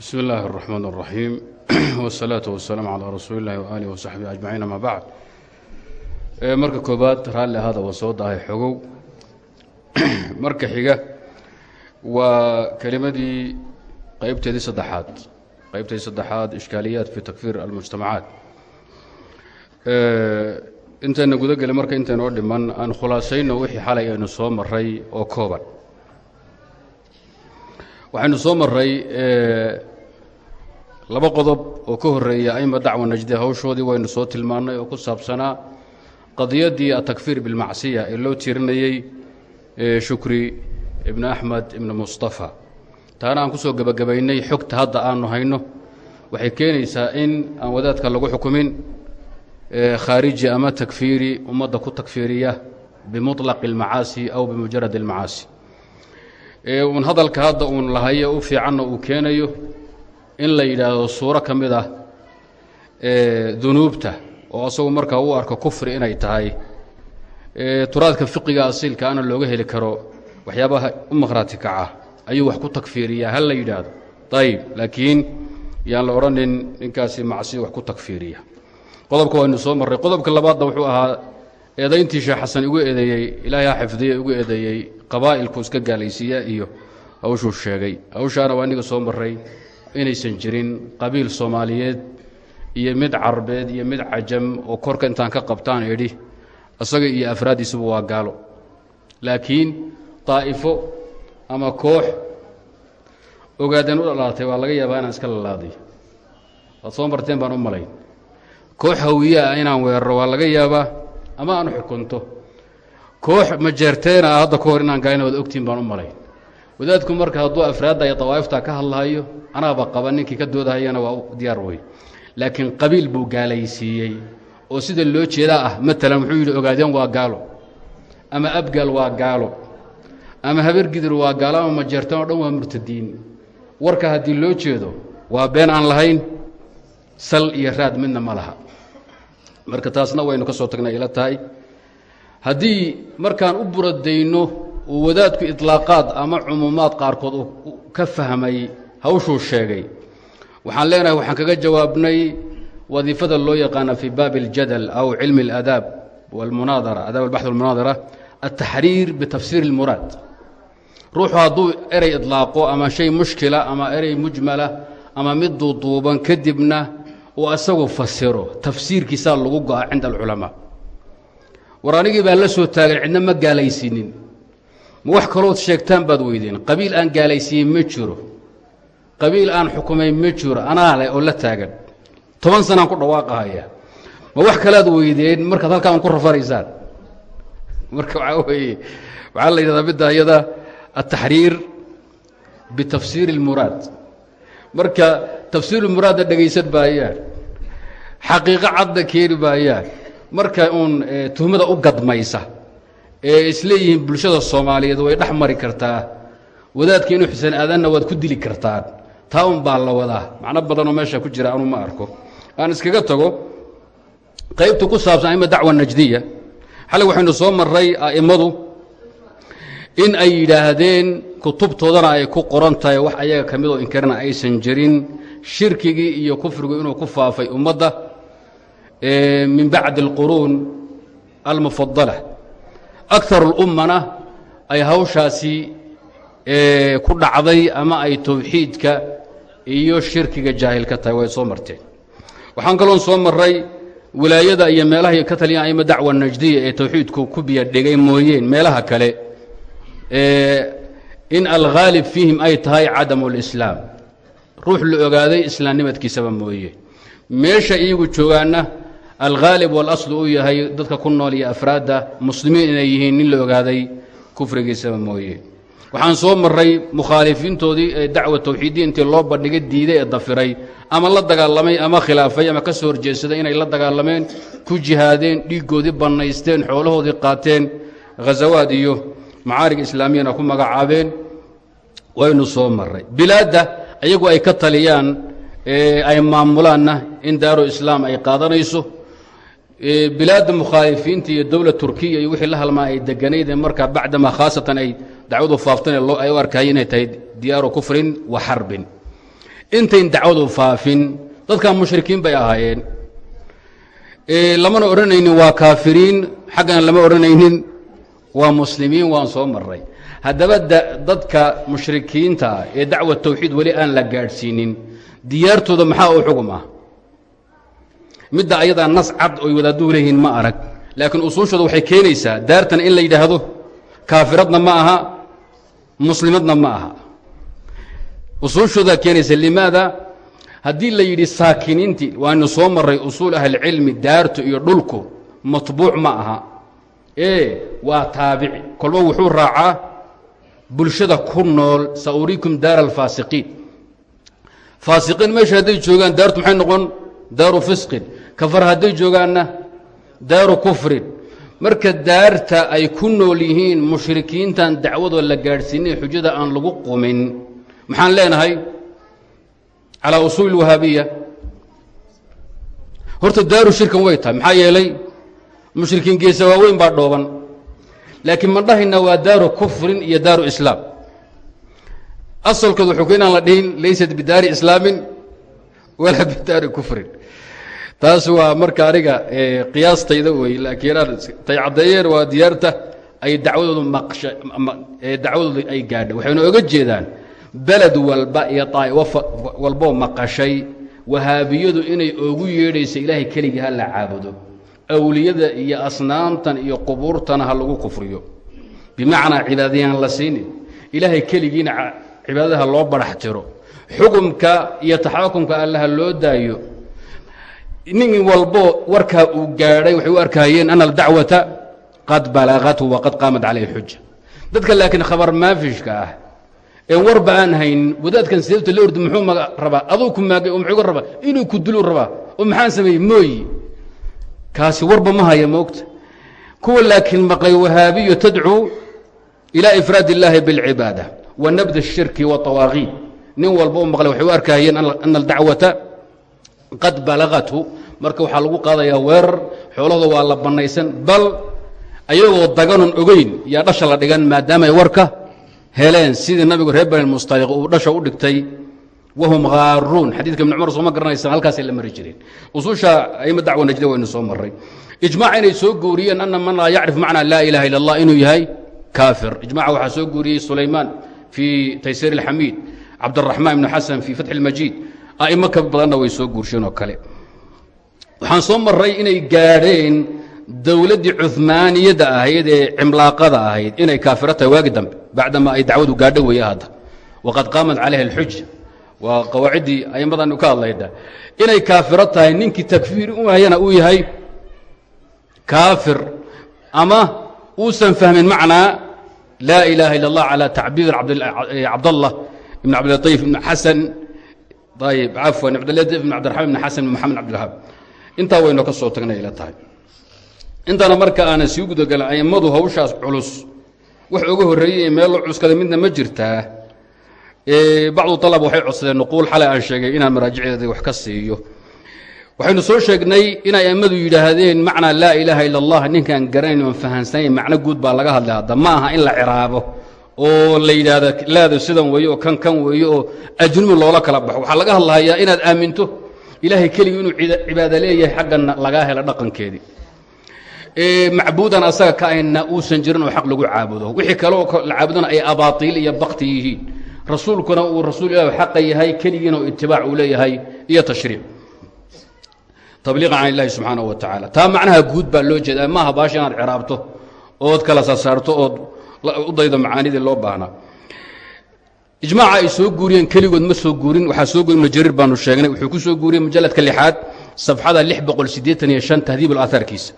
bismi illaahi اraxmaan اraxiim wsalaatu wasalaam calaa rasuuli illahi waaalih wasaxbihi ajmaciin ama bacd e, marka koobaad raalli ahaada waa soo dahay xogow. Marka xiga waa kelimadii qeybteedii saddexaad. Qeybteedii saddexaad ishkaaliyaat fi takfiir almujtamacaat. E, Intayna gudagelin marka intaynoo dhiman aan khulaasayno wixii xalay aynu soo maray oo kooban. Waxaynu soo maray e, laba qodob oo ka horeeya aima dacwa najde hawshoodii waynu soo tilmaannay oo ku saabsanaa qadiyaddii atakfiir bilmacsiya ee loo tirinayey shukri ibni axmed ibni mustafa taana aan ku soo gebagabaynay xogta hadda aanu hayno waxay keenaysaa in aan wadaadka lagu xukumin khaariji ama takfiiri ummadda ku takfiiriya bimuطlaqi اlmacaasi aw bimujarad اlmacaasi uun hadalka hadda uun lahayo u fiicanna uu keenayo in la yidhaahdo suuro ka mid ah dunuubta oo asagu markaa u arko kufri inay tahay turaadka fiqiga asiilka ana looga heli karo waxyaabaha u maqhraati kaca ayuu wax ku takfiiriyaa ha la yidhaahdo. Ayib laakiin yaan la odhanin ninkaasi macsiyo wax ku takfiiriya qodobka waynu soo marray. Qodobka labaadna wuxuu ahaa eedayntii sheekh xasan igu eedeeyey ilaahay ha xifdiye igu eedeeyey qabaa'ilku iska gaalaysiiya iyo hawshuu sheegay. Hawshaana waa iniga soo marray inaysan jirin qabiil soomaaliyeed iyo mid carbeed iyo mid cajam oo korka intaan ka qabtaan idhi isaga iyo afraaddiisuba waa gaalo. Laakiin daa'ifo ama koox ogaadeen u dhalaatay waa laga yaabaa inaan iska lalaaday waad soo marteen baan u malayn. Koox hawiye ah inaan weeraro waa laga yaabaa ama aan xukunto. Koox majeerteena ah hadda ka hor inaan gaalina waad ogtiin baan u malayn wadaadku marka hadduu afraadda iyo dawaa'ifta ka hadlahayo anaaba qaba ninkii ka doodahayana waa diyaar wey laakiin qabiil buu gaalaysiiyey. Oo sida loo jeedaa ah matalan wuxuu yidhi ogaadeen waa gaalo. Ama abgaal waa gaalo. Ama habargidir waa gaalo. Ama majeerteen o dhan waa murtadiin. Warka haddii loo jeedo waa been aan lahayn sal iyo raad midna ma laha. Marka taasna waynu ka soo tagnay ila tahay. Haddii markaan u buradayno uu wadaadku iطlaaqaad ama cumuumaad qaarkood uu ka fahmay hawshuu sheegay waxaan leenahay waxaan kaga jawaabnay wadiifada loo yaqaana fii baabi اljadal aw cilmi اladaab wاlmunaadara adaab albaxth walmunaadara altaxriir bitafsiir اlmuraad ruuxu hadduu erey iطlaaqo ama shay mushkila ama erey mujmala ama mid duuduuban kadibna uu asagu fasiro tafsiirkiisaa lagu go'a cinda alculamaa war anigii baan la soo taagan cidna ma gaalaysiinin ma wax kalood sheegtaan baad weydeen? Qabiil aan gaalaysiiyey ma jiro. Qabiil aan xukumay ma jiro. Anaa leh oo la taagan. Toban sanaan ku dhawaaqahaya ma wax kalaad weydeen? Markaad halkaan ku rafaraysaan marka waxaa weeye waxaa la yidhahdaa midda iyada altaxriir bitafsiiri اlmuraad marka tafsiirulmuraadna dhegaysan maayaan xaqiiqo cadna keeni maayaan marka uun tuhmada u gadmaysa ee isleeyihiin bulshada soomaaliyeed way dhex mari kartaa. Wadaadka inuu xuseen aadanna waad ku dili kartaan. Taa un baa la wadaa. Macno badanoo meesha ku jira anuu ma arko. Aan iskaga tago qaybta ku saabsan aima dacwa najdiya. Xalay waxaynu soo marray a'immadu in ay yidhaahdeen kutubtoodana ay ku qoran tahay wax ayaga ka mid oo inkarana aysan jirin shirkigii iyo kufrigu inuu ku faafay ummadda min bacdi alquruun almufadala akar اlummana ay hawshaasi ku dhacday ama ay towxiidka iyo shirkiga jaahil ka tahay way soo marteen. Waxaan kaloon soo maray wilaayada iyo meelahay ka taliyan aima dacwa najdiya ee towxiidku ku biyadhigay mooyeen meelaha kale in alghaalib fiihim ay tahay cadam اlislaam ruux la ogaaday islaamnimadkiisaba mooye. Meesha iyagu joogaanna alghaalib walaslu uu yahay dadka ku nool iyo afraadda muslimiin inay yihiin nin la ogaaday kufrigiisaba mooye. Waxaan soo maray mukhaalifiintoodii ee dacwa tawxiidiya intii loo bandhigay diiday ee dafiray ama la dagaalamay ama khilaafay ama ka soo horjeedsaday inay la dagaalameen ku jihaadeen dhiiggoodii bannaysteen xoolahoodii qaateen ghasawaad iyo macaarig islaamiyana ku magacaabeen waynu soo maray bilaadda iyagu ay ka taliyaan ay maamulaanna in daaro islaam ay qaadanayso bilaadda mukhaalifiinta iyo dowla turkiya iyo wixii la halmaa ay deganaydee markaa bacdamaa khaasatan ay dacwadu faaftane ay u arkaya inay tahay diyaaru kufrin wa xarbin intayn dacwadu faafin dadkan mushrikiin bay ahaayeen. Lamana odhanaynin waa kaafiriin xaggana lama odhanaynin waa muslimiin waan soo maray haddaba dadka mushrikiinta ee dacwa tawxiid weli aan la gaadhsiinin diyaartooda maxaa u xugum midda ayadaa nas cad oy wadaadduhu leeyihiin ma arag. Laakiin usuushooda waxay keenaysaa daartan in la yidhaahdo kaafiradna ma aha muslimadna ma aha. Usuushoodaa keenaysa limaada haddii la yidhi saakiniintii waanu soo maray usuul ahlicilmi daartu iyo dhulku matbuuc ma aha. Ee waa taabici kolba wuxuu raacaa bulshada ku nool sa uriikum daara alfaasiqiin faasiqiin meesha hadday joogaan daartu maxay noqon? Daaru fisqin kafar hadday joogaanna? Daaru kufrin. Marka daarta ay ku nool yihiin mushrikiintan dacwadoo la gaadhsiinay xujada aan lagu qumin. Maxaan leenahay? Calaa usuuli wahaabiya horta daaru shirkan way tahay. Maxaa yeelay mushrikiin geesa waaweyn baa dhooban. Laakiin ma dhahayna waa daaru kufrin iyo daaru islaam. Asalkood wuxuu ku inaan la dhihin laysat bidaari islaamin walaa bidaari kufrin taas waa marka aniga qiyaastayda wey laakiin tay caddeeyeen waa diyaarta ay dacwadoodu dacwadoodu ay gaadhay. Waxayna oga jeedaan beled walba iyo walboo maqashay wahaabiyadu inay ogu yeedhaysa ilaahay keligii ha la caabudo. Awliyada iyo asnaamtan iyo qubuurtana ha lagu kufriyo. Bimacnaa cibaadayaan la siinin. Ilaahay keligiina cibaadadaha loo barax tiro xukumka iyo taxaakumka allaha loo daayo nin walbo warkaa uu gaadhay waxay u arkahayeen ana aldacwata qad balagatu waqad qaamat calayhi xuja dadka laakiin khabar maafishka ah ee warba aan haynin wadaadkan seebta la ordi muxuu rabaa aduu ku maagay oo muxuu ga rabaa inuu ku duluu rabaa oo maxaan sameeyey mooyi kaasi warba ma haya moogta kuwa laakiin maqlay wahaabiyo tadcuu ilaa ifraad illaahi biاlcibaada wa nabd الshirki waطawaaqiid nin walba u maqlay waxay u arkahayeen ana aldacwata qad balagatu marka waxaa lagu qaadayaa weerar xoolahooda waa la bannaysan bal ayagoo daganon ogeyn yaa dhasha la dhigan maadaamaay warka heleen sidii nabigu reer bani mustaliq uu dhasha u dhigtay wahum haaruun xadiidka ibn cumar sooma garanaysaan halkaasay la mari jireen usuusha aima dacwa najda waynu soo maray ijmac inay soo guuriyeen ana man laa yacrif macna laa ilaha illa allah inuu yahay kaafir ijmaca waxaa soo guuriyey sulaymaan fii taysiir اlxamiid cabdالraxmaan ibn xasan fii fatxi اlmajiid a'imo ka badanna way soo guursheen oo kale. Waxaan soo maray inay gaadheen dowladdii cumaaniyadda ahayd ee cimlaaqada ahayd inay kaafiro tahay. Waagi dambe bacdama ay dacwadu gaadho weeye hadda. Waqad qaamat calayha alxuja waa qawaaciddii aimmadanu ka hadlayda. Inay kaafiro tahay ninkii takfiir u hayana uu yahay kaafir. Ama uusan fahmin macnaa laa ilaaha illa allah calى tacbiir cabdallah ibn cabdilطayif ibn xasan ayb cafwan cabdilطayf ibn cabdiraxmaan ibn xasan ibn maxamed cabdilwahaab intaa wayno ka soo tagnay ila tahay intana marka aanan sii gudagalin a'immadu hawshaas culus. Wax uga horreeyey ee meel cuskada midna ma jirtaa bacdu alab waxay codsadeen nuquul xalay aan sheegay inaan maraajiceeda wax ka siiyo. Waxaynu soo sheegnay inay a'immadu yidhaahdeen macnaa laa ilaaha illa allah ninkaan garanayn oon fahansanayn macno guud baa laga hadlay hadda. Aha in la ciraabo oo la yidhaahda laada sidan weeye oo kan kan weeye oo ajnumi loola kala baxo. Waxaa laga hadlahayaa inaad aaminto ilaahay keligii inuu cibaado leeyahay xagganna lagaa helo dhaqankeedii macbuudan asaga ka ayna uusan jirin oo xaq lagu caabudo. Wixii kaleo la caabudana ay abaatiil iyo bakti yihiin. Rasuulkuna uu rasuul ilah xaqa yahay keligiina uu itibaac uu leeyahay iyo tashriic. Tabliiqan can illahi subxaanahu wa tacaala taa macnaha guud baa loo jeedaa. Maaha baasha inaad ciraabto ood kala sasaarto ood u daydo macaanidii loo baahnaa ijmaaca ay soo guuriyeen keligood ma soo guurin waxaa soo guuri ibnu jariir baanu sheegnay wuxuu ku soo guuriyey mujalladka lixaad safxada tahdiib alaahaarkiisa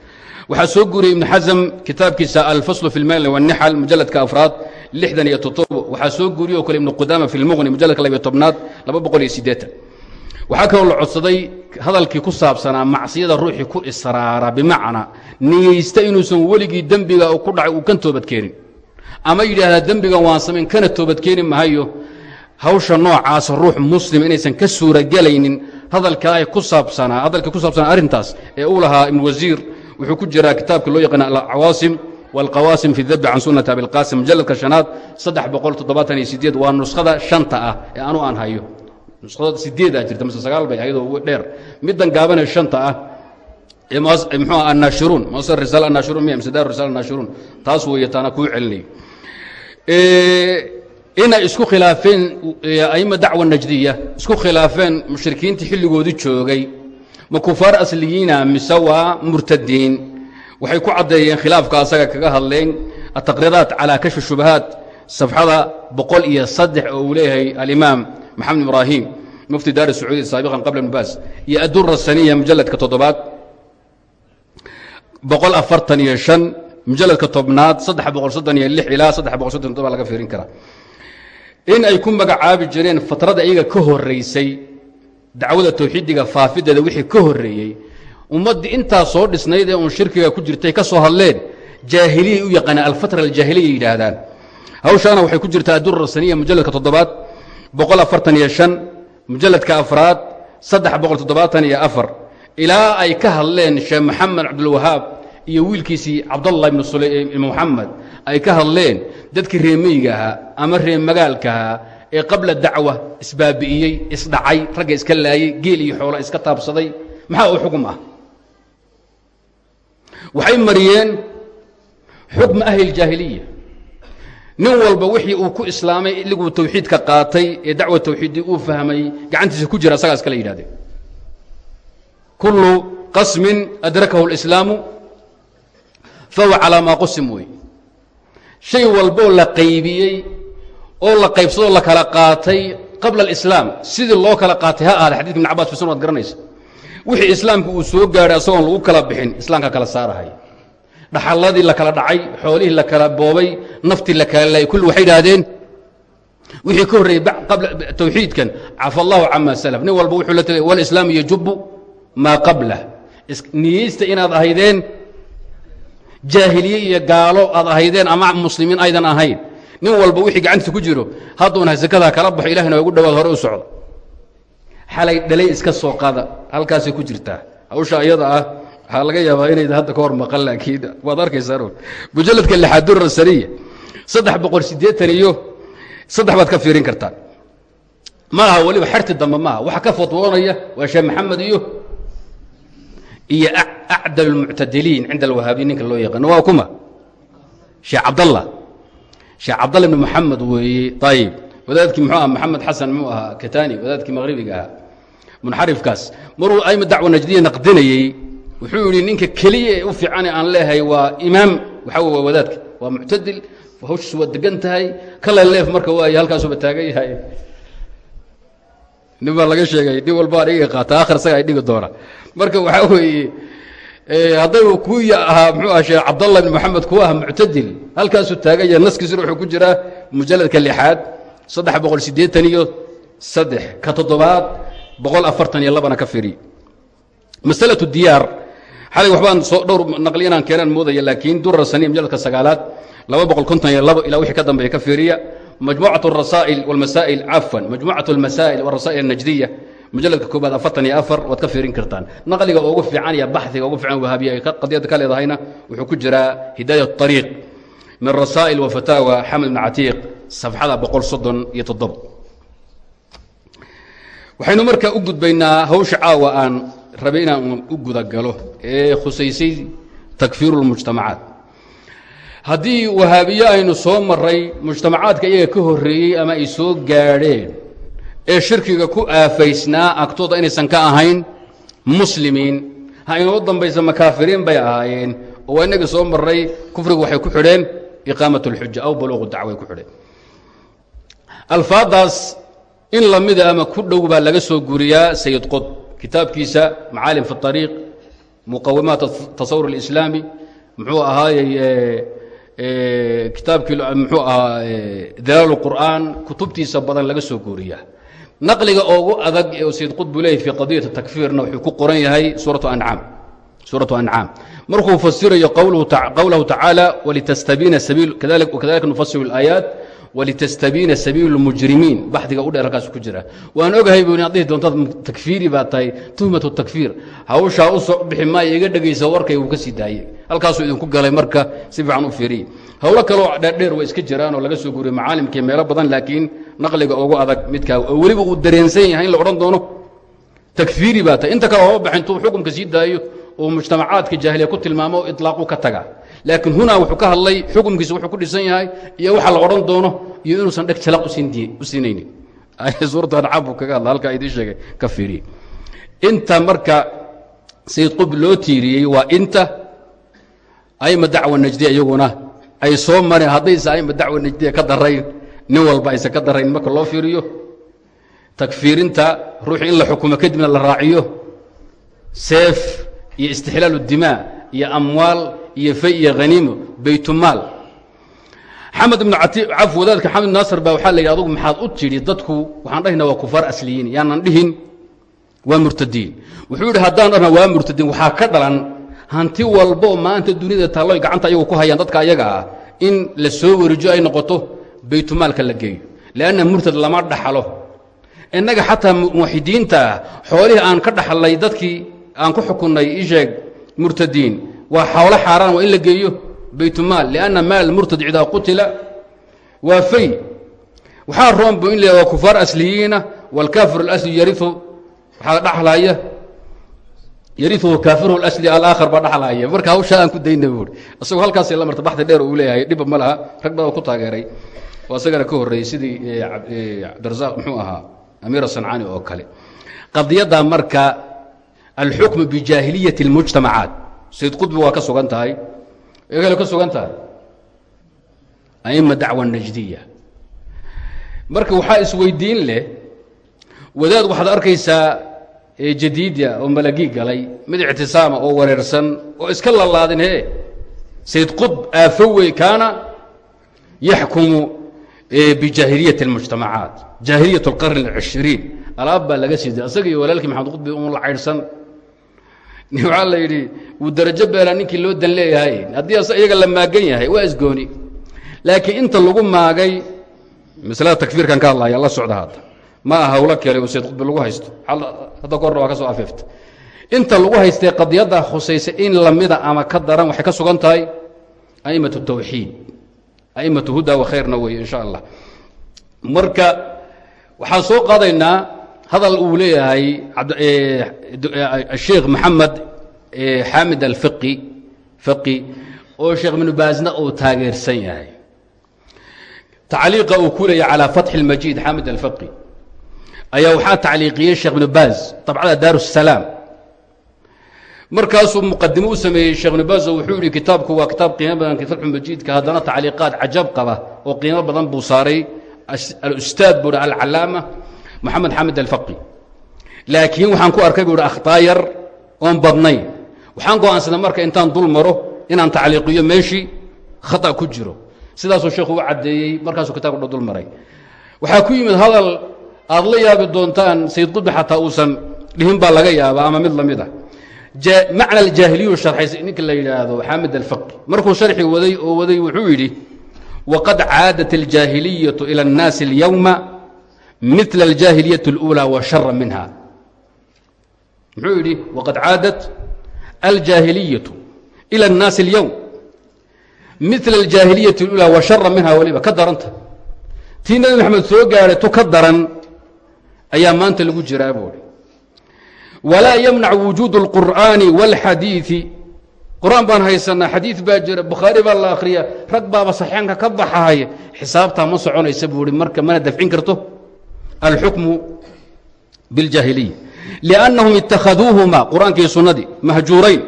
waxaa soo guuriyey ibnu xasam kitaabkiisa alfaslu fi lmayl wannixal mujalladka afraad lixdan iyo toddobo. Waxaa soo guuriye oo kale ibnu qudaama fi lmuqni mujalladka labiyo tobnaad laba boqol iyo siddeetan. Waxaa kaloo la codsaday hadalkii ku saabsanaa macsiyada ruuxii ku israara bimacnaa niyeysta inuusan weligii dembiga ku dhacay uu kan toobadkeenin ama yidhaahdaa dembigan waan samayn kana toobadkeeni mahayo. Hawsha noocaas ruux muslim inaysan ka suuragelaynin hadalkaa ku saabsanaa hadalkii ku saabsanaa arrintaas ee uu lahaa ibnu wasiir wuxuu ku jiraa kitaabka loo yaqaan alcawaasim wاlqawaasim fi dabi can sunati abilqaasim mujalladka shanaad saddex boqol toddobaatan iyo sideed waa nuskhada shanta ah ee anu aan hayo. Nuskhada sideedaa jirta mise sagaal bay ayadoo dheer. Middan gaabanee shanta ah taas weeye taana kuu celinayo inay isku khilaafeen aima dacwa najdiya isku khilaafeen mushrikiintii xilligoodii joogay ma kufaar asliyiina mise waa murtadiin? Waxay ku caddeeyeen khilaafka asaga kaga hadleen ataqriiraat calaa kashfi shubahaat safxada boqol iyo saddex oo uu leeyahay alimaam maxamed ibraahim mufti daari sacuudiya saabiqan qabla ibn baas iyo addura saniya mujalladka toddobaad boqol afartan iyo shan mujalladka tobnaad saddex boqol soddon iyo lix ilaa saddex boqol soddon todoba laga fiirin karaa in ay ku magacaabi jireen fatrada iyaga ka horeysay dacwada tawxiidiga faafideeda wixii ka horeeyey ummaddii intaa soo dhisnayd ee uun shirkiga ku jirtay ka soo hadleen jaahiliyay u yaqaanaan alfatra aljaahiliya yidhaahdaan. Hawshaana waxay ku jirtaa addura saniya mujalladka toddobaad boqol afartan iyo shan mujalladka afraad saddex boqol toddobaatan iyo afar. Ilaa ay ka hadleen sheekh maxamed cabdulwahaab iyo wiilkiisii cabdallah ibnu muxamed ay ka hadleen dadkii reemeyga ama reemagaalka ahaa ee qabla dacwa isbaabi'iyey isdhacay ragga iska laayey geel iyo xoola iska taabsaday maxaa u xugum ah? Waxay mariyeen xukma ahli اljaahiliya nin walba wixii uu ku islaamay iliguu tawxiidka qaatay ee dacwa tawxiidii uu fahmay gacantiisa ku jira asagaa iskala yidhahdeen kullu qasmin adrakahu اlislaamu fahuwa calaa maa qusim wey shay walboo la qaybiyey oo la qaybsadoo la kala qaatay qabla alislaam sidii loo kala qaatay ha aada xadidka ibn cabas fi sun waad garanaysa wixii islaamku uu soo gaadhay asagoon lagu kala bixin islaamka kala saarahay dhaxalladii la kala dhacay xoolihii la kala boobay naftii la kala laayay kulli waxay idhaahdeen wixii ka horreeyey qabla tawxiidkan cafa allahu cama salaf nin walba wuxuu la tagay walislaamu yajubu maa qablah niyeysta inaad ahaydeen jaahiliye iyo gaalo aad ahaydeen ama muslimiin aydan ahayn. Nin walba wixii gacantiisa ku jiro hadduuna sakada kala baxo ilahina waa gu dhawaad hore u socdo. Xalay dhalay iska soo qaada halkaasay ku jirtaa. Hawsha iyada ah waxaa laga yaabaa inayda hadda ka hor maqan laakiin waad arkaysaa mujalladka lixaad durar saniya saddex boqol siddeetan iyo saddex baad ka fiirin kartaa ma aha weliba xerti dambe maaha waxa ka fatwoonaya waa sheekh maxamed iyo iyo acdal اlmuctadiliin cinda alwahaabiyin ninka loo yaqaano waa kuma. Sheekh cabdallah. Sheekh cabdalla ibn moxamed weeye ayib wadaadkii muxuu aha maxamed xasan muu ahaa katani wadaadkii maqhribiga ahaa. Munxarifkaas. Maruu ayma dacwa najdiya naqdinayey wuxuu yidhi ninka keliya ee u fiicane aan leehay waa imaam. Waxaa waa wadaadka. Waa muctadil hawshiisu waa degan tahay. Kala leef marka waay halkaasuba taagan yahay nin baa laga sheegay nin walbaa dhiga qaata akhir isaga ay dhigi doona. Marka waxaa weeye hadday ku ahaa muxuu ah sheekh cabdallah ibn moxamed kuwa ah muctadil. Halkaasuu taagan yahay naskiisuna wuxuu ku jiraa mujalladka lixaad saddex boqol siddeetan iyo saddex ka toddobaad boqol afartan iyo labana ka firi. Masalatu diyaar. Xalay waxbaan soo dhowr naqli inaan keenaan moodaya laakiin durar saniya mujalladka sagaalaad laba boqol konton iyo labo ilaa wixii ka dambeeya ka fiiriya majmuucat الrasaa'il wاlmasaa'il cafwan majmuucat اlmasaa'il wاrasaa'il الnajdiya mujalladka koobaad afartan iyo afar waad ka fiirin kartaan naqliga ugu fiican iyo baxdiga ugu fiican wahaabiya ay qadiyadda ka leedahayna wuxuu ku jiraa hidaaya الطariiq min rasaa'il wa fataawa xamd bn catiiq safxada boqol soddon iyo toddoba waxaynu markaa u gudbaynaa hawsha caawa aan rabay inaan u gudagalo ee khusaysay takfiiru اlmujtamacaat haddii wahaabiye aynu soo maray mujtamacaadka iyaga ka horreeyey ama ay soo gaadheen ee shirkiga ku aafaysnaa agtooda inaysan ka ahayn muslimiin ha inoo dambaysa makaafiriin bay ahaayeen oo waa inagii soo maray kufrigu waxay ku xidheen iqaamat اlxuja aw baluuqu dacway ku xidheen alfaadaas in lamida ama ku dhow baa laga soo guriyaa sayid qod kitaabkiisa macaalim fi اطariiq muqawimaat tasawur اlislaami muxuu ahaayey kitaabkii muxuu ahaa dalaal qur'aan kutubtiisa badan laga soo guuriyaa naqliga ugu adag ee sayid qud buu leeyay fi qadiyat takfiirna wuxuu ku qoran yahay suuratu ancaam markuu fasirayo qowlahu tacaala walitastabiina sabiil kadalika nufasiru اlaayaat walitastabiina sabiilu اlmujrimiin baxdiga u dheer halkaas ku jira waan ogahay bu dhihi doontaad takfiiri baa tahay tuhmatu takfiir hawshaa u soo bixi maayo iga dhegaysa warkay uu ka sii daayey halkaasuu idinku galay marka si fiican u fiiriye howlo kaloo dheerdheer way iska jiraan oo laga soo guuriye macaalimkii meelo badan laakiin naqliga ugu adag midkaa oo weliba uu dareensan yahay in la odhan doono takfiiri baa tahay inta kale hooba baxintuu xukumka sii daayo oo mujtamacaadka jaahiliya ku tilmaamo o ilaaqu ka taga laakiin hunaa wuxuu ka hadlay xukumkiisa wuxuu ku dhisan yahay iyo waxa la odhan doono iyo inuusan dheg jalaq u siinaynin suuratu ancaam buu kaga hadla halkaa idiin sheegay ka fiiriye inta marka sayid qub loo tiiriyey waa inta aima dacwa najdiya iyaguna ay soo mareen haddaysa aima dacwa najdiya ka darayn nin walba aysan ka darayn marka loo fiiriyo takfiirinta ruuxii in la xukumo kadibna la raaciyo seef iyo istixlaalu dimaa iyo amwaal iyo fay iyo haniimo baytumaal. Xamed ibnu caf wadaadka xamed naasir baa waxaa la yidhi maxaad u tidhi dadku waxaan dhahayna waa kufaar asliyiin yaanan dhihin waa murtadiin. Wuxuu yidhi haddaan dhahna waa murtadiin waxaa ka dhalan hanti walba oo maanta duniyada taallo ay gacanta ayagu ku hayaan dadka ayaga ah in la soo warijo ay noqoto baytumaalka la geeyo. Leanna murtad lama dhaxlo. Innaga xataa muwaxidiinta xoolihii aan ka dhaxlay dadkii aan ku xukunnay isheeg murtadiin waa xoolo xaaraan waa in la geeyo baytumaal lianna maal murtad idaa qutila waa fay waxaa roonbu in la waa kufaar asliyiina wاlkaafir اlasli yariu waxaa dhaxlaya yariuhu kaafiruhu اlasli alaakhar baa dhaxlaya marka hawshaa aan ku dayna buuri isagoo halkaasay la marta baxdi dheer uu leeyahay dhiba ma laha rag bada ku taageeray oo isagana ka horreeyey sidii cabdirasaaq muxuu ahaa amiir sancaani oo kale qadiyadda marka alxukmu bijaahiliyati اlmujtamacaat sayid qudbi waa ka sugan tahay kale ka sugan tahay aima dacwa najdiya marka waxaa isweydiin leh wadaad waxaad arkaysaa jadiida oo malagii galay mid ictisaama oo wareersan oo iska lalaadin he sayid qudb aafowey kaana yaxkumu bijaahiliyati اlmujtamacaat jaahiliyat اlqarni اlcishiriin alaab baa laga sii da isaga iyo walaalkii maxamed qudbi un la caydhsan waxaa la yidhi wuu darajo beelaa ninkii loo dan leeyahay. Haddii iyaga la maagan yahay waa isgooni. Laakiin inta lagu maagay maslada takfiirkan ka hadlaya la socda hadda. Ma aha hawlo kale oo sayd qudbi lagu haysto. Hadda korna waa ka soo afeefta inta lagu haystay qadiyadda khusaysa in lamida ama ka daran waxay ka sugan tahay a'imat tawxiid. A'imat huda wa khayrna weeye insha allah. Marka waxaan soo qaadaynaa hadal uu leeyahay sheekh maxamed xaamid alfiqi fiqi oo sheekh ibnu baasna uu taageersan yahay tacliiqa uu ku leeyahy calaa fatxi اlmajiid xaamid alfiqi ayaa waxaa tacliiqiyey sheekh ibnu baaz dabcada daar الsalaam markaasuu muqadimo u sameeyey sheekh ibnu baaz oo wuxuu yihi kitaabku waa kitaab qiimo badan fatxulmajiidka haddana tacliiqaad cajab qaba oo qiimo badan buu saaray alustaad buu hi alcalaama moxamed xamed alfaqi laakiin waxaan ku arkay buu akhtaa yar oon badnayn. Waxaan go'aansaday marka intaan dul maro inaan tacliiqiyo meeshii khata ku jiro. Sidaasuu sheekhu u caddeeyey markaasuu kitabka dul maray. Waxaa ku yimid hadal aad la yaabi doontaan sayid qudbi xataa uusan dhihin baa laga yaabaa ama mid la mid ah. Macna aljaahiliyu sharxay ninka la yidhaahdo xaamid alfaqi markuu sharxi waday oo waday wuxuu yidhi waqad caadat aljaahiliyatu ila annaasi اlyowma mila aljaahiliyaة اlأulى wa shara minha muxuu yidhi waqad caadat aljaahiliyaةu ilى الnaasi اlyowm mila aljaahiliyaة اlأulى wa shara minha waliba ka daranta tii nebi maxamed soo gaadhay tu ka daran ayaa maanta lagu jiraa buuhi walaa yamnac wujuud اlqur'aani wاlxadiiثi qur-aan baan haysanaa xadiid baa jira bukhaari baa la akhriya rag baaba saxiixanka ka baxahaya xisaabtaa ma soconaysa buu hi marka mana dafcin karto alxukmu biاljaahiliya liannahum itakhaduuhuma qur'aankii sunnadii mahjuurayn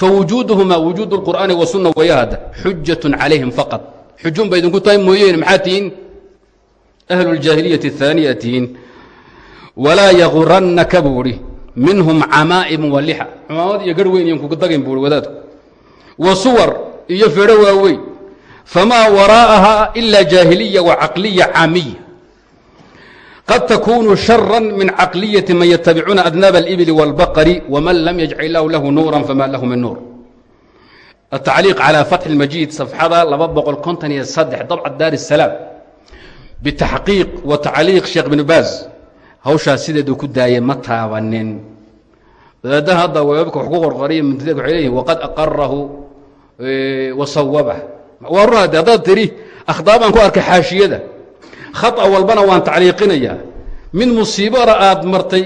fawujuuduhuma wujuud اlqur'aani wasunna wayahada xujat calayhim faqad xujun ba idinku tahay mooyeen maxaa tihiin ahlu اljaahiliyati الثaaniya tihiin walaa yagurannaka buu hi minhum camaa'imu walixa cumaamad iyo garh weyn iyan kugu dagin buui wadaadku wa suwar iyo fedho waaweyn famaa waraa'aha ila jaahiliya wa caqliya caamiya qad takunu shara min caqliyati man yatabicuuna adnaab اlibli wاlbaqari wman lam yajcal illahu lahu nuura fama lahu min nuur التacliiq calى fatxi اlmajiid safxada laba boqol konton iyo saddex dabca daar الsalaam bitaxqiiq wa tacliiq sheekh bn baaz hawshaas sideedu ku daayey ma taabanin wadaadaha hadda weebabka wax ku qorqoriya muntadeedka waxay leeyihin waqad aqarahu wa sawabah waa run hadde haddaad tiri akhdaa baan ku arkay xaashiyada khata walbana waan tacliiqinayaa mid musiibana aad martay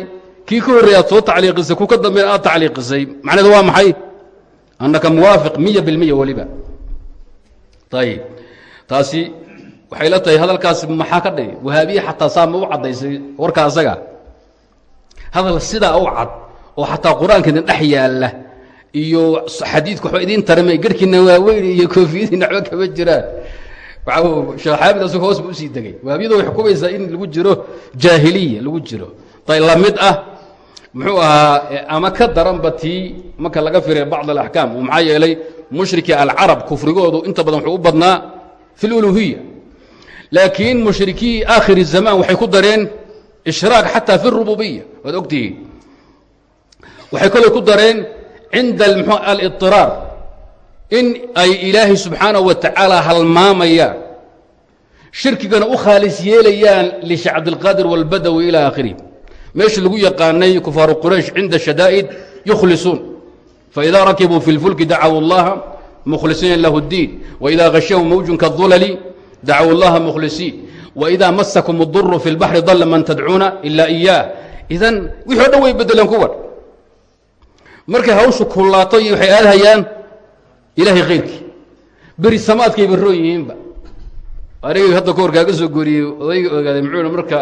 kii ka horreey soo tacliiqisay ku ka dambeyn aad tacliiqisay. Macnaheedu waa maxay? Annaka muwaafiq miya bilmiya weliba ayib taasi waxay la tahay hadalkaas maxaa ka dhigay? Wahaabiye xataa saa ma u caddaysay warka asaga. Hadal sidaa u cad oo xataa qur'aanka idin dhex yaalla iyo xadiidku waxba idiin tarimay garhkiina waaweyn iyo koofiyadiina waxba kama jiraan asag hoos bu u sii degay. Wahaabiyadu way xukumaysaa in lagu jiro jaahiliya lagu jiro. Tay la mid ah muxuu ahaa ama ka daranba tii marka laga firay bacd alaxkaam. Maxaa yeelay mushriki alcarab kufrigoodu inta badan wuxuu u badnaa fi luluhiya laakiin mushrikii aakhiri zamaan waxay ku dareen ishraak xataa fi rububiya waad ogtihiin. Waxay kaloo ku dareen cinda alidiraar in ay ilaahay subxaanaه wa tacaala halmaamayaan shirkigana u khaalis yeelayaan lishe cabdilqaadir wاlbadawi ilى akhirih meeshii lagu yaqaanay kufaaru quraysh cinda shadaa'id yukhlisuun faإida rakibuu fi اlfulki dacaw اllaha mukhlisiina lahu اddiin وإida hashyahu mawjun kaالظulali dacaw اllaha mukhlisiin وإida masakum الduru fi اlbaxri dala man tadcuuna ila إiyaah idan wixi o dhan way bedeleen kuwan markay hawshu kullaato iyo waxay aadhayaan ilaahay khayrkii beri samaadkay barroon yihiinba hadda ka hor kaaga soo goriyey odayga ogaaday muxuuna marka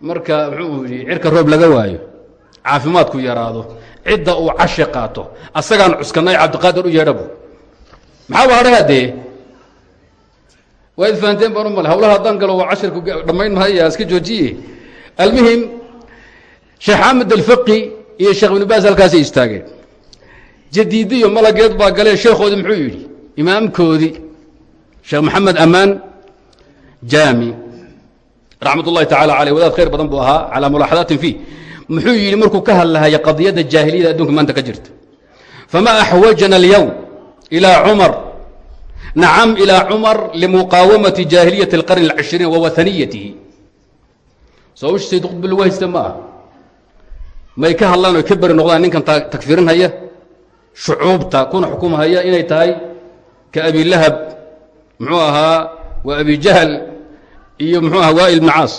marka muxuu yidhi cirka roob laga waayo caafimaadku yaraado cidda uu cashi qaato asagaan cuskanay cabdiqaadir u yeedhabu maxaaba hadhaha dee? Waad fahanteen baan u male haddaan galo waa cashirku dhammayn mahaya iska joojiye? Almuhim sheekh xamed alfaqi iyo sheekh ibnu baas halkaasay istaageen jadiidiyo malageed baa galee sheekhoodii muxuu yidhi imaamkoodii sheekh maxamed amaan jaami raxmat ullahi caleyh wadaad khayr badan buu ahaa calaa mulaaxadaatin fiih muxuu yidhi markuu ka hadlahaya qadiyadda jaahiliyada adduunka maanta ka jirta. Fama axwajana alyowm ilaa cumar nacam ilaa cumar limuqaawamati jaahiliyati alqarni alcishriin wa wahaniyatihi ush sayd lagu haysta ma ah may ka hadlaan oy ka beri noqdaan ninkan takfirinhaya shucuubta kuna xukumhaya inay tahay ka abilahab muxuu ahaa waa abijahl iyo muxuu aha waa'il bni caas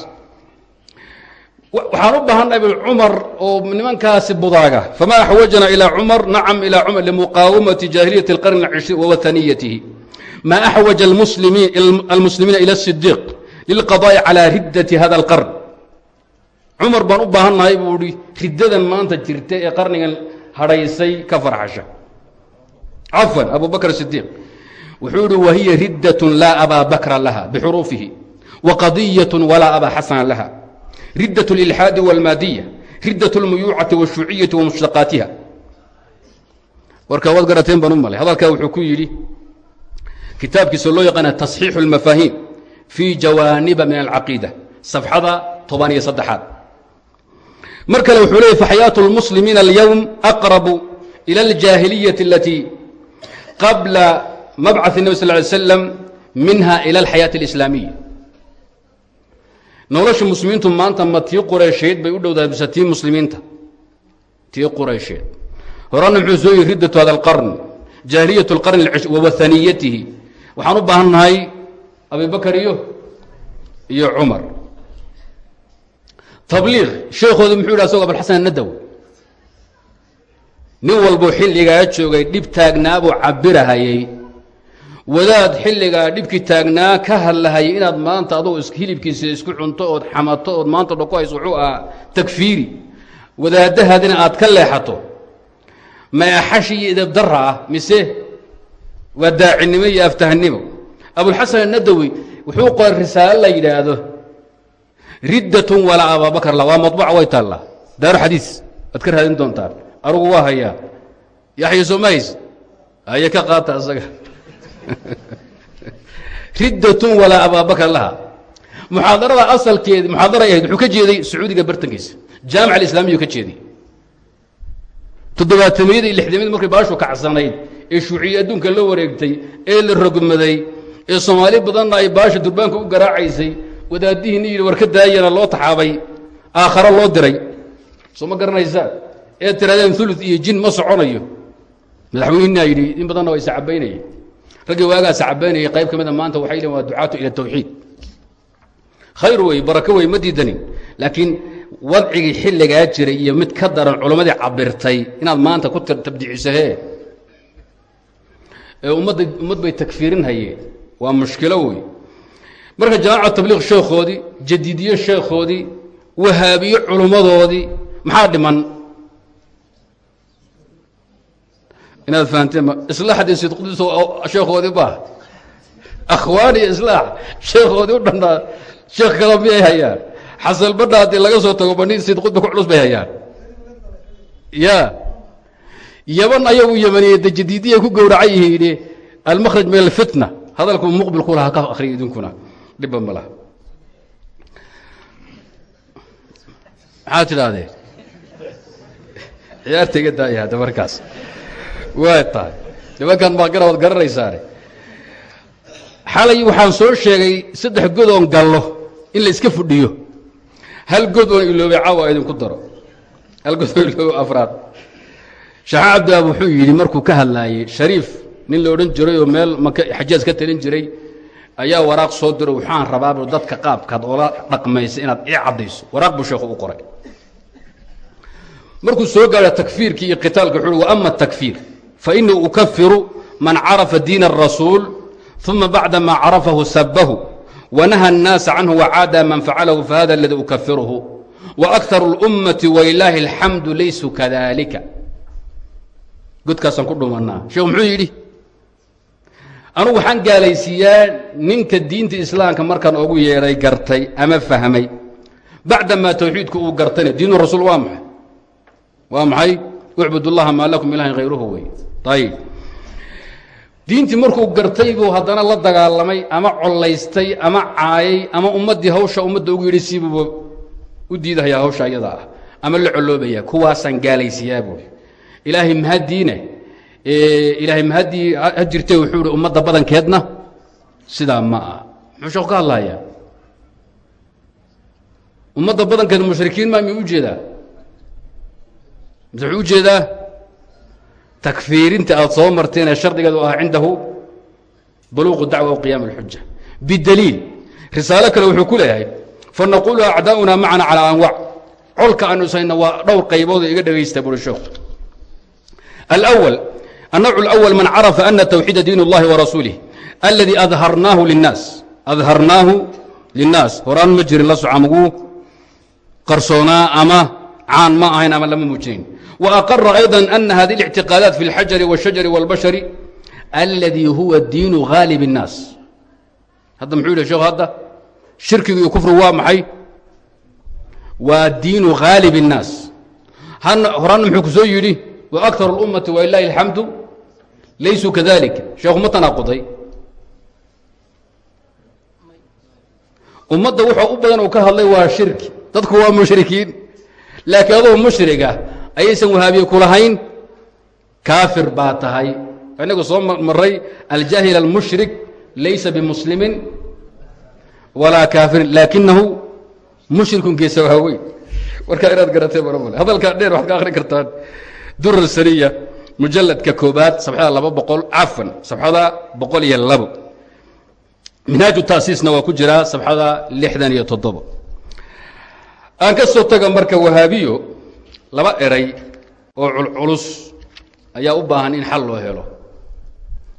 waxaan u baahannahay bn cumar oo nimankaasi budaaga fama axwajana ilaa cumar nacam ilaa cumar limuqaawamati jaahiliyati اlqarni اlcishriin wawahaniyatihi ma axwaja almuslimiina ila الsidiiq lilqadaa'i calى riddati hada اlqarn cumar baan u baahannahay buu ihi riddadan maanta jirta ee qarnigan hadhaysay ka farxasha cafwan abu bakr sidiiq wuxuu ihi wahiya riddaة laa abaa bakra laha bixuruufihi waqadiyaة walaa abaa xasana laha riddaة اlilxaadi wاlmaadiya riddaة اlmuyuucati wالshuuciyati wamushtaqaatiha warka waad garateen baan u malay hadalkaa wuxuu ku yidhi kitaabkiisa loo yaqaana taصxiixu اlmafaahiim fii jawaaniba min alcaqiida safxada toban iyo saddexaad mar kale wuxuu leeyay faxyaaة اlmuslimiina اlyowm aqrabu ilى اljaahiliyaةi alatii qabla mabcaث النbi sal ly slam minha ilى اlxayaaةi اlislaamiya nolosha muslimiintu maanta ma tii quraysheed bay u dhowdahay mise tii muslimiinta tii quraysheed horana muxuu soo yihi riddatu hada اlqarn jaahiliyaة اlqarn wawahaniyatihi waxaan u baahan nahay abi bakr iyo iyo cumar tabliiq sheekoodu muxuu yidhi asagoo abalxasan nadaw nin walbuu xilligaa joogay dhib taagnaabuu cabirahayey wadaad xilligaa dhibkii taagnaa ka hadlahayay inaad maanta adugu hilibkiisa isku cunto ood xamato ood maanta hayso wuxuu ahaa takfiiri. wadaadahaadina aad ka leexato. ma axashi iyo idabdara ah mise waa daacinimo iyo aftahnimo abulxasan anadawi wuxuu qoray risaalo la yidhaahdo riddatun walaa abaabakar la waa maطbuca way taallaa daaru xadiis waad ka raadin doontaan. Anugu waa hayaa yaxya soo ma hays haye ka qaata asaga. Riddatun walaa abaabakar laha. Muxaadarada asalkeedi muxaadaray ahayd wuxuu ka jeeday sacuudiga bartankiisa. Jaamic alislamiyu ka jeeday. Toddobaatamiyada iyo lixdamiyada markay baashu kacsanayd ee shuuciye adduunka la wareegtay ee la rogmaday ee soomaali badanna ay baasha durbaanka u garaacaysay wadaadihiina yidhi war ka daayana loo taxaabay aakharo loo diray. Soo ma garanaysaa? Ee tiraadeen ulu iyo jin ma soconayo. Madaxweynenaa yidhi in badanna waa isacabaynayeen raggii waagaa sacabaynayay qayb ka mida maanta waxay lehin waa ducaatu ila tawxiid. Khayr wey barako wey ma diidanin. Laakiin wadcigii xilligaa jiray iyo mid ka daran culammadii cabirtay inaad maanta ku tabdicisahee ee ummadda ummad bay takfiirin hayeen. Waa mushkilo wey marka jamaaca tabliiq sheekhoodii jadiidiye sheekhoodii wahaabiye culummadoodii maxaa dhiman? Inaad fahanteen islaaxdii sidqudus sheekhoodii baa akhwaani islaax sheekhoodii u dhannaa sheekh kala miyay hayaan? Xasan haddii laga soo tago bani sidqudba ku culus bay hayaan. Ya. Yaban ayagu yamaniye de jadiidiyay ku gowracan yihiin almakhraj min alfitna. Hadalku muqbil ku ka akhriya idinkuna dhibba ma laha maxaad hadda markaas. Waa tahay. Nimankan baa gara waad garanaysaane xalay waxaan soo sheegay saddex god oon gallo in la fudhiyo. Hal god oon iloobay caawa idinku daro. Hal god oon iloobe afraad. Shaxa cabdilaab wuxuu yidhi markuu ka hadlaayey shariif nin la odhan jiray oo meel maka xajaaj ka talin jiray ayaa waraaq soo diro waxaan rabaabu dadka qaabkaad oola dhaqmaysa inaad ii caddayso waraaq buu sheekhu u qoray markuu soo gaadha takfiirkii iyo qitaalka wuxuu uhi wa ama takfiir fainii ukafiru man carafa diina الrasuul ثuma bacda ma carafahu sabahu wanaha الnaasa canhu wacaada man facalahu fahada اladii ukafiruhu waأkharu اlummati wailaahi اlxamdu laysuu kadalika godkaasaan ku dhumanaa sheekhu muxuu yidhi anugu waxaan gaalaysiiyaa ninka diinta islaamka markaan ogu yeedhay gartay ama fahmay. Bacdamaa tawxiidku uu gartayna diinu rasuul waa maxay? Waa maxay? Ucbud maa lakum ilahan hayruhu wey ayib diintii markuu gartay buu haddana la dagaalamay ama collaystay ama caayay ama ummaddii hawsha ummadda ugu yidhi sibuuba u diidahayaa hawsha iyada ah ama la colloobaya kuwaasaan gaalaysiiyaa buui ilaahay mahaddiine Eh, ilaahay mahadii ha jirte wuxuu hi ummadda badankeedna sidaa ma ah muxuu ka hadlayaa? Ummadda badankeed mushrikiin maa miyuu u jeedaa mase wuxuu u jeedaa takfiirinta aada soo marteen ee shardigeedu ahaa cindahu buluuqu dacwa waqiyaam alxuja bidaliil. Risaalo kale wuxuu ku leeyahay fanaquulu acdaa'unaa macana calaa anwaac colka aanu isayna waa dhowr qaybood iga dhegaysta buuri sheekhu alwal النوع الأول من cرف أن توحيد dين الlahi ورasuuله الذي أdhrnaaه للناas أdharnaahu للناas horaan ma jirin la socamgu qarsoonaa ama caan ma ahayn ama lama muujinayn وأقر أيضا أن هذه الاعتiقاadات في الحaجر والشhaجر والبشhر الذي huوa diin غاaلب الناas hadda mxuu yhi shekh hadda shirkigu iyo kufrigu waa maxay waa diinu غاaلب الناas horaanna muxuu ku soo yidhi وأكثر الأمة وللahi الحمد laysuu kadalika sheekhu ma tanaaquday ummadda wuxuu u badan uu ka hadlay waa shirki dadku waa mushrikiin laakiin adoo mushriga ayaysan wahaabiye kulahayn kaafir baa tahay inagu soo maray aljaahil almushrik laysa bimuslimin walaa kaafirin laakinahu mushrikun geesa waaweyn warkaa inaad garatee marmale hadalkaa dheer waxad ka akhrin kartaan durar sariya mujaladka koobaad sabxada laba boqol cafan sabxada boqol iyo labo. Minhaaju taasiisna waa ku jiraa sabxada lixdan iyo toddobo. Aan ka soo taga marka wahaabiyo laba eray oo culculus ayaa u baahan in xal loo helo.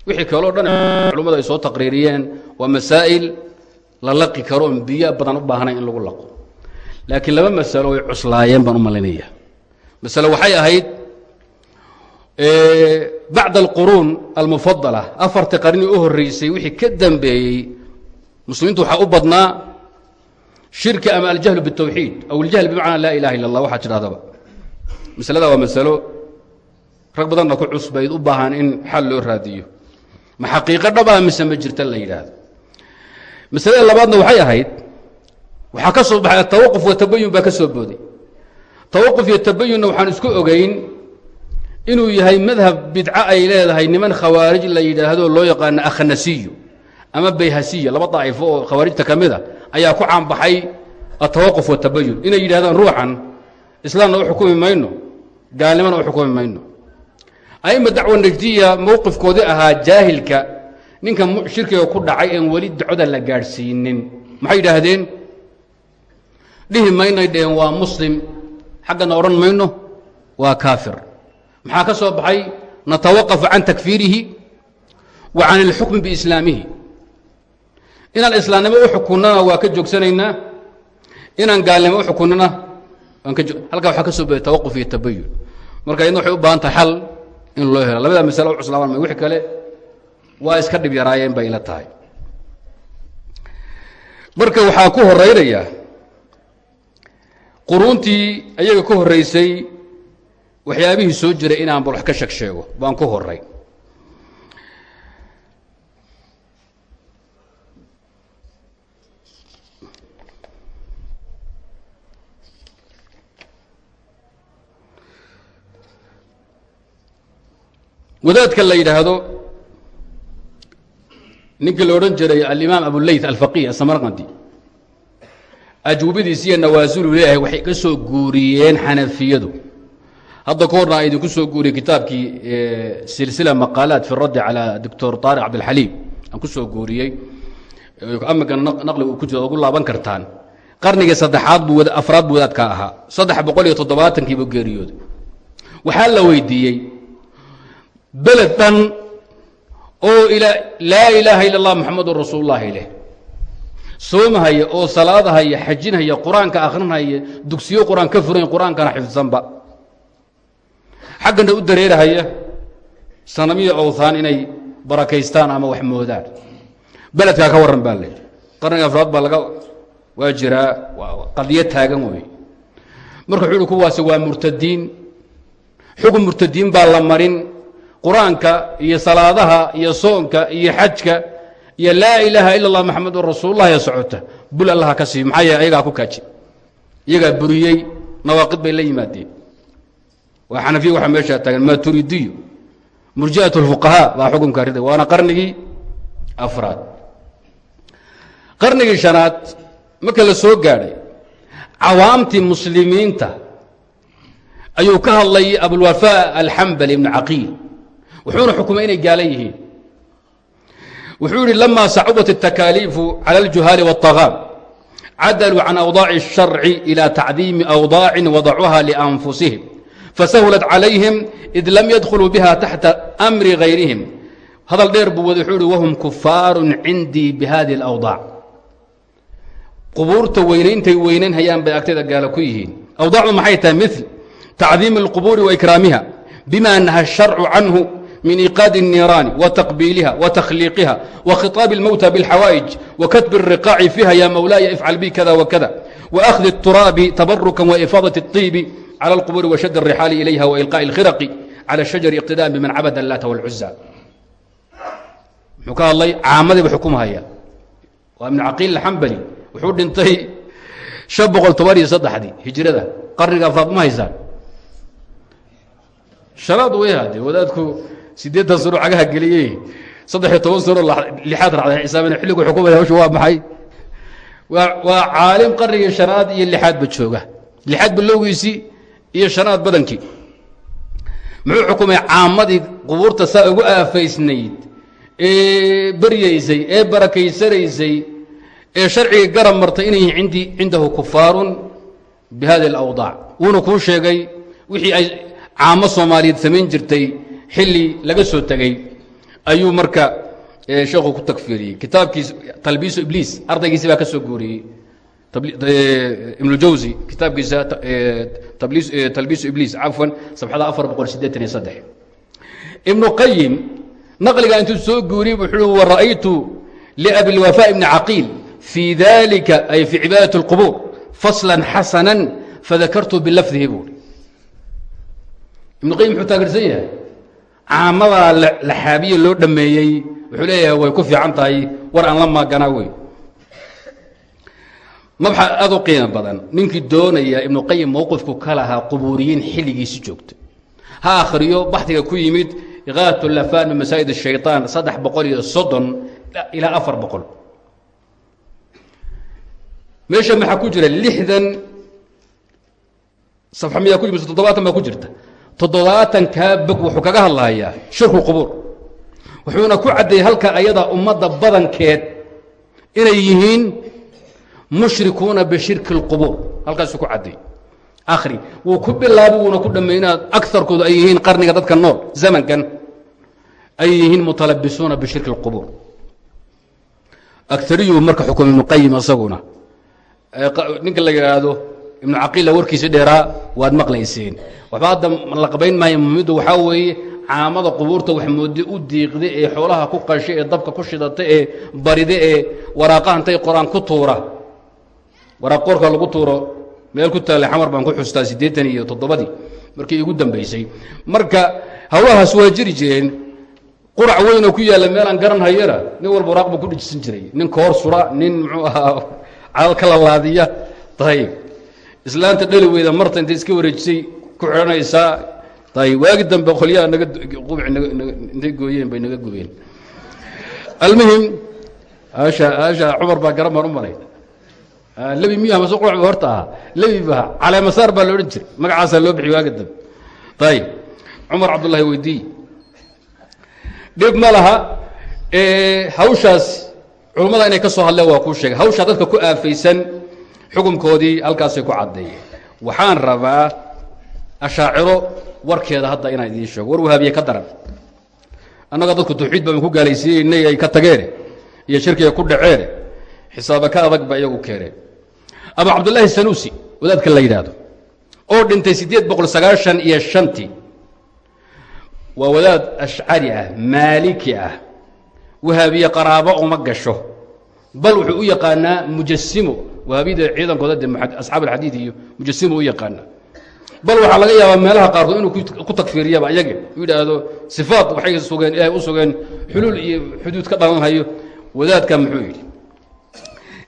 Wixii kaloo dhan culimmadu ay soo taqriiriyeen waa masaa'il la laqi karo oon biyo badan u baahnayn in lagu laqo. Laakiin laba masalo way cuslaayeen baan u malinaya masale waxay ahayd bacd alquruun almufadala afartii qarni u horreysay wixii ka dambeeyey muslimiintu waxaa u badnaa shirki ama aljahlu biاtawxiid aw aljahl bimacnaa laa ilaha illa اllah waxaa tidhahdaba masalada waa masalo rag badanna ku cusbayd u baahan in xal loo raadiyo ma xaqiiqo dhabaa mise ma jirta la yidhaahdo masalada labaadna waxay ahayd waxaa ka soo baxay atawaquf wa tabayun baa ka soo booday tawaquf iyo tabayunna waxaan isku ogeyn inuu yahay madhab bidco ay leedahay niman khawaarij la yidhaahdo loo yaqaano akhnasiyo ama bayhasiyo laba daa'ifo oo khawaarijta ka mid a ayaa ku caanbaxay atawaquf watabayun inay yidhahdaan ruuxan islaamna u xukumi mayno gaalnimana u xukumi mayno. Aima dacwa najdiya mowqifkoodii ahaa jaahilka ninka shirkiga ku dhacay een weli dacwada la gaadhsiinin. Maxay yidhaahdeen? Dhihi maynay dheheen waa muslim xaggana odhan mayno waa kaafir maxaa ka soo baxay? Natawaqafu can takfiirihi wa can اlxukmi biislaamihi. Inaan islaamnimo u xukunnana waa ka joogsanaynaa. Inaan gaalnimo u xukunnana halkaa waxaa ka soo baya tawaquf iyo tabayun marka iyadna waxay u baahan tahay xal in loo helo. Labada masale u cuslaaban may wixii kale waa iska dhib yaraayeen bay ila tahay. Marka waxaa ku horeynaya quruuntii ayaga ka horreysay waxyaabihii soo jiray inaan bal wax ka sheg sheego baan ku horay wadaadka la yidhaahdo ninkii la odhan jiray alimaam abuleyt alfaqih asamarqandi ajwubadiis iyo nawaasulu leeyahay waxay ka soo guuriyeen xanafiyadu hadda ka horna idinku soo guuriyey kitaabkii silsila maqaalaat fi raddi calaa doctor taariq cabdilxaliim aan ku soo guuriyey. Amika naqli ku jira ugu laaban kartaan. Qarnigii saddexaad buu afraad buu wadaadka ahaa. Saddex boqol iyo toddobaatankiibu geeriyooday. Waxaa la weydiiyey beled dhan oo laa ilaaha ila اllah moxamedun rasuulullahi leh. Soomahaya oo salaadahaya xajinhaya qur'aanka akhrinhaya dugsiyo qur'aan ka furan qur'aankana xifdsanba xaggana u dareerahaya sanamiyo awthaan inay barakaystaan ama wax moodaan. Beledkaa ka warran baa leehi qarniga afraad baa laga waa jiraa qadiyo taagan wey marka wuxuu kuwaasi waa murtadiin. Xukun murtadiin baa la marin. Qur'aanka iyo salaadaha iyo soonka iyo xajka iyo laa ilaaha ila اllah maxamedun rasuullah ee socota. Bul allaha ka siiyo maxaa yeele ayagaa ku kaaji iyagaa buriyey nawaaqid bay la yimaadeen xanafiya waxa meeshaa taagan maturidiyo murji'at اlfuqahaa baa xukunka riday waana qarnigii afraad qarnigii shanaad marka la soo gaadhay cawaamtii muslimiinta ayuu ka hadlayay abulwafa alxambali ibnu caqiil wuxuuna xukumay inay gaalan yihiin wuxuu yihi lama sacubat الtakaaliifu calى اljuhaali والطagaam cadaluu can awdaaci الsharci ilى tacdiimi awdaacin wadacuha lianfusihim fasahulat calayhim id lam yadkhuluu biha taxta amri gayrihim hadal dheer buu wada wuxuu ihi wahum kufaaru cindii bihadihi اlawdaac qubuurta weynaintay weynayn hayaan bay agtayda gaalo ku yihiin awdaacdu maxay tahay mil tacdiimi اlqubuuri waikraamiha bima naha الsharcu canhu min iqaadi الniiraani وتaqbiiliha وتkhliiqiha وkhiطaabi الmowtى bاlxawaaئij وkatbi الriqaaci fiiha ya mawlaaya ifcal bi kada وkada وأkhdi الturaabi tabarukan وإfaadaة الطiibi calى الqbuuri وshad الrixaali ilayha وإlqاء الkhirqi calى الshajari اqtidاء bman cabad اllaata والcuزى muxuu ka hadlay caamadiiba xukumhaya waa ibn caqiil axambali wuxuu dhintay شhan boqol toban iyo saddexdii hijrada qarniga afraad ma haysaan shanaad way haadee wadaadku siddeetan sano cagaha geliyey saddex iyo toban sano lixaad raacday xisaabina xilligu xukumaya hawsha waa maxay waa waa caalim qarnigii shanaad iyo lixaadba jooga lixaad bilowgiisii iyo shanaad badankii. Muxuu xukumay caamadii qubuurta saa ugu aafaysnayd ee baryaysay ee barakaysanaysay ee sharciga garab martay inay yihiin indi cindahu kufaarun bi hadi alawdaac wuuna kuu sheegay wixii ay caamo soomaaliyeed samayn jirtay xilli laga soo tegey ayuu marka sheekhu ku takfiiriyey. Kitaabkiis talbiisu ibliis ardaygiisi baa ka soo guuriyey ibnujawsi kitaabkiisa talbiisu ibliis cafwan sabxada afar boqol sideetan iyo saddex. Ibnu qayim naqliga intuu soo guuriyey wuxuu wa ra'aytu liabilwafaa ibni caqiil fii dalika ay fii cibaadaة اlqubuur faslan xasana fadakartu bilafdihi buuri ibnu qayim muxuu taageersan yahay. Caamadaa laxaabiye loo dhammeeyey wuxuu leeyahay way ku fiican tahay war aan la maaganaa wey mabxa aad u qiimo badan. Ninkii doonaya ibnuqayim mowqifku ka lahaa qubuuriyiin xilligiisi joogta. Ha akhriyo baxdiga ku yimid iqaat lafaan min masaajid shayطaan saddex boqol iyo soddon ilaa afar boqol. Meesha maxaa ku jira? Lixdan safxa miyaa ku yimid toddobaatan baa ku jirta. Toddobaatankaa bog wuxuu kaga hadlahayaa shirku qubuur. Wuxuuna ku caddeeyey halka ayada ummadda badankeed inay yihiin mushrikuuna bishirki اlqubuur halkaasu ku cadday akhri wuu ku bilaabo wuuna ku dhammaynaa agarkoodu ay yihiin qarniga dadka nool zamankan. Ay yihiin mutalabisuuna bishirki اlqubuur agariyuu marka xukum ibnu qayim isaguna ninka la yidhaahdo ibnu caqiila warkiisi dheeraa waad maqlayseen waxba hadda la qabayn muhimmaddu waxaa weeye caamada qubuurta wax moodi u diiqda ee xoolaha ku qasha ee dabka ku shidata ee barida ee waraaqahantay qoraan ku tuura waraaq qorka lagu tuuro meel ku taallay xamar baan ku xustaa siddeetan iyo toddobadii markii igu dambaysay marka hawlahaas waa jiri jireen qurac weynoo ku yaalla meel aan garan hayana nin walba waraaq buu ku dhijisan jiray. Nin koor sura nin muxuu ahaa cadal ka lalaadiya ayib islaanta dhali weyda marta intay iska wareejisay ku xidhanaysaa ayib waagi dambe qolyaha naga qubic intay gooyeen bay naga gooyeen almuhim asha asha cumar baa garan baan u malay lebi miyu mase qurac ba horta ahaa lebi ba caleemasaar baa la odhan jiray. Magacaasaa loo bixiy waagi dambe ayib cumar cabdullahi weydiiy dhib ma laha hawshaas culummada inay ka soo hadleen waa kuu sheegay. Hawshaa dadka ku aafaysan xukunkoodii halkaasay ku caddeeyeen. Waxaan rabaa ashaaciro warkeeda hadda inaan idiin sheego. War wahaabiye ka daran. Annaga dadku tawxiid baan ku gaalaysiiyeynay ay ka tageene iyo shirkiga ku dhaceene xisaaba ka adag ba iyagu keeneen ama cabdullaahi sanuusi wadaadka la yidhaahdo oo dhintay siddeed boqol sagaashan iyo shantii waa wadaad ashcari ah maaliki ah wahaabiye qaraabo uma gasho bal wuxuu u yaqaanaa mujasimo wahaabiyada ciidankooda de asxaab alxadiid iyo mujasimo u yaqaana bal waxaa laga yaabaa meelaha qaarkood inuu ku takfiiriyaba ayage u yidhaahdo sifaat waxay sugeen ilaahay u sugeen xuluul iyo xuduud ka dhalanhayo wadaadka muxuu yidhi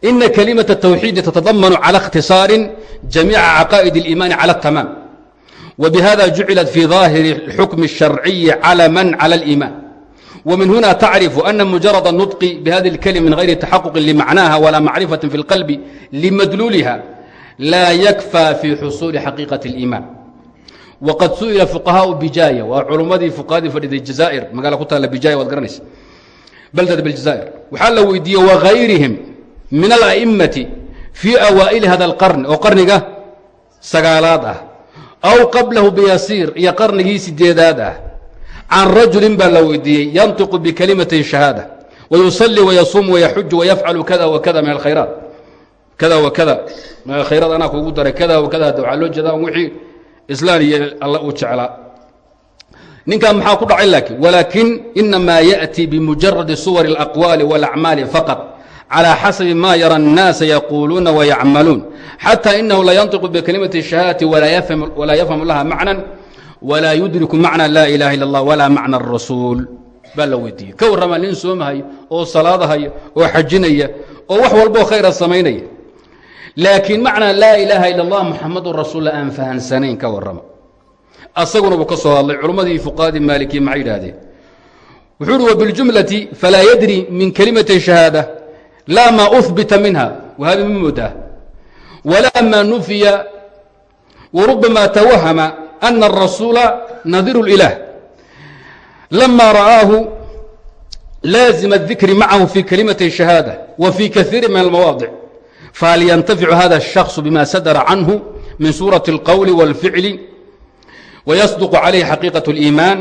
ina kalimaة التwxiidi tatadamanu calى اkhtiصaari jamiica caqaa'id اliimaani calى الtamaam وبhذا جuعiلت في ظاahiر الحكم الشharعي علما على الإيمان ومن هنا تعرف أن مجرد النطق بهذه الكلمة من غير تحقق لمعناها ولا معرفة في القلب لمدلولها لا يكفى في حصول حقيقة الإيمان وقد سئل فقهاء بجاية وعلمdii فقهadii fadhiday جزائر magaala ku taala بجاية waad garanaysa بلدد بالجزائر waxaa la weydiiye وغayrهم من الأئمة في أwائل هذا القرن oo qarniga sagaalaad ah aw qablahu biyasiir iyo qarnigii sideedaad ah can rajulin baa la weydiiyey yantiqu bikalimatay shahaada wayusalli wayasuum wayaxuju wayafcalu kada wakada min alkhayraat kada wakada min alkhayraat anaa kuugu daray kada wakada hadda waxaa loo jeedaa wixii islaan iyo alla uu jeclaa ninkan maxaa ku dhacay laakiin walaakin inamaa yaأti bimujaradi suwar اlaqwaali wاlacmaali faqط على xasب ma yarى الناaس يقuluuna ويعmaluun xatى إنه la ينطق بكلمة الشhهاaدة وlaa yfهم لha معنى وlaa يdرك معنى لا إله إلا الله ولا معنى الرasuuل baa la weydiiyey ka warrama nin soomahaya oo salaadahaya oo xajinaya oo wax walboo khayra samaynaya laakiin macnaa laa ilaaha ila اllah muxamadu rasuul aan fahansanayn ka warrama asaguna buu ka soo hadlay culummadii fuqahadii maalikiya maxay yidhahdeen wuxuu uhi wbiاljumlaةi falaa yadri min kalimaةi shahaadة laa maa uhbita minha wahaabi ma moodaa walaa maa nufiya warubama tawahama ana الrasuula nadiru اlilah lama ra'aahu laazima الdikri macahu fi kalimaةi الشhahaadة wa fi kaiiri min almawaadic fahal yantaficu hada الشhakhص bima sadra canhu min suuraة الqowli wاlficli wayasduq calayhi xaqiiqaة الإimaan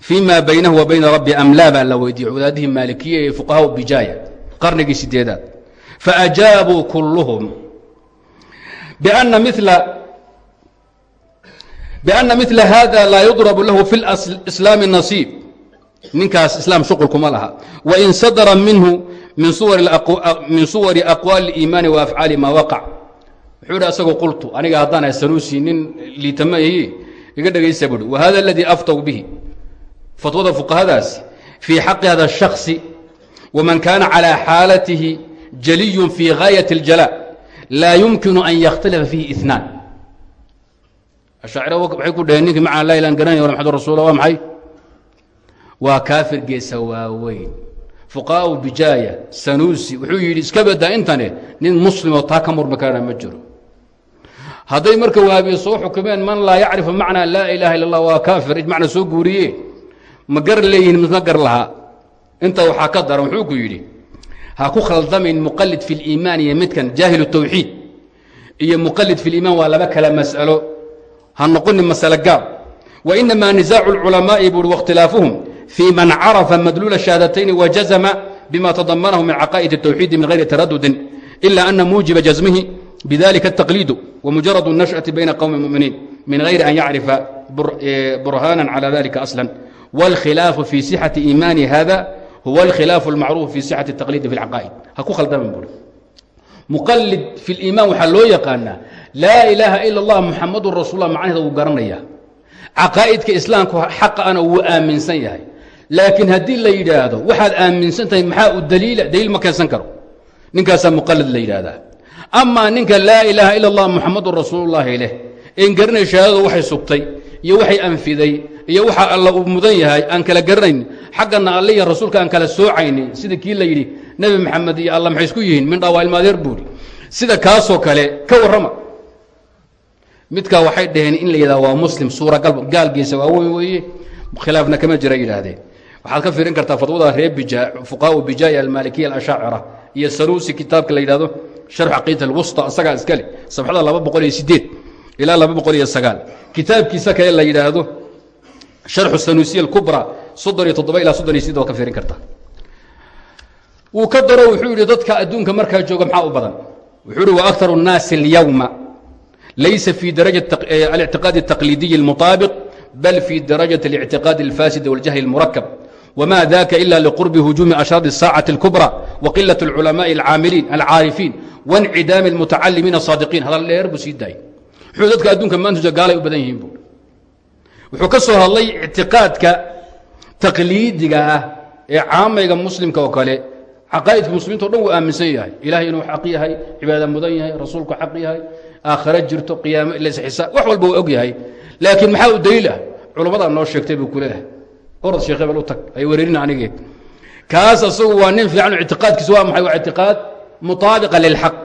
fima baynahu wa bayna rabbi am laa baa la weydiiyey wadaadihii maalikiya ee fuqahaa bijaaya qarnigii sideedaad faajaabuu kulluhum bأna mila بأنa miثla hada laa yuضرب lahu fi اlإسlaami نaصيib ninkaas islaam shuqulkuma laha وin sadra minhu min suwari أqwaali الإimaani وأfعaali ma waqع wuxuu hi asagoo qultu aniga haddaan sanuusi nin liitamayi iga dhegaysa buhi وhada اladي aftow bihi fatwada fuqahadaasi fii xaqi hada الشhakhصi وman kana calى xaalatihi jaliy fii غaayaة الjalاء laa yumkinu an yakhtalifa fiihi iثnaan ashaacira waxay ku dhaheen ninkii macaan laa ilan garanaya war maxamad rasuula waa maxay waa kaafir geesa waaweyn fuqaa'u bijaaya sanuusi wuxuu yidhi iska badaa intane nin muslimoo taa ka murmi karana ma jiro hadday marka waabiye soo xukumeen man laa yacrifu macnaa laa ilaha illa اllah waa kaafir ijmacna soo guuriye ma gar leeyihin misma gar lahaa inta waxaa ka daran wuxuu ku yidhi ha ku khaldamayn muqalid fi اliimaan iyo midkan jaahil tawxiid iyo muqalid fi liimaan waa laba kala mas'alo ha noqonin masalo gaab wainamaa nisaacu اlculamaa'i buui waاkhtilaafuhum fii man carafa madluula shahadatayni wajazma bima tadamanahu min caqaa'id الtawxiidi min غayri taradudin ila ana muujiba jazmihi bidalika التaqliid وmujarad النashأةi bayna qowmi muminiin min غayri an yacrifa burhana calى dalika asla wاlkhilaafu fi sixaةi iimaani hada huwa اlkhilaafu اlmacruuf fi sixaةi التaqlidi fi اlcaqaa'id ha ku khaldaman buuri muqalid fi اliimaan waxaa loo yaqaanaa laa ilaaha ila اllah muxamadun rasuul macnaheeda wuu garanaya caqaa'idka islaamku xaqa ana wuu aaminsan yahay laakiin haddii la yidhaahdo waxaad aaminsan tahay maxaa u daliila daliil ma keensan karo ninkaasaa muqalid la yidhaahdaa amaa ninka laa ilaaha ila اllah muxamadun rasuulullaahi leh een garanay shahaadadu waxay sugtay iyo waxay anfiday iyo waxa alla uu mudan yahay aan kala garanayn xaggana alle iyo rasuulka aan kala soocaynin sida kii la yidhi nebi maxamed iyo alla maxay isku yihiin? Mindhaa waa ilmaadeer buuri sida kaasoo kale ka warrama. Midkaa waxay dhaheen in la yidhahda waa muslim suuragal gaalgiisa waa weyn weeye. Khilaafna kama jira yidhaahdeen waxaad ka fiirin kartaa fatwada reer fuqaau bijaaya almaalikiya alashaacira iyo saluusi kitaabka la yidhahdo sharxu caqiidat alwusta isagaa iskale sabxada laba boqol iyo sideed kale la yidhaahdo sharxu sanuusiya alkubra soddon iyo toddoba ilaa soddon iyo sideed waa ka fiirin kartaa wuu ka daro wuxuu yidhi dadka adduunka markaa jooga maxaa u badan wuxuu yidhi wa akharu الnaasi اlyawma laysa fi daraja alictiqaadi الtaqliidiyi اlmutaabiq bal fi darajaة الاctiqaadi اlfasid wاljahli اlmurakab wma daka ila liqurbi hujuumi ashraad الsaacaة اlkubra waqilaة اlculamaءi اlcaamiliin alcaarifiin waاncidaami اlmutacalimiin الصaadiqiin hadal dheer buu sii daayay wuxuu dadka adduunka maanta gaalay u badan yihiin bu wuxuu ka soo hadlay ictiqaadka taqliidiga ah ee caamayga muslimka oo kale. Caqaa'idka muslimiinta o dhan wuu aaminsan yahay. Ilahay inuu xaq yahay cibaada mudan yahay rasuulku xaq yahay aakhare jirto qiyaamo lasxisaab wax walba waa og yahay. Laakiin maxaa u daliil ah? Culummadaa noo sheegtay buu kuleeyahay orod sheekh hebel u tag ay wereerin anigee kaas asagu waa nin fiican ictiqaadkiisu waa maxay? Waa ictiqaad mutaabiqa lilxaq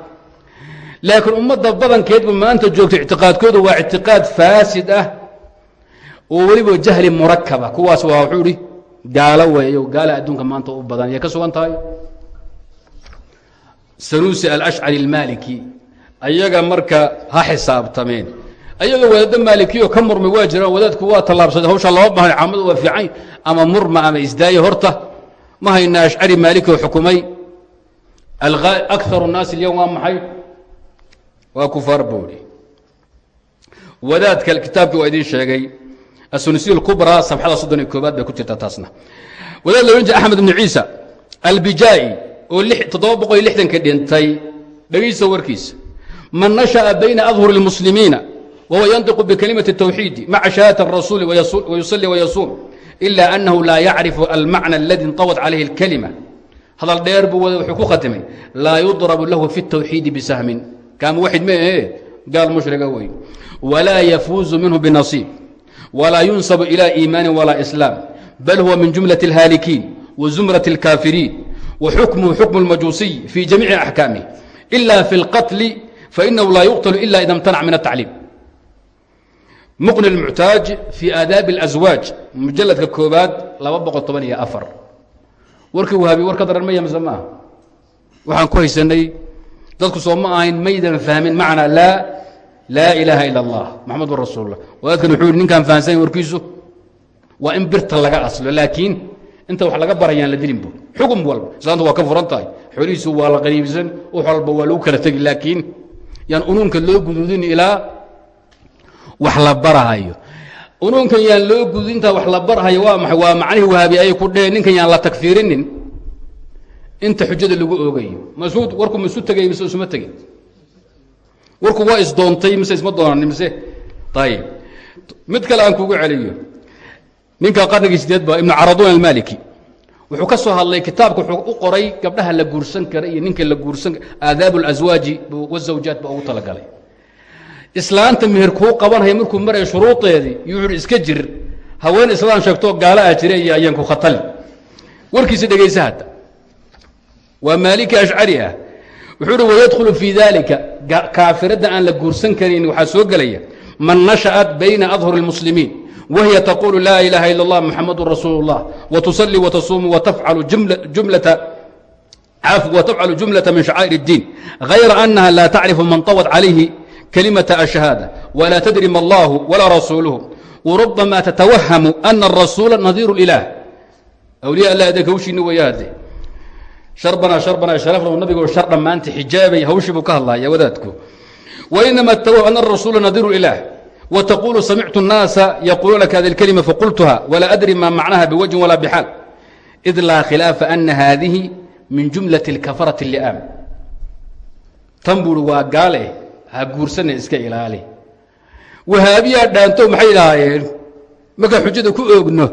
laakiin ummadda badankeedba maanta joogta ictiqaadkoodu waa ictiqaad faasid ah oo weliba jahli murakaba kuwaas waa wuxuu ihi gaalo weeyo gaala adduunka maanta u badan yay ka sugan tahay? Sanuusi alashcari almaaliki ayaga marka ha xisaabtameen ayaga wadaaddo maalikiyo ka murmay waa jiraan wadaadku waa tallaabsaday hawsha lama baahan caamadu waa fiicay ama murma ama isdaaye horta ma hayna ashcari maalikio xukumay. Akaru nnaasi اlyowm waa maxay? Waa kufaar booli wadaadka kitaabki waa idiin sheegay asunisiy اkubra sabxada soddon iyo koobaad bay ku jirta taasna wadaad la odhan jira axmed ibnu ciisa albijaa'i oo toddoba boqol iyo lixdanka dhintay dhegaysta warkiisa man nashaأa bayna adhur اlmuslimiina wahuwa yanطiqu bikalimati الtawxiidi maca shahaadati الrasuuli wayusali wayasuum ila anahu laa yacrifu almacna aladi inطawad calayhi اlkalima hadal dheer buu wuxuu ku khatimay laa yudrabu lahu fi الtawxiidi bisahmin kaama waxid ma ahe gaal mushriga wey walaa yafuuzu minhu binasiib walaa yunsabu ilى iimaani walaa islaam bal huwa min jumlaة اlhaalikiin wa zumraة اlkaafiriin wa xukmuhu xukmu اlmajuusiy fi jamiici axkaamih ila fi اlqatli fainahu laa yuqtlu ila ida اmtanac min الtacliim muqni اlmuctaaj fi aadaabi اlaswaaj mujaladka koobaad laba boqol toban iyo afar warkii wahaabi war ka daran maya mise maaha waxaan ku haysanay dadku soo ma ahayn maydan fahmin macnaa laa laa ilaaha ila اllah maxamedun rasuul lah wadaadkan wuxuu yihi ninkaan fahansayn warkiisu waa in birta laga aslo laakiin inta wax laga barayaan la dilin bu xukun walba. Islaanta waa ka furan tahay xoolihiisu waa la qaniibsan wax walba waa lagu kala tegi laakiin yaan unuunka loo gududin ilaa wax la barahayo. Unuunkan yaan loo gudud intaa wax la barhayo waa maxay? Waa macnihii wahaabi ay ku dheheen ninkan yaan la tagfiirinin. Inta xujada lagu oogayo. Masud warku ma isu tegay mise isuma tegin warku waa isdoontay mise isma doonan mise? Ayib mid kale aan kugu celiyo. Ninka qarnigii sideed ba ibnu caradun almaliki wuxuu ka soo hadlay kitaabka wuxuu u qoray gabdhaha la guursan kara iyo ninka la guursan aadaabu اlaswaaji wazawjaat ba ugu talagalay. Islaanta meher kuu qabanhaya markuu maraya shuruudeedii yuu iska jir. Haween islaan sheegtoo gaala ah jire iyo ayanku khatali warkiisa dhegaysa hadda. Waa maaliki ashcari ah wuxuu uhi wayadkhulu fii dalika kaafiradda aan la guursan karin waxaa soo gelaya man nasha'at bayna adhur اlmuslimiin wahiy taqulu laa ilaha ila اllah muxamadu rasuulu اllah watusalii watasuumu watafcalu jumlata وتفعل جملة من شعائر الدين غير أنها لا تعرف من طوت عليه كلمة الشهادة ولا تدري ما الله ولا رسوله وربما تتوهم أن الرسول نظير الإله أولياء الله ذلك وشي وياده شربنا شربنا شرف له النبي شر ما أنت حجابي هوشي بك الله يا وذاتكم وإنما التوهم أن الرسول نظير الإله وتقول سمعت الناس يقولون لك هذه الكلمة فقلتها ولا أدري ما معناها بوجه ولا بحال إذ لا خلاف أن هذه من جملة الكفرة اللئام تنبر وقاله هقورسنا إسكا إلالي وهابيا دانتو محي لهايين marka xujada ku oogno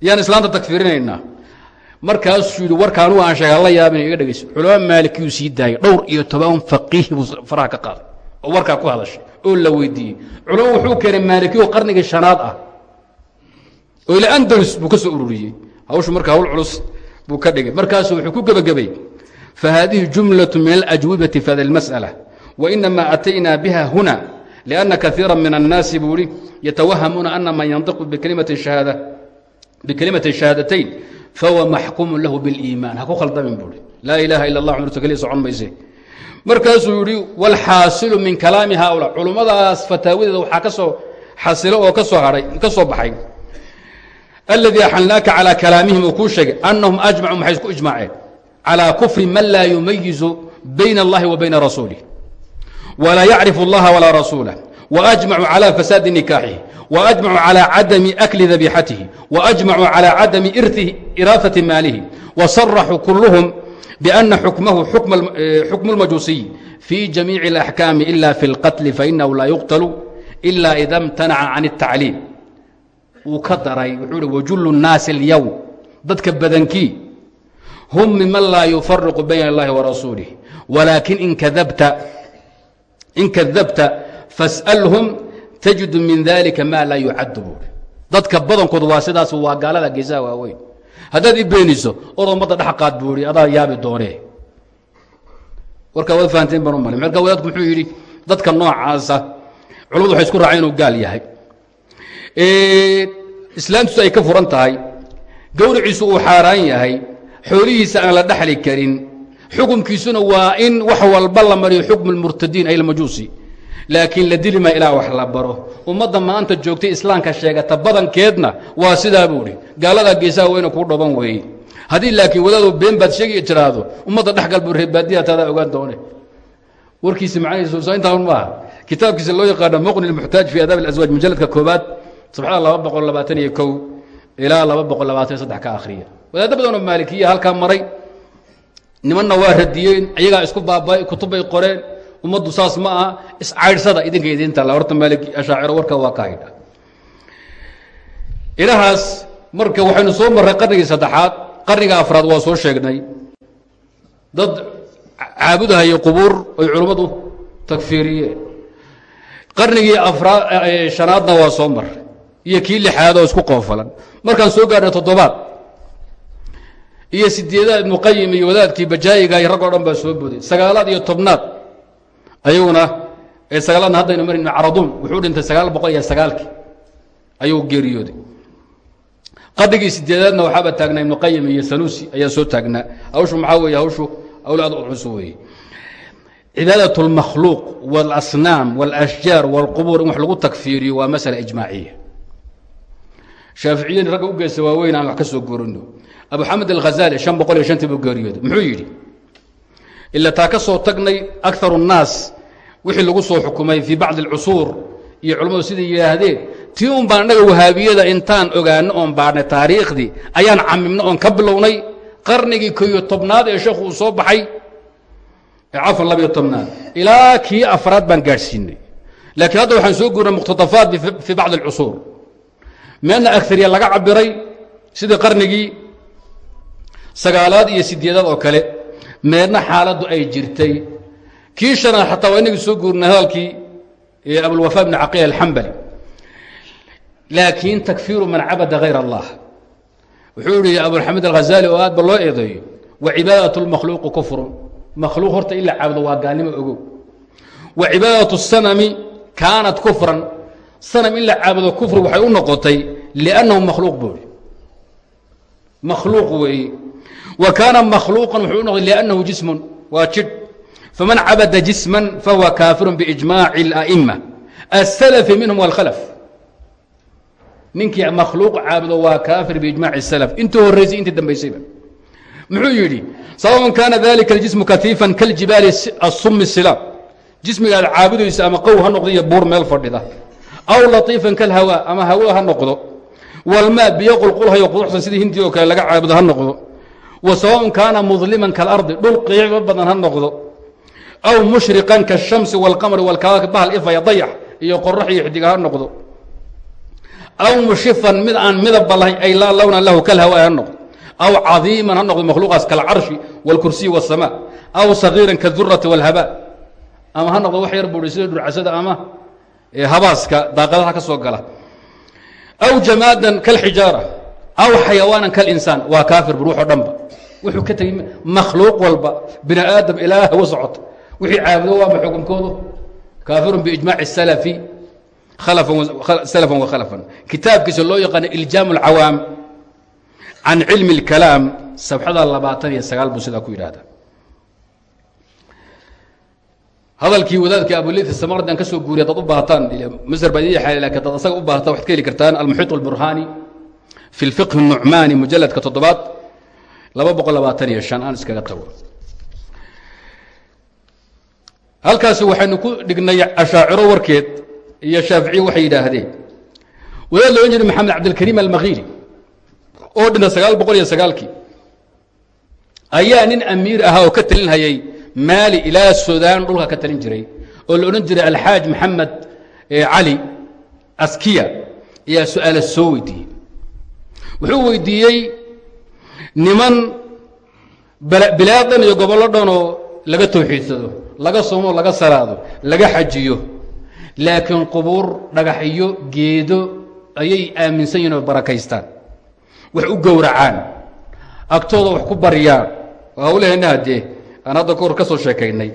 yaan islaanta takfiirinayna markaasuu yidhi warkaanu aan sheega la yaabin iga dhegayso culama maalikiyuu sii daayay dhowr iyo toban faqiih buu faraha ka qaaday oo warkaa ku hadashay oo la weydiiyey culamo wuxuu keenay maalikiyo qarnigii shanaad ah oo ila andalus buu ka soo ururiyey hawshu marka hawl culus buu ka dhigay markaasuu wuxuu ku gebagabay fahadihi jumlaة min alأjwibati fi hadi اlmasألة وإنما أتينا بها هنا لأن كثيرا من الناس buu hi يتوهمون أن من ينطق بكلمة الشهادة بكلمة الشهادتين فهو محكوم له بالإيمان ha ku khaldamin bui لا إله إلا الله mrta keliya socon mayse markaasuu yihi والxاaصل min كalaami hؤلاء culummadaas fataawadeeda waxaa ka soo xasilo oo ka soo hahay ka soo baxay الذي أxلناaka عalى كalaamihim uu kuu sheegay أنهم أجمعوا maxay isku iجmاaceen عalى كفر man laa يumayiز بين الlahi وبين رasuuله ولا يعرف اللaha ولا رسuuله وأجمعوا على فساد نكاحه وأجمعوا على عدم أكل ذبيحته وأجمعوا على عدم إراثة ماله وصرحوا كلهم بأن حكمه حكم المجوسي في جميع الأحكام إلا في القتل فإنه لا يقتل إلا إذا امتنع عن التعليم وكدري وجل الناس اليوم ضدك بدنكي هم ممن لا يفرق بين الله ورسوله ولكن إن كذبت in kadabta fas'alhum tajidu min dalika maa laa yucaddu buuri dadka badankoodu waa sidaas waa gaalada geesaha waaweyn. Haddaad i beeniso ood ummadda dhex qaad buuri adaa yaabi doonee. Warkaa waad fahanteen baan u marka wadaadku muxuu yidhi dadka noocaasa culamadu waxay isku raaceen inuu gaal yahay. Islaamtiisu ay ka furan tahay gowriciisu uu xaaraan yahay xoolihiisa aan la dhexli karin xukumkiisuna waa in wax walba la mariyo xukmu lmurtadiin ay lmajuusi laakiin la dili ilaa wax la baro. Ummadda maanta joogtay islaamka sheegata badankeedna waa sidaa buu hi gaaladaa geesaha weyna kuu dhaban weeye haddii laakiin wadaadu been baad sheegi tiraahdo ummadda dhexgal buu reebaadiya taadaa ogaan doone warkiisi macnihiisu intaan maaha. Kitaabkiisa loo yaqaano muqni lmuxtaaj fi adaab alaswaaj mujalladka koobaad sabxada laba boqol labaatan iyo kow ilaa laba boqol labaatan iyo saddex ka akhriya. Wadaadda badan oo maalikiya halkaa maray nimanna waa radiyeen ayagaa isku baaba'ay kutubbay qoreen ummaddu saas ma aha iscaydhsada idinka idinta la horta maalik ashaaciro warka waa ka haydha ilahaas marka waxaynu soo marray qarnigii saddexaad qarniga afraad waa soo sheegnay. Dad caabudahaya qubuur ay culummadu tagfiiriyeen. Qarnigii afraad shanaadna waa soo marray. Iyo kii lixaad oo isku qoofalan. Markaan soo gaarnay toddobaad. Iyo sideedaad ibnu qayim iyo wadaadkii bajaayiga iyo rag o dhan baa soo booday sagaalaad iyo tobnaad ayaguna sagaalaadna haddaynu marin caraduun wuxuu dhintay sagaal boqol iyo sagaalkii ayuu geeriyooday qarnigii sideedaadna waxaaba taagnaa ibnu qayim iyo sanusi ayaa soo taagnaa hawshu maxaa weeye hawshu awlaad culus weeye cibaadat اlmakhluuq wاlasnaam wاlashjaar wاlqubuur in wax lagu takfiiriyo waa masala ijmaaciya shaaficiyadni ragga u geysta waaweyn aan wax ka soo gorino abu xamed alghazali شhan boqol iyo shantii buu geeriyooday muxuu yidhi ila taa ka soo tagnay akaru الnaas wixii lagu soo xukumay fii bacdi اlcusuur iyo culammadu siday yidhaahdeen tii un baan annaga wahaabiyada intaan ogaano oon baadhnay taariikhdii ayaan camimno oon ka bilownay qarnigii koyo tobnaad ee sheekhu uu soo baxay cafan labiyo tobnaad ilaa kii afraad baan gaadhsiinay laakiin hadda waxaan soo guurnay muqhtadafaat fii bacdi اlcusuur meedna agariya laga cabiray sidii qarnigii sagaalaad iyo sideedaad oo kale meedna xaaladdu ay jirtay. Kii shanaad xataa waa inagii soo guurinay hadalkii abulwafa bn caqiil alxambali laakiin takfiiru man cabada hayr allah wuxuu ihi abuxamid alghazali oo aadba loo eedeeyo wa cibaadat اlmakhluuqi kufrun makhluuq horta in la caabudo waa gaalnimo ogow. Wa cibaadat اsanami kaanat kufran. Sanam in la caabudo kufri waxay u noqotay liannahu makhluuq buuri makhluuq weeye wa kaana makhluuqan wuxuu u noqday liannahu jismun waa jidh faman cabada jisman fahuwa kaafirun biijmaaci اla'ima الsalafi minhum wاlkhalaf ninkii makhluuq caabudo waa kaafir biijmac الsalaf intii horaysay intii dambaysayba muxuu yidhi sawaءn kaana dalika اljismu katiifan kaljibaali asumi silaam jismiga aad caabudaysa ama qow ha noqdo iyo buur meel fadhida aw latiifan kalhawa ama hawa ha noqdo walmaa biyo qulqulhayo quduxsan sidii hintii oo kale laga caabudo ha noqdo wa sawaءn kaana mudliman kalardi dhul qiico badan ha noqdo aw mushriqan kaالshamsi wاlqamri wاlkawaakib bahal ifaya dayax iyo qorax iyo xidiga ha noqdo aw mushifan mid aan midabba lahayn ay laa lawna lahu kalhawa ha noqdo aw cadiiman ha noqdo makhluuqaas kalcarshi wاlkursiy wالsama aw sagiiran kaالdurati wاlhaba ama ha noqdo wax yar buui sida dhurcasada ama habaaska daaqadaha ka soo gala aw jamaadan kalxijaara aw xayawaanan kalinsaan waa kaafir bur waxoo dhanba wuxuu ka tegey makhluuq walba bini aadam ilaa hawo socoto wixii caabudo waama xukunkoodu kaafirun biijmaaci الsalafi salafan wa khalafan kitaabkiisa loo yaqaano iljaam اlcawaam can cilmi اlkalaam sabxada labaatan iyo sagaal buu sidaa ku yidhahda hadalkii wadaadkii abuleyt samardi aan ka soo guuriy adaad u baahataan masr baa idin xaal lakin adaad asaga u baahata waxad ka heli kartaan almuxiiط اlburhani fi fiqhi nucmaani mujaladka toddobaad laba boqol labaatan iyo shan aan iskaga tago halkaasi waxaynu ku dhignay ashaaciro warkeed iyo shaaficiya waxay yidhaahdeen wadaad loodhan jira maxamed cabdilkariim almakiili oo dhinta sagaal boqol iyo sagaalkii ayaa nin amiir ahaa oo ka talin hayay maali ilaa sudan dhulka ka talin jiray oo la odhan jiray alxaaj maxamed cali askiya ayaa su'aala soo weydiiyey wuxuu weydiiyey niman bilaad dhan iyo gobollo dhanoo laga tawxiidsado laga somo laga salaado laga xajiyo. Laakiin qubuur dhagaxyo geedo ayay aaminsan yihiin oo barakaystaan. Wax u gowracaan. Agtooda wax ku baryaan. Hawlaheenna haddee aan hadda kahor ka soo sheekaynay.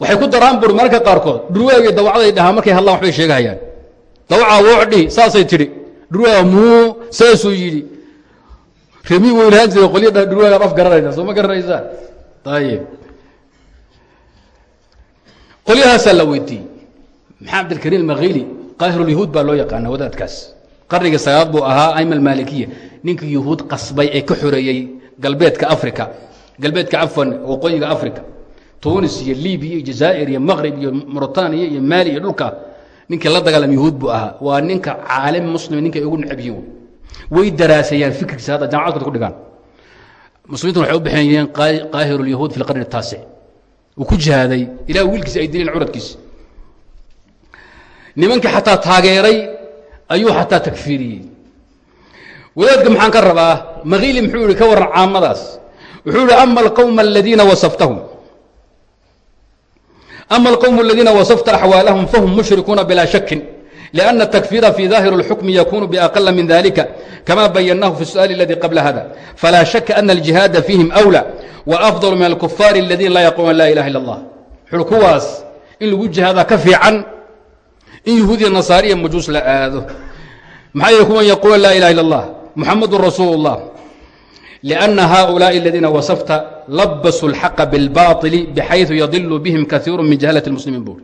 Waxay ku daraan buri mararka qaarkood. Dhurwaagii dawacday dhahaa markay hadlaan waxbay sheegahayaan. Dawacaa woocdhi saasay tidhi dhurwaaga muu saasuu yidhi remi weylahaan jira qolya dhurwaagaad af garanaysaa soo ma garanaysaa ayib qolyahaasaa la weydiiyey maxaa cabdilkariim almakhili qaahirulyahuud baa loo yaqaana wadaadkaas qarnigii sagaad buu ahaa aima almaalikiya ninkii yuhuud qasbay ee ka xoreeyey galbeedka africa galbeedka cafan waqooyiga africa tunis iyo libiya iyo jazaa'ir iyo maqrib iyo mauritaniya iyo maali iyo dhulka ninkii la dagaalam yahuud buu ahaa waa ninka caalim muslim ninkay ugu necab yihin way daraaseeyaan fikirkiisa hadda jamacadkood ku dhigaan muslimiintuna waxay u bixinayeen qaahir اlyahuud fi اlqarni الtaasic uu ku jihaaday ilaa wiilkiisa ay dileen curadkiisa nimankii xataa taageeray ayuu xataa takfiiriyey wadaadka maxaan ka rabaa makiili muxuu yihi ka warran caamadaas wuxuu yihi ama alqowm aladiina wasaftahum ama alqowm aladiina wasafta axwaalahum fahum mushrikuuna bilaa shakin لأن التكفير في ظاهر الحكم يكون بأقل من ذلك كما بيناه في السؤال الذي قبل هذا فلا شك أن الجهاد فيهم أولى وأفضل من الكفار الذين لا يقولون لا إله إلا الله xulkuwaas in lagu jihaada ka fiican in yahuudiya nasaariya majuus la aado maxaa yeele kuwan yaquula laa ilaha illa اllah muxamadu rasuulu اllah لأن هؤلاء الذين وصفت لبسوا الحق بالباطل بحيث يضل بهم كثير من جهلة المسلمين بول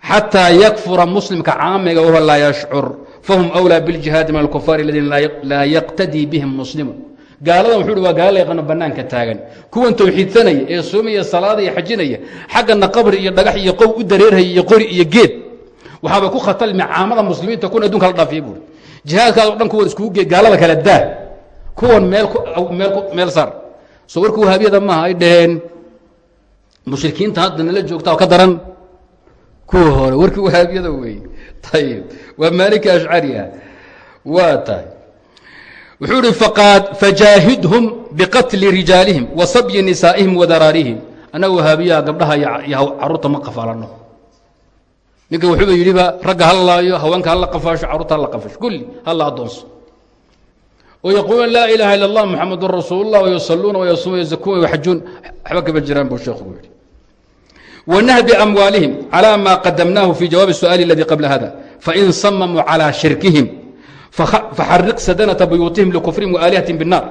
حتى يكفر مسلم كعامة وهو لا يشعر فهم أولى بالجهاد من الكفار الذين لا يقتدي بهم مسلم gaalada wuxuu hi waa gaala la yaqaano bannaanka taagan kuwan tawxiidsanaya ee soomaya salaada iyo xajinaya xaggana qabri iyo dhagax iyo qow u dareerhaya iyo qori iyo geed waxaaba ku khatalmi caamada muslimiinta kun adduunka la dhaafiya buuri jihaadkaas o dhan kuwan iskugu gee gaalada kala daa kuwan meel saar. Soo warka wahaabiyada maaha ay dhaheen mushrikiinta hadda nala joogta ka daran kuwa hore. Warkii wahaabiyada weeye ayib waa maaliki ashcari ah. Waa tahay. Wuxuu ihi fajaahidhum biqatli rijaalihim wa sabyi nisaa'ihim wa daraarihim. Annaga wahaabiyaha gabdhaha iyo carruurta ma qafaalano. Ninka wuxuuba yidhiba ragga ha laayo haweenka hala qafaasho carruurta hala qafaasho kulli hala addoonso oo yaquuluuna laa ilaaha illa allah muxamadun rasuulu llah wayusaluuna wayasuuma wayazakuuna wayaxajuun waxba kama jiraan buu sheekhu yidhi wanahbi amwaalihim calى ma qadamnahu fi jawaabi الsu'aali اladii qabla hada fain samamuu calى shirkihim faxariq sadanata buyuutihim likufrihim waalihatihim biالnaar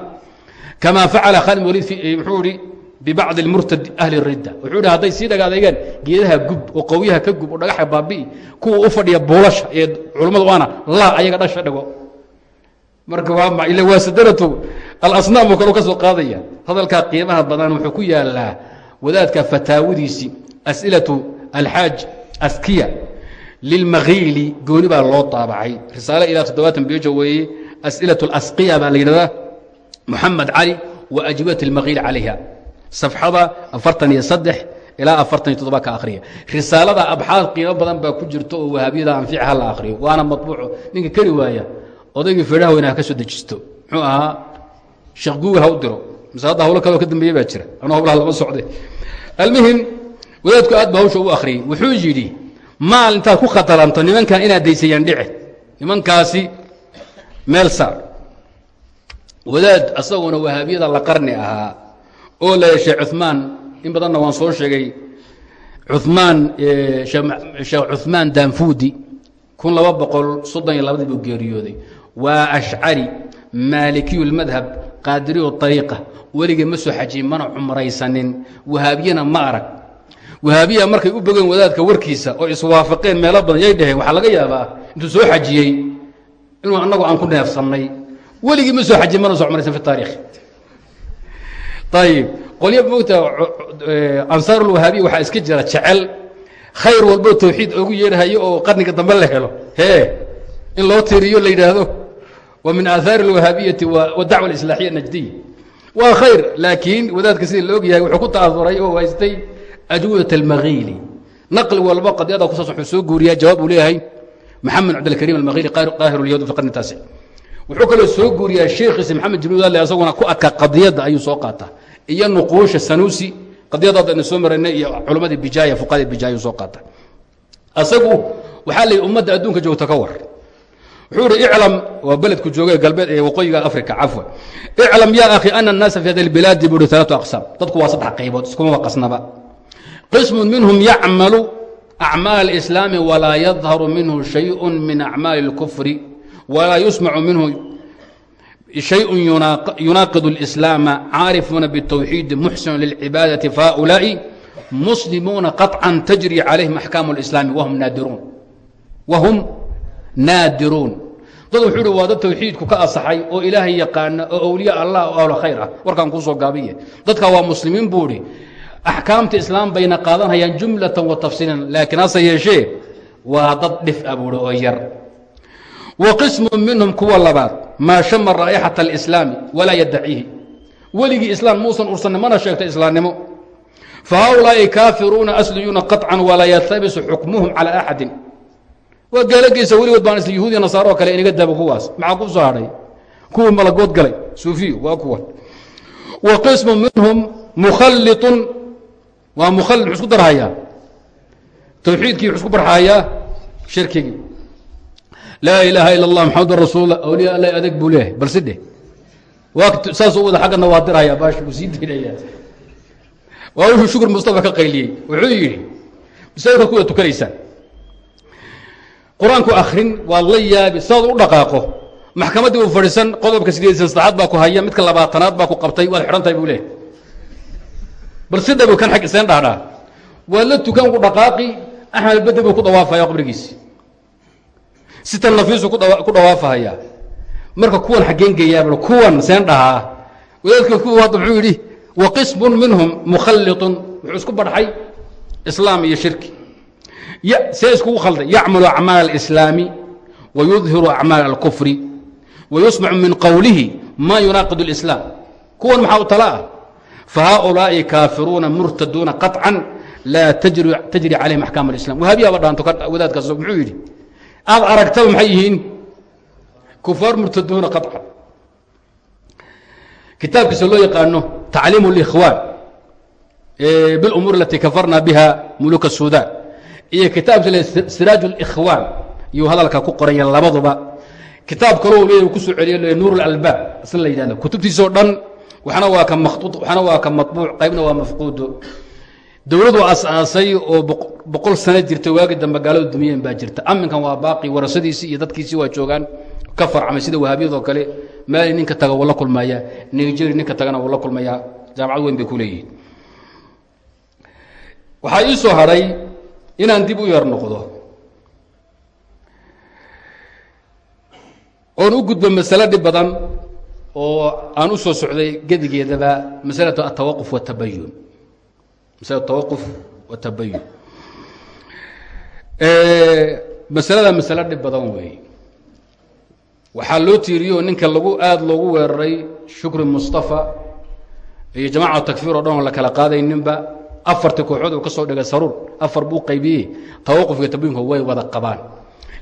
kama facala khaalid waliid muxuu ihi bibacdi murtad ahli ridda wuxuu hi hadday sii dhagaadeegeen geedaha gub oo qowyaha ka gub oo dhagaxa baabi'i kuwa u fadhiya buulasha ee culummadu waana laa ayaga dhasha dhigo marka ila waa sadaratu alasnaam oo kale ka soo qaadaya hadalkaa qiimaha badan wuxuu ku yaalaa wadaadka fataawadiisii as'ilatu alxaaj askiya lilmakiili gooni baa loo taabacay risaale ilaa toddobaatan beejo weeye as'ilaة اlasqiya baa la yidhahdaa moxamed cali wa ajwibat اlmakiili calayha safxada afartan iyo saddex ilaa afartan iyo toddoba ka akhriya risaalada abxaad qiimo badan baa ku jirto oo wahaabiyada anfica ha la akhriyo waana maطbuuco ninka keri waaya odaygii feedhaha weyna ha ka soo dejisto. Muxuu ahaa sheekh google ha u diro. Mise hadda hawlo kaloo ka dambeeye baa jira. Anuu hawlaha lama socde almuhim wadaadku aad ba hawsha u akhriyey. Wuxuu yidhi maal intaad ku khatalanto nimankan inaad daysayaan dhice nimankaasi meel saar. Wadaad asaguna wahaabiyada la qarni ahaa oo la sheekh cumaan in badanna waan soo sheegay cumaan sheekh cumaan danfudi kun laba boqol soddon iyo labadii buu geeriyooday waa ashcari maalikiyu lmadhab qaadiriyu ariiqa weligii ma soo xajiyin mana cumraysanin. Wahaabiyana ma arag. Wahaabiya markay u bogeen wadaadka warkiisa oo iswaafaqeen meelo badan yay dhaheen waxaa laga yaabaa intuu soo xajiyey inuu annagu aan ku neefsannay. Weligii ma soo xajiyin mana soo cumraysan fi taarikh ayib qolyo mogta ansaar ulwahaabiya waxaa iska jira jecel. Khayr walbo tawxiid ogu yeerhayo oo qarniga dambe la helo. Hee in loo yidhaahdo wa min aahaari اlwahaabiyati wadacwa alislaaxiya najdiya waa khayr laakiin wadaadka sidii la og yahay wuxuu ku ta'auray oo haystay ajwidat almakiili naqli walba qadiyada ku saabsan wuxuu soo guuriyaa jawaab uu leeyahay maxamed cabdilkariim almakiili qaahir اlyahud fi qarni taasic wuxuu kaloo soo guuriyaa sheekhiisa maxamed jibriil ale asaguna ku adkaa qadiyadda ayuu soo qaataa iyo nuquusha sanuusi qadiyadaada ina soo maraynay iyo culammadii bijaaya fuqahadii bijaaya soo qaata. Asagu waxaa la yidhi ummadda adduunka joogta ka war wuxuu ihi iclam waa beledku jooga galbeed ee waqooyiga africa cafwa iclam ya akhi ana الnaasa fi hada اlbilaadi buri alaatu aqsaam dadku waa saddex qaybood iskuma waqasnaba qismu minhum yacmalu acmaal اlislaami walaa yadharu minhu shayءu min acmaali اlkufri walaa yusmacu minhu شhayء يuناaqض الإسلام cاarفuuna bالتwxيid محsن للعibaadaة فهؤuلاaءi مسلimuuna قطعا تجري عalayهim أحكاam الإسلام وhm naadiruun dad wuxuu hi waa dad tawxiidku ka asaxay oo ilaahay yaqaana oo awliya allah oo ahlo khayr ah. Warkaan kuu soo gaabiye. Dadka waa muslimiin buu idhi axkaamta islaam bayna qaadanhayaan jumlatan wa tafsiilan laakiin hase yeeshee waa dad dhif a buuhi oo yar. Wa qismu minhum kuwa labaad maa shama raa'ixata alislaami walaa yadaciihi weligii islaam muusan ursanni mana sheegto islaamnimo. Fa haulaa'i kaafiruuna asliyuuna qaطcan walaa yaltabisu xukmuhum calى axadin waa gaalogeysa weligood baan isla yahuudiya nasaaro kale inaga daabo kuwaas. Maxaa ku soo hadhay kuwii malagood galay. Suufiyo waa kuwan wa qismu minhum mukhaliطun waa mukhali isku darhayaa tawxiidkii isku barxayaa shirkigii. Laa ilaaha ila اllah maxamadu rasuul awliya alla adeeg buu bal si dheh waa saasuu wada xaggana waa dirhayaa baash buu sii diinayaa waa wuxuu shukur mustafa ka qayliyey. Wuxuu yidhi masaajidka kuwa tukanaysaan qur'aanku akrin waad la yaabi saad u dhaqaaqo. Maxkamaddii uu fadhiisan qodobka sideedsan saddexaad baa ku haya midka labaatanaad baa ku qabtay waad xidhan tahay buu leehay bal si dhabu kan xag iseen dhahdhaa waad la tukan ku dhaqaaqi axmed bedel buu ku dawaafaya qabrigiisi sitan nafiisu ku dhawaafahaya marka kuwan xaggeen geeyaa kuwan seen dhahaa. Wadaadka kuwa hadda muxuu yidhi wa qismun minhum mukhaliطun wuxuu isku barxay islaam iyo shirki see iskugu khalday yacmalu acmaal اlislaami wayudhiru acmaal alkufri wayusmacu min qowlihi ma yunaaqid اlislaam kuwan maxaa u tala ah fahaؤulaaءi kaafiruuna murtaduuna qaطcan laa tajri calayhim axkaam اlislam wahaabiyaaba dhaanto wadaadkaas muxuu yidhi aad aragtaba maxay yihiin kufaar murtaduuna qaطcan kitaabkiisa loo yaqaano tacliim اlإkhwaan biاlumuur alati kafarna biha muluk الsudan iyo kitaabka siraaj اlإkhwaan iyuu hadalka ku qoranya labaduba kitaab kaloo leeya kusoo celiya nuur اlalbaab isna la yidhahdo kutubtiisoo dhan waxna waa ka makhtuud waxna waa ka maطbuuc qaybna waa mafquudo dowladu as-aasay oo boqol sano jirta waagi dambe gaaladu dumiyeen baa jirta aminkan waa baaqi warasadiisii iyo dadkiisii waa joogaan ka farcamay sida wahaabiyadoo kale maali ninka taga wuu la kulmaya nigeri ninka tagana wuu la kulmayaa jaamacad weyn bay ku leeyihiin waxaa ii soo hadhay inaan dib u yar noqdo. Oon u gudbo masale dhib badan oo aan u soo socday gedigeedaba masalatu atawaquf watabayun masalatu tawaquf watabayun masalada masale dhib badan weeye waxaa loo tiiriyo ninka lagu aada loogu weeraray shukri mustafa iyo jamaca takfiir o dhan oo la kala qaadayninba afartii kooxood uu ka soo dhigay saruur afar buu qaybiyey tawaqufka tabayunka way wada qabaan.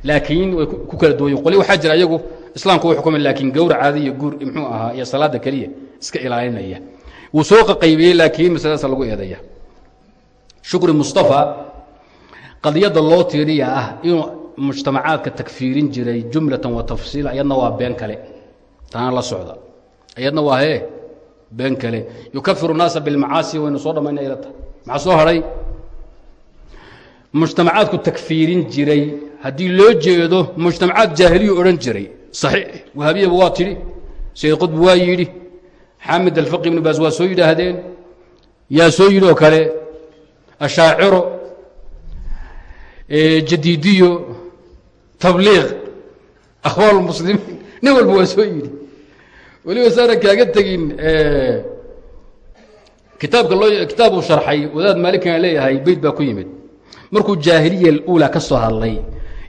Laakiin way ku kala duwayen qoli waxaa jira ayagu islaamku u xukuma laakiin gawra caadi iyo guur muxuu ahaa iyo salaada keliya iska ilaalinaya. Wuu soo qaqaybiyey laakiin masaladaas lagu eedaya shukri mustafa qadiyadda loo tiiriya ah inuu mujtamacaadka takfiirin jiray jumlatan wa tafsiila ayadna waa been kale. Taana la socda. Ayadna waa hee been kale. Yukafiru naasa bilmacaasi waynu soo dhammayna ila tahay maxaa soo hadhay mujtamacaadku takfiirin jiray. Haddii loo jeedo mujtamacaad jaahiliyu odhan jiray. Saxiix. Wahaabiyaba waa tidhi. Sayd qudbi waa yidhi. Xaamid alfaqi ibnu baas waa soo yidhaahdeen. Yaa soo yidhi oo kale. Ashaaciro. Jadiidiyo. Tabliiq muslimiin nin walba waa soo yidhi. Weliba saanan kaaga tegin kitaabka kitaabu sharxay wadaad maalikana leeyahay beyd baa ku yimid. Markuu jaahiliya اuulى ka soo hadlay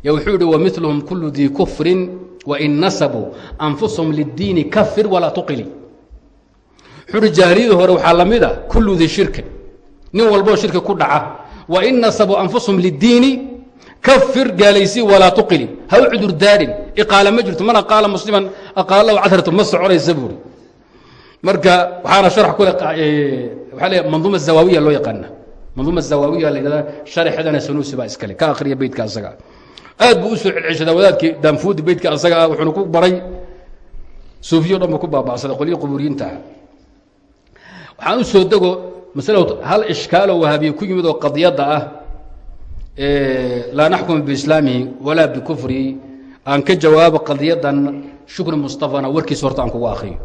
y wuxuu yihi wmilhum kulu dii kufrin wain nasabuu anfusahum liddiini kafir walaa tuqili. Wuxuu hi jaahiliyadii hore waxaa la mid a kulu dii shirkin. Nin walboo shirki ku dhaca wain nasabuu anfusahum liddiini kafir gaalaysi walaa tuqili. Ha u cudur daadhin iqaala ma jirto man aqaala musliman aqaala cadhartu ma soconaysa buuri marka waxaana sharax kule waxaa le manduuma zawaawiya loo yaqaana. Manduuma zawaawiya la yidhahda sharaxeedana sanuusi baa iskale ka akhriya beytka asaga. Aad buu u soo celceshadaa wadaadkii daanfuudi beytka asaga ah wuxuuna ku baray. Suufiyo dhan ku baaba'saday qolyo qubuuriyiinta ah. Waxaan u dego masalo hal ishkaaloo wahaabiye ku yimid oo qadiyadda ah laa naxkum biislaamihi walaa bikufrihi aan ka jawaabo qadiyadan shukri mustafana warkiisa horta aan kugu akhriyo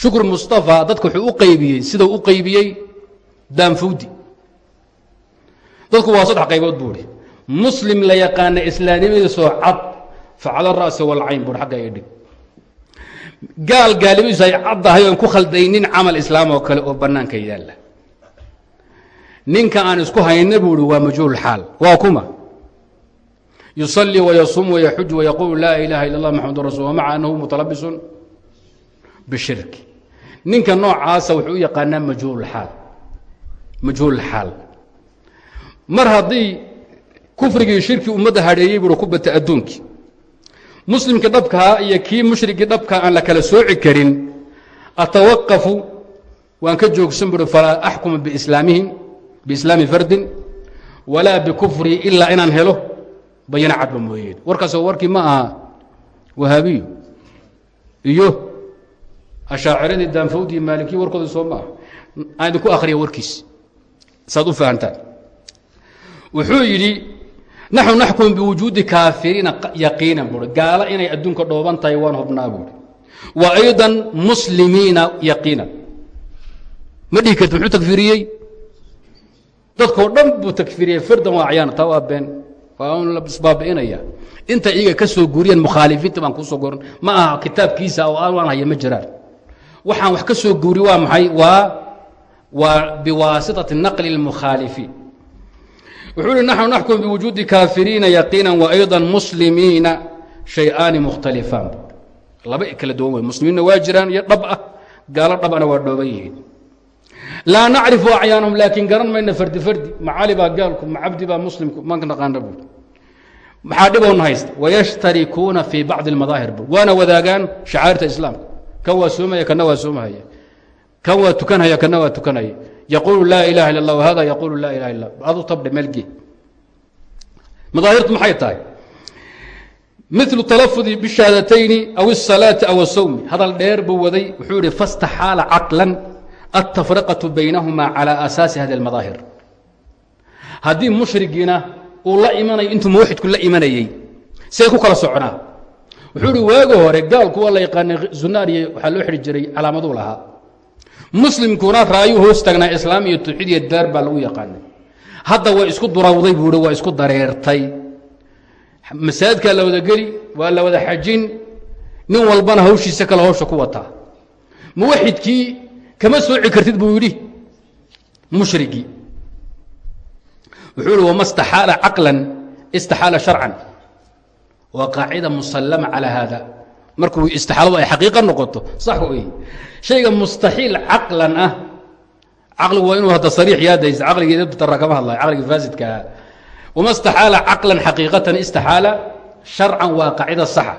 shukri mustafa dadka wuxuu u qaybiyey sidau u qaybiyey daanfawdi dadku waa saddex qaybood buu hi muslim la yaqaana islaamnimadiisoo cad facala ra'si walcayn buui agga idhig gaal gaalnimadiisu ay caddahay oon ku khaldaynin camal islaam oo kale oo bannaanka yaalla. Ninka aan isku hayna buu hi waa majhuul xaal waa kuma yusalii wayasuum wayaxuj wayaquulu laa ilaaha illa allah maxamadu rasul maca annahu mutalabisun bishirki ninka noocaasa wuxuu u yaqaanaa majhuulxaal majhuul xaal. Mar haddii kufrigii shirki ummadda hadheeyey buui ku batay adduunkii muslimkii dhabkaa iyo kii mushrikii dhabkaa aan la kala sooci karin atawaqafu waan ka joogsan buui falaa axkuma bislaamihim biislaami fardin walaa bikufrihi ilaa inaan helo bayana cadba mooyeen warkaasoo warkii ma aha wahaabiyo iyo ashaaciradii daanfawdii maalikiya warkooda soo maaha aan idinku akhriya warkiis. Saad u fahantaan wuxuu yidhi naxnu naxkum biwujuudi kaafiriina yaqiinan buui gaalo inay adduunka dhooban tahay waan hubnaa buui wa aydan muslimiina yaqiinan. Ma dhihi karti muxuu takfiriyey dadkao dhan buu takfiriyey firdan waa acyaan taa waa been waa isbaabi'inaya inta iyaga ka soo guuriyeen mukhaalifiinta baan kuusoo goran ma aha kitaabkiisa oo aan waan haya ma jiraan waxaan wax ka soo guuri waa maxay waa waa biwaasitati naqli اlmukhaalifiin wuxuu uhi naxnu naxkum biwujuudi kaafiriina yaqiina waayضa muslimiina shay-aani mukhtalifaan laba kala duwan wey muslimiinna waa jiraan iyo dhab ah gaalo dhabana waa dhooban yihiin laa nacrifu acyaanahum laakiin garan mayna fardi fardi macali baa gaalku macabdi baa muslimku ma naqaana buuri maxaa dhiboona haysta wayashtarikuuna fii bacdi اlmadaahir buur waana wadaagaan shacairta islaamka kan waa soomaya kana waa soomahaya kan waa tukanhaya kana waa tukanhaya yaquulu laa ilaha illa اllah whada yaquulu laa ilaha illa adu tabdhe meelgee madaahirtu maxay tahay milu talafudi bishahadatayni aw الsalaati aw الsawmi hadal dheer buu waday wuxuu yihi faاstaxaala caqlan التفرقة بينهma على أساaس هذه المظاهر haddii mushrigiina uu la imanayo intuu muwaxidku la imanayey siday ku kala soconaa wuxuu uhi waagi hore gaalku waa la yaqaanay zunaariya waxaa loo xidhi jiray calaamaduu lahaa. Muslimkuna raayuu hoos taagnaa islaam iyo tawxiid iyo daar baa lagu yaqaanay. Hadda waa isku durawday buu hi waa isku dareertay. Masaajidkaa la wada geli waa la wada xajin. Nin walbana hawshiisa kale hawsha ku wataa muwaxidkii kama sooci kartid buu yidhi mushrigii wuxuu ihi wama staxaala caqlan istaxaala sharcan waa qaacida musallama calaa haada markuu istixaaladu ay xaqiiqa noqoto sax wey shayga mustaxiil caqlan ah caqligu waa inuu hadda sariix yaadaysa caqligii dabtara kama hadlayo caqligii faasidkaa wama istaxaala caqlan xaqiiqatan istaxaala sharcan waa qaacida saxa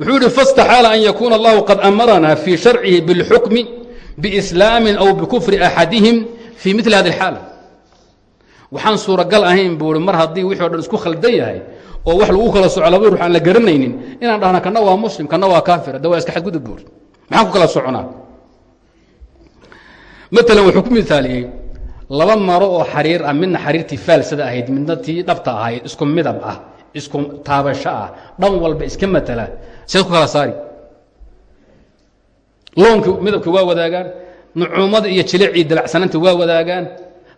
wuxuu yihi faاstaxaala an yakuuna allahu qad amaranaa fii sharcihi biاlxukmi biislaamin aw bikufri axadihim fii mili hadi اlxaala waxaan suuragal ahayn buu i mar haddii wixi o dhan isku khaldan yahay oo wax lagu kala soco laba ruux aan la garanaynin. Inaan dhahna kana waa muslim kana waa kaafir. Hadda waa iska xadgudub buuri maxaan ku kala soconaa? Maalan wuxuu ku mithaaliyey laba maro oo xariir ah midna xariirtii faalsada ahayd midna tii dhabta ahayd isku midab ah isku taabasho ah dhan walba iska matala seed ku kala saari. Loonki midabki waa wadaagaan nucuumada iyo jilicii dalacsanaanta waa wadaagaan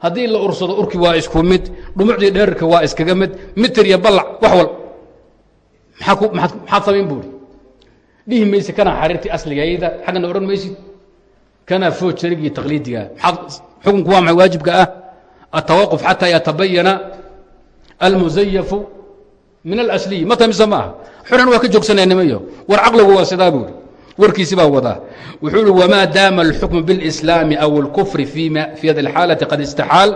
haddii la ursado urki waa isku mid dhumucdii dheerarka waa iskaga mid mitir iyo ballac wax wal. Maxaad samayn buuri? Dhihi mayse kanaa xariirtii asligayda xaggana odhan maysid kanaa foojariga iyo taqliidiga. Maxaad xukunku waa maxay waajibka ah? Atawaquf xataa yatabayana almusayafu min alasliyi. Mata mise ma aha xuran waa ka joogsanaya war caqligu waa sidaa buuri warkiisi baa wadaa wuxuu uhi wmaa daama اlxukm bاlإslaami aw اlkufri fi hadi اlxaalaةi qad istaxaal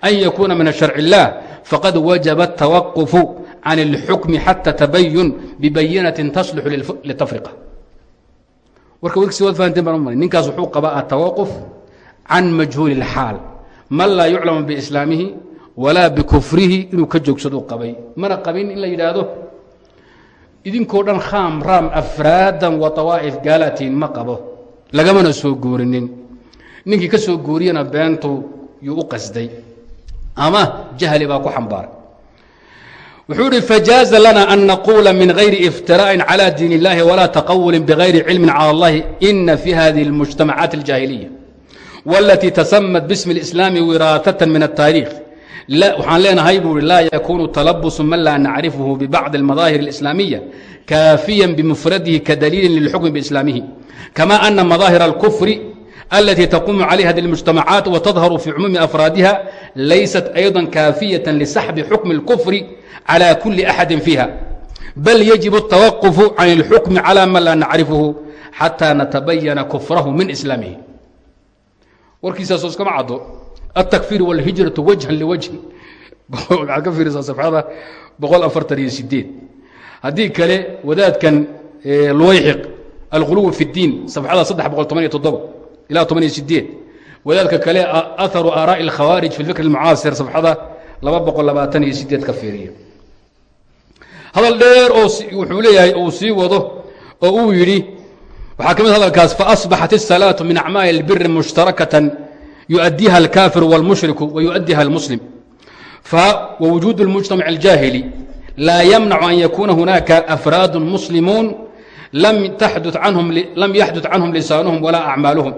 an yakuuna min sharc الlah faqad wajaba التawaqfu can اlxukmi xatى tabayun bibayinaةi taslix litafriqa warka warkiisi waad fahanteen baan umay ninkaas wuxuu qabaa atawaquf can majhuuli اlxaal man laa yuclamu biislaamihi walaa bikufrihi inuu ka joogsadu qabay mana qabin in la yidhaahdo idinkoo dhan khaam raam afraadan wa awaa'if gaalatiin ma qabo lagamana soo guurinin ninkii ka soo guuriyana beentu yuu u qasday ama jahli baa ku xambaaray wuxuu ihi fajaaza lana an naquula min غayri iftiraءin calى diin اllahi walaa taqawuli bغayri cilmi calى اllahi ina fi hadihi اlmujtamacaat اljaahiliya wاlatii tasamat bsmi اlislaami wiraatata min الtaariikh waxaan leenahay buu i laa yakunu talabusu man laa nacrifhu bibacضi اlmadaahir اlislaamiya kaafiya bimufradihi kadaliilin lilxukmi biislaamihi kama ana madaahir اlkufri alatii taqumu calayha hadi اlmujtamacaat watadharu fii cumuumi afraadiha laysat ayضa kaafiyaة lisaxbi xukmi اlkufri calى kuli axadi fiiha bal yajib الtawaqfu can اlxukmi calى man laa nacrifhu xatى natabayana kufrahu min islaamihi warkiisaasoo iskama caddo التكفير والهiجرة وجها لوجه waxaad ka fiirisaa safxada boqol afartan iyo sideed haddii kale wadaadkan luwayxiq alkhuluw fi الdiin safxada saddex boqol toban iyo toddoba ilaa toban iyo sideed wadaadka kale aharu aaraaءi الkhawaariج fi الfikr الmucaasir safxada laba boqol labaatan iyo sideed ka fiiriya hadal dheer oo wuxuu leeyahay uu sii wado oo uu yidhi waxaa ka mid hadalkaas faأصbaxat الsalaaة min acmaali الbiri mushtarakatan يؤdيha الكافر والمشhرك ويؤdيha المسلم ووجود المجتمع الجاهلي لا يمنع أن يكون هناك أفراد مسلمون لم يحدث عنهم لسانهم ولا أعمالهم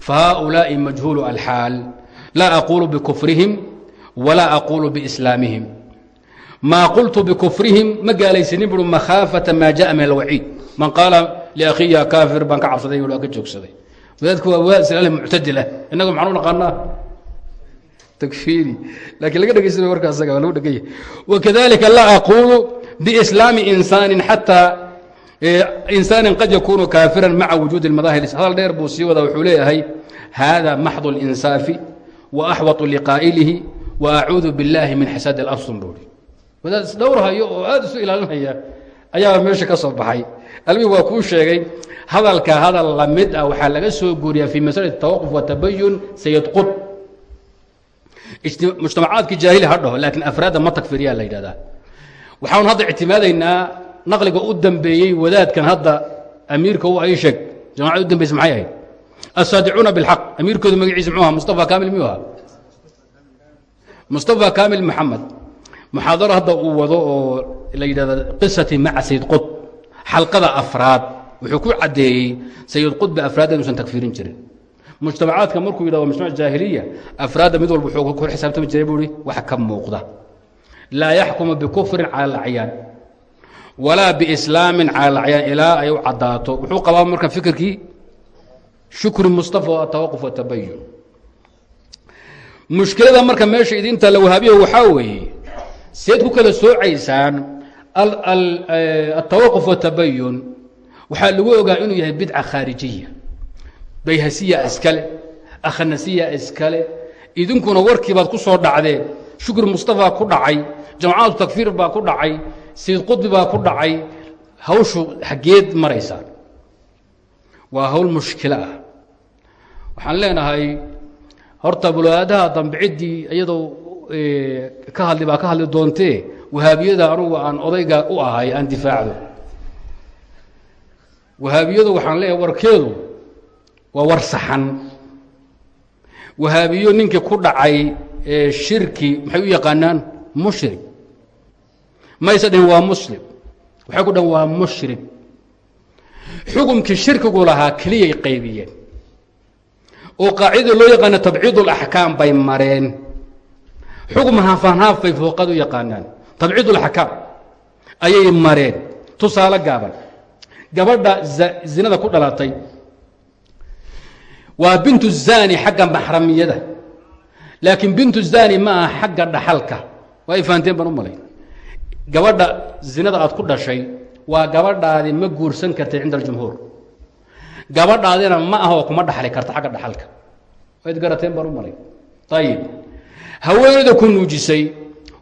فهؤلاء مجهول الحال لا أقول بكفرهم ولا أقول بإسلامهم ما قلت بكفرهم ma gaalaysanin bui مخاaفة ما جاء من الوعيid من قاaل لأkhi ya كافر baan ka cabsaday ka joogsaday wadaadku waa waal muctadilah inagu maxaan u naqaanaa takfiiri laakiin laga dhegeysan warka asaga waa lagu dheganya wakadalika laa aqulu biislaami insaani xataa insaanin qad yakunu kaafiran maca wujuudi اlmadaahir hadal dheer buu sii wadaa wuxuu leeyahay hada maxضu اlinsaafi waaxwaطu liqaa'ilihi waacuudu biاllahi min xasaadi اlabsun buuri wadaad isdhowrhayo oo aad isu ilaalinaya ayaa meesha ka soo baxay almih waa kuu sheegay hadalka hadal la mid ah waxaa laga soo guuriyaa fii masalati tawaquf watabayun sayid qud mujtamacaadkii jaahili ha dhaho laakiin afraadda ma takfiriyaa la yidhahdaa waxaan hadda ictimaadaynaa naqliga u dambeeyey wadaadkan hadda amiirka u ay sheeg jamacada u dambeysa maxay ahayd? Asaadicuuna bilxaq amiirkooda magaciisa muxuu aha mustafa kaamil miyuu ahaa? Mustafa kamil maxamed. Muxaadaro hadda uu wado oo la yidhahda qisati maca sayid qud xalqada afraad wuxuu ku caddeeyey sayid qudba afraadda inuusan takfiirin jirin. Mujtamacaadka markuu yidhahdo mujtamac jaahiliya afraadda mid walba wuxuu ku xisaabtami jiray buu ihi wax ka muuqda. Laa yaxkumu bikufrin cala alacyaan walaa biislaamin cala alacyaan ilaa ay u caddaato. Wuxuu qabaa marka fikirkii shukri mustafa atawaquf watabayun mushkilada marka meesha idinta la wahaabiya waxaa weeye seed ku kala soocaysaan altawaquf watabayun waxaa lagu ogaa inuu yahay bidca khaarijiya bayhasiya iskale akhanasiya iskale idinkuna warkii baad ku soo dhacdeen shukri mustafa ku dhacay jamacatu takfiir baa ku dhacay sayid qudbi baa ku dhacay hawshu xaggeed maraysaa waa hawl mushkilo ah. Waxaan leenahay horta bulaadaha dambiciddii iyadoo ka hadli baa ka hadli doontee wahaabiyada anugu aan odayga u ahay aan difaacdo. Wahaabiyadu waxaan leeyahay warkeedu waa war saxan. Wahaabiyo ninkii ku dhacay shirki maxay u yaqaanaan? Mushrik. Mayse dhin waa muslim. Waxay ku dhan waa mushrik. Xukumkii shirkigu lahaa keliyay qaybiyeen. Oo qaacidada loo yaqaana tabciid اlaxkaam bay mareen. Xukm haafan-haaf bay fooqad u yaqaanaan tabciid اlaxkaam ayay mareen. Tusaale gaaban. Gabadha zinada ku dhalatay waa bintu zani xagga maxramiyada. Laakiin bintu zani ma aha xagga dhaxalka. Waa ay fahanteen baan u malay. Gabadha zinada aad ku dhashay waa gabadhaadi ma guursan kartay cinda aljumhuur. Gabadhaadina ma aha oo kuma dhaxli karta xagga dhaxalka. Wayd garateen baan u malay. Ayib haweeneyda ku nuujisay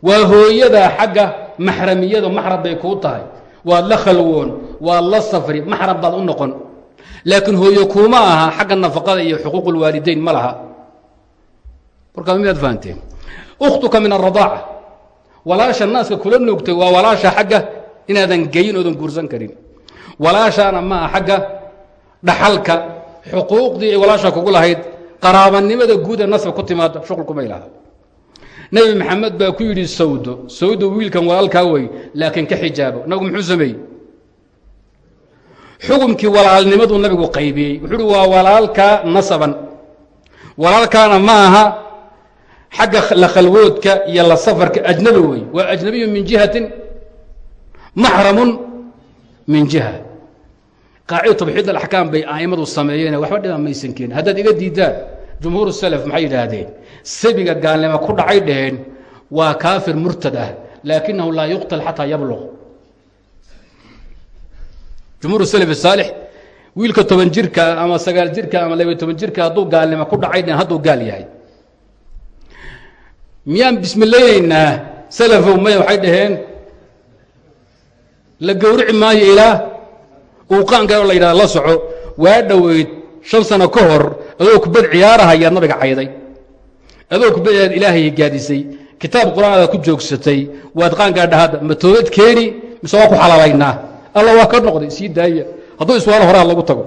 waa hooyada xagga maxramiyada maxram bay kuu tahay. Waad la khalwoon waad la safri maxram baad u noqon. Laakiin hooyo kuuma aha xagga nafaqada iyo xuquuq اlwaalidayn ma laha. Warkaa miyaad fahanteen? Ukhtuka min aradaaca walaasha naaska kula nuugtay waa walaasha xagga inaadan geyin oodan guursan karin. Walaashaana ma aha xagga dhaxalka xuquuqdii ay walaasha kugu lahayd qaraabanimada guud ee nasba ku timaada shuqulkumay laha nebi maxamed baa ku yidhi sawdo sawdo wiilkan walaalkaa wey laakiin ka xijaabo. Nabigu muxuu sameeyey? Xukumkii walaalnimaduu nabigu qaybiyey. Wuxuu waa walaalkaa nasaban. Walaalkaana ma aha xagga la khalwoodka iyo la safarka ajnabi wey waa ajnabiyu min jihatin maxramun min jiha. Qaacida tabxiid alaxkaam bay a'immadu sameeyeen waxba dhibaa maysan keenin haddaad iga diidaan jumhuur salaf maxay yidhaahdeen? Sabiga gaalnimo ku dhacay dhaheen waa kaafir murtad ah laakinahu laa yuqtal xataa yabluq jumhuur salaf saalix wiilka toban jirka ama sagaal jirka ama labiyo toban jirka hadduu gaalnimo ku dhacay dhaheen hadduu gaal yahay. Miyaan bismilaynaynaa salafow maya waxay dhaheen la gowrici maayo ilaa uu qaanka la yidhahda la soco waa dhoweyd shan sano ka hor adoo kubad ciyaarahayaad nabiga cayday. Adoo kubadaad ilaahay gaadisay kitaab qur'aanaad ku joogsatay. Waad qaankaa dhahadda ma toobad keeni mise waa ku xalaalaynaa alla waa ka noqday sii daaya. Hadduu iswaalo horaa lagu tago.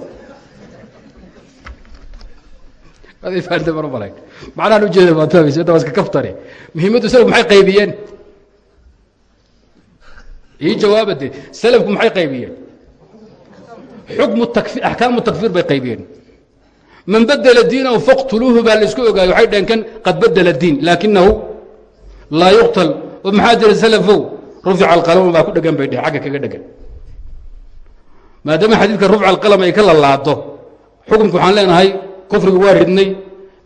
Macnahan ujeeda baad fahmaysa waa iska kaftare muhiimaddu salafku maxay qaybiyeen? Ii jawaaba dee salafku maxay qaybiyeen? Xukmu takfir axkaamu takfiir bay qaybiyeen man badela diinahu faqtuluuhu baa la isku ogaayo waxay dhaheen kan qad badela diin laakinahu laa yuqtal. Oo maxaa jira salafow? Rufca alqalamu baa ku dhegan bay dheh xagga kaga dhegan maadaama xadiidka rufca alqalam ay ka lalaado xukunku waxaan leenahay kufrigu waa ridnay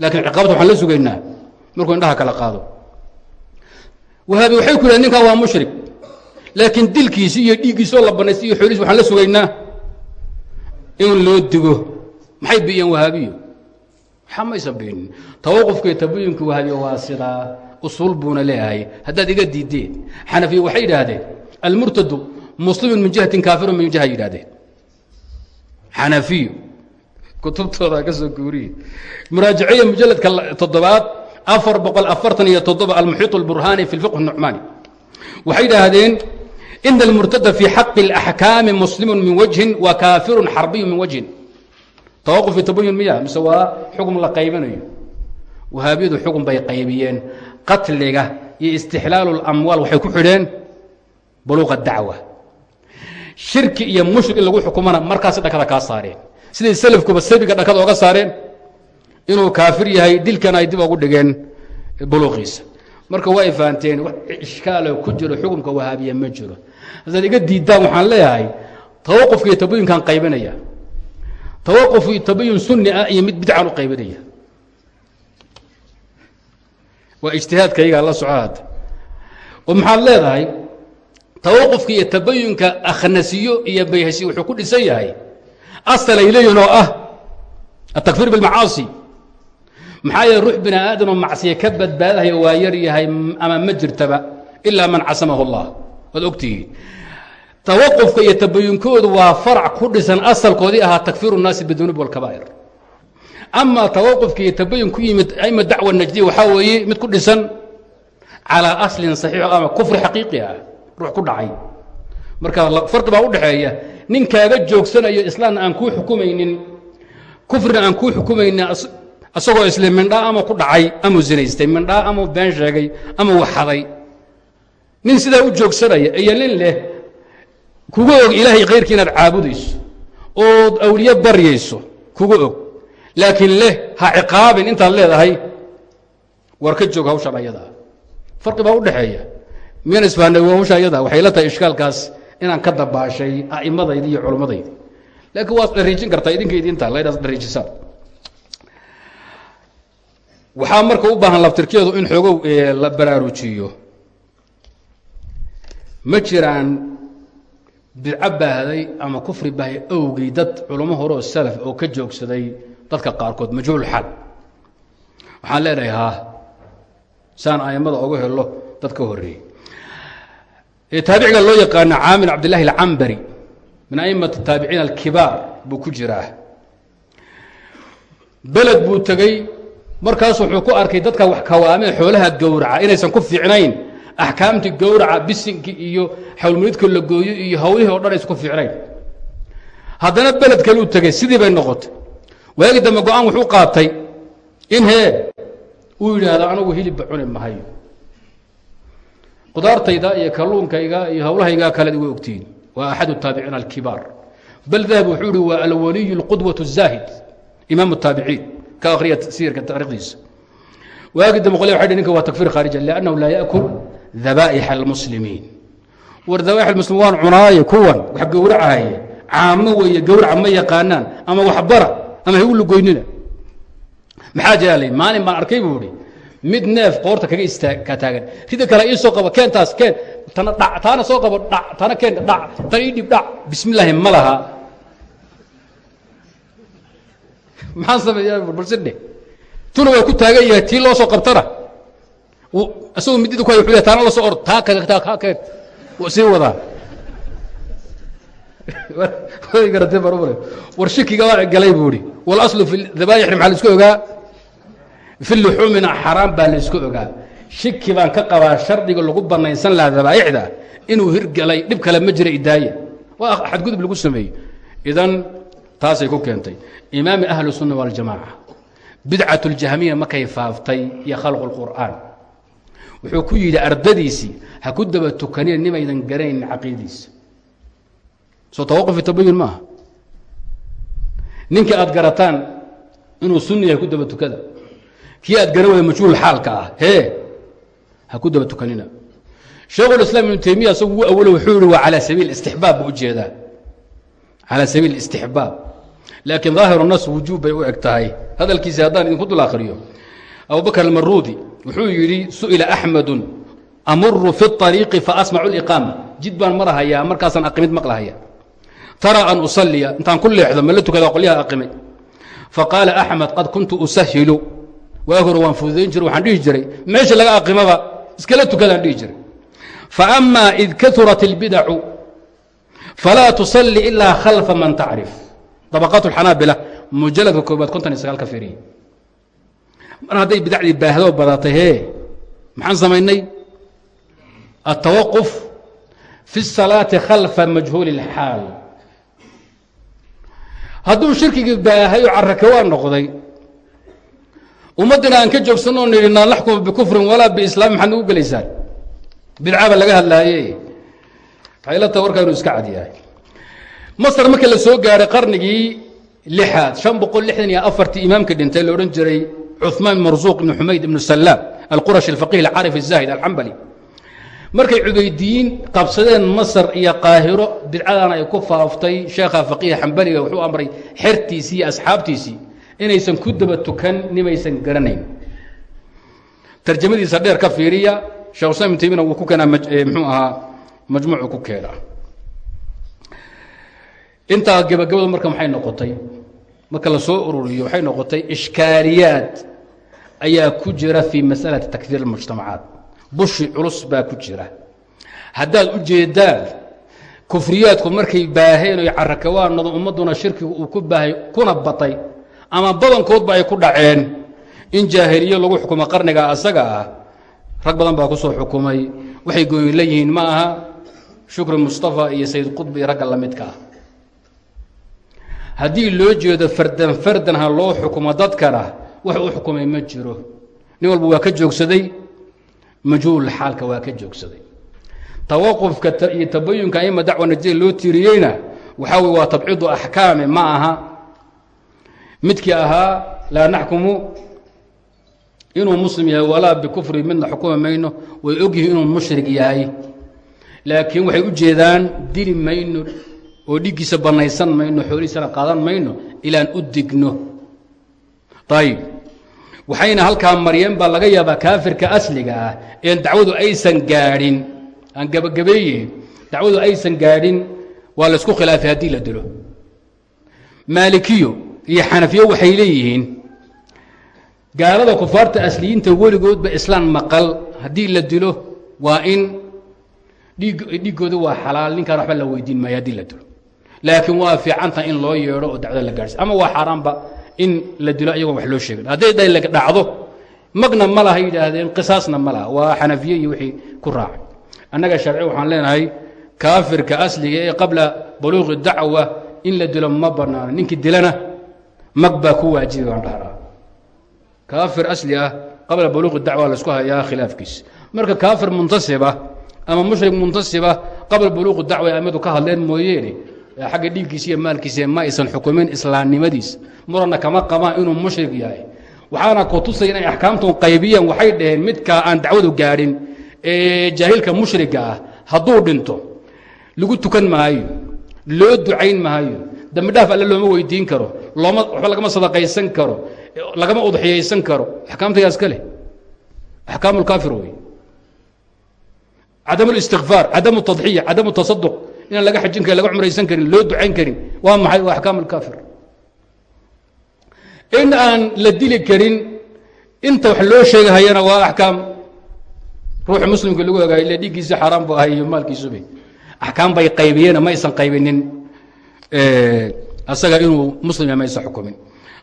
laakiin ciqaabta waxaan la sugaynaa. Markuu indhaha kala qaado. Wahaabi waxay ku yidhahen ninkan waa mushrik laakiin dilkiisi iyo dhiiggiisoo la banaystay iyo xoolihiis waxaan la sugaynaa. In loo digo maxay bi'iyeen wahaabiyo waxaa maysan biinin tawaqufka iyo tabayunka wahaabiyo waa sidaa usuul buuna leeyahay haddaad iga diideen xanafiya waxay yidhaahdeen almurtadu muslimun min jihatin kaafirun min jiha yidhahdeen xanafiyo kutubtooda ka soo guuriye muraajaciya mujaladka toddobaad afar boqol afartan iyo toddoba almuxiiط اlburhani fi اlfiqh الnucmaani waxay yidhaahdeen ina almurtada fi xaqi اlaxkaami muslimu min wajhin wa kaafiru xarbiyu min wajhin tawaquf tabayun miya mise waa xukm la qaybinayo. Wahaabiyadu xukun bay qaybiyeen. Qatliga iyo istixlaalu اlamwaal waxay ku xidheen buluuqa dacwa. Shirki iyo mushrik in lagu xukumana markaasi dhakada kaa saareen. Siday selafkuba sabiga dhakada oga saareen inuu kaafir yahay dilkan ay dib ugu dhigeen buluuqiisa. Marka waa ay fahanteen wax ishkaalo ku jiro xukumka wahaabiya ma jiro. Haddaad iga diidaan waxaan leeyahay tawaqufka iyo tabayunkaan qaybinaya tawaquf tabayun sunni ah iyo mid bidcaan u qaybinaya. Waa ijtihaadkaygaa la soco hadda oo maxaad leedahay tawaqufka iyo tabayunka akhnasiyo iyo bayhasiyo wuxuu ku dhisan yahay. Asal ay leeyihiin oo ah atakfir bilmacaasi maxaa yeele ruux bini aadam oo macsiye ka badbaadahaya waa yar yahay ama ma jirtaba ilaa man casamahu اllah waad ogtihiin tawaqufka iyo tabayunkoodu waa farac ku dhisan asalkoodii ahaa takfiiru nnaasi bidunuub walkabaa'ir amaa tawaqufka iyo tabayun ku yimid aima dacwa najdiya waxaa weeye mid ku dhisan calaa aslin saxiix ama kufri xaqiiqi ah ruux ku dhacay. Marka farqi baa udhaxeeya nin kaaga joogsanayo islaamna aan kuu xukumaynin kufrina aan kuu xukumaynin asagoo isle mindhaa ama ku dhacay amau zinaystay mindhaa ama been sheegay ama waxaday. Nin sidaa u joogsanaya iyo nin leh kuga og ilaahay khayrkii inaad caabudayso ood awliye baryayso kuga og. Laakiin leh ha ciqaabin intaad leedahay war ka joog hawshan ayadaa farqi baa u dhexeeya. Miyaan isfahnay hawsha ayadaa waxay la tahay ishkaalkaas inaan ka dabaashay a'immadaydi iyo culummadaydi laakiin waad dhariijin kartaa idinka idinta laydhaas dhariijisaan waxaa marka u baahan laftirkeedu in xoogow la baraarujiyo. Ma jiraan bidco baahday ama kufri baahday awgey dad culamo hore oo salaf oo ka joogsaday dadka qaarkood majhuul xal. Waxaan leenahay haa saan a'immada oga helo dad ka horreeyey taabiciga loo yaqaano caamir cabdillahi alcambari min a'immati taabiciin alkibaar buu ku jiraa. Beled buu tegey markaas wuxuu ku arkay dadka wax kawaamee xoolaha gowraca inaysan ku fiicnayn axkaamtii gowraca bisinkii iyo xawlmulidka la gooyo iyo hawlihii o dhan aysan ku fiicnayn haddana beled kaluu tegey sidii bay noqotay waagi dambe go-aan wuxuu qaatay in hee uu yidhaahdo anagu hilibba cuni mahayo qudaartayda iyo kalluunkayga iyo hawlahaygaa kalead iga ogtihiin waa axad taabiciin alkibaar bal dahab wuxuu ihi waa alwaliy اlqudwaة الzaahid imaam الtaabiciin ka akriya sirka taarikhdiisa waagi dambe qolya waxay ninka waa takfir khaarija lannahu laa yaأkul dabaa'ixa اlmuslimiin war dabaaix اlmuslimiin waan cunaaye kuwan wax gowracahaye caamo weeye gowraca ma yaqaanaan ama waxbara ama ha u lugoynina. Maxaa jaalay maalin baan arkay buu ihi mid neef qoorta kaga istaa ka taagan. Rida kale ii soo qabo keentaas keen tana dhac taana soo qabo dhac tana keen dhac tana ii dhib dhac. Bismi illaahi ma laha. Maxaan sameeyaa? Balsidhe tuna waa ku taagan yahay tii loo soo qabtana isagoo midida ku hay taana la soo ord taa ka taa kaa keen wuu sii wadaa way garatay barumare war shikiga waa galay buu ihi walaslu fi dabaayixna maxaa la isku ogaa? Fi luxuumina xaraam baa la isku ogaa. Shiki baan ka qabaa shardiga lagu banaysan lahaa dabaa'ixda inuu hirgalay dhib kale ma jira idaaya waa xadgudub lagu sameeyey. Idan taasay ku keentay. Imaami ahlu sunna waljamaaca bidcat اljahmiya markay faaftay iyo khalqu اlqur'aan wuxuu ku yidhi ardadiisii ha ku daba tukanina nimaydan garanayn caqiidiisa soo tawaquf tabayun maaha. Ninka aad garataan inuu sunni yahay ku daba tukada. Kii aad garan waya majhuul xaalka ah hee ha ku daba tukanina. Sheekhulislaam ibnu taymiya isagu ugu awalo wuxuu yihi waa calaa sabiil istixbaab buu u jeedaa calaa sabiil istixbaab. Laakiin daahiru nas wujuub bay u eg tahay. Hadalkiisi haddaan idinku dul akhriyo. Abubakr almaruudi wuxuu yidhi su'ila axmedun amuru fi اطariiqi faasmacu اliqaama jid baan marahayaa markaasaan aqimid maqlahaya taraa an usaliya intaan ku leexdo ma la tukada qolyaha aqimay faqaala axmed qad kuntu usahilu waag hore waan fududayn jiray waxaan dhihi jiray meesha laga aqimaba iskala tukadaan dhihi jiray faama id kaurat اlbidacu falaa tusalli ilaa khalfa man tacrif dabaqaat اlxanaabila mujaladka koobaad kontan iyo sagaal ka firiye mar hadday bidacdii baahdo badatay hee maxaan samaynay التوقف في الصلاaة khalفa majhuul الxaal hadduu shirkigii baahay oo carakawaa noqday ummaddina aan ka joogsanoo nidhi naan naxkuma bikufrin walaa biislaam maxaad nagu gelaysaan bidcaba laga hadlaaye waxay la tahay warkaa inuu iska cad yahay masar markii la soo gaaray qarnigii lixaad shan boqol lixdan iyo afartii imaamka dhintay la odhan jiray cumaan marsuuq ibn xumayd ibn salaam alqurash alfaqih alcarif الzaahid alcambali markay cubaydiyiin qabsadeen masar iyo qaahiro bidcadana ay ku faaftay sheekha faqiiha xambaliga wuxuu amray xertiisii iyo asxaabtiisii inaysan ku daba tukan nimaysan garanayn. Tarjamadiisa dheer ka fiiriya shekh islam ibn taymiina wuu ku keenaa mxuu eh, ahaa majmuucu ku keenaa intaa gabagabadu marka maxay noqotay? Marka la soo ururiyo waxay noqotay ishkaaliyaad ayaa ku jira fii masalati takfiir اlmujtamacaat bushi culus baa ku jira. Haddaad u jeedaan kufriyaadku markay baaheen oy carakawaanado ummadduna shirkigu uu ku baahay kuna batay ama badankoodba ay ku dhaceen. In jaahiliye lagu xukumo qarniga asaga ah rag badan baa ku soo xukumay. Waxay gooni la yihiin ma aha shukri mustafa iyo sayd qudbi iyo ragga la midka ah haddii loo jeedo fardan fardan ha loo xukumo dadkana wax u xukumay ma jiro. Nin walba waa ka joogsaday majhuul xaalka waa ka joogsaday. Tawaqufka iyo tabayunka ima dacwa najida loo tiiriyeyna waxaa wey waa tabciidu axkaame ma aha. Midkii ahaa laa naxkumu inuu muslim yahay walaa bikufri midna xukumi mayno way ogyihiin inuu mushrik yahay. Laakiin waxay u jeedaan dili mayno oo dhiiggiisa bannaysan mayno xoolihiisana qaadan mayno ilaan u digno. Ayib waxayna halkaa maryeen baa laga yaabaa kaafirka asliga ah een dacwadu aysan gaadhin. Aan gebagabeeye dacwadu aysan gaadhin waa laysku khilaafay haddii la dilo. Maalikiyo iyo xanafiyo waxay leeyihiin gaalada kufaarta asliyiinta weligoodba islaan maqal. Haddii la dilo waa in dhiig dhiiggooda waa xalaal. Ninkaan waxba la weydiin maayo haddii la dilo laakiin waa fiicanta in loo yeedho oo dacwada la gaadhsi ama waa xaaraanba in la dilo ayagoon wax loo sheegin. Hadday dhacdo magna ma laha yidhaahdeen qisaasna ma laha. Waa xanafiye iyo wixii ku raacay. Annaga sharci waxaan leenahay kaafirka asliga ee qabla buluuqi dacwa in la dilo ma bannaano. Ninkii dilana mag baa ku waajibi baan dhahnaa kaafir asli ah qabla buluuqi dacwa laysku hayaa khilaafkiisa. Marka kaafir muntasiba ama mushrik muntasiba qabla buluuqi dacwa amadu ka hadleen mooyeene xagga dhiiggiisa iyo maalkiisa ma aysan xukumin islaamnimadiisa muranna kama qabaan inuu mushrik yahay. Waxaana ku tusaya inay axkaamtun qaybiyeen waxay dhaheen midkaa aan dacwadu gaadhin ee jaahilka mushriga ah. Hadduu dhinto lagu tukan maayo loo ducayn maayo dambi dhaaf alle looma weydiin karo looma waxba lagama sadaqaysan karo lagama udxiyaysan karo. Axkaamta yaa iska leh. Axkaam lkaafir wey cadam اlistikfaar cadam اtadxiya cadam tasaduq inaan laga xajin karin laga cumraysan karin loo ducayn karin. Waa maxay? Waa axkaam اlkaafir in aan la dili karin inta wax loo sheegahayana waa axkaam. Ruuxa muslimka lagu ogaayo ile dhiiggiisa xaaraan bu ahay iyo maalkiisube axkaam bay qaybiyeen ma qaybinin. Asaga inuu muslim yahay ma aysan xukumin.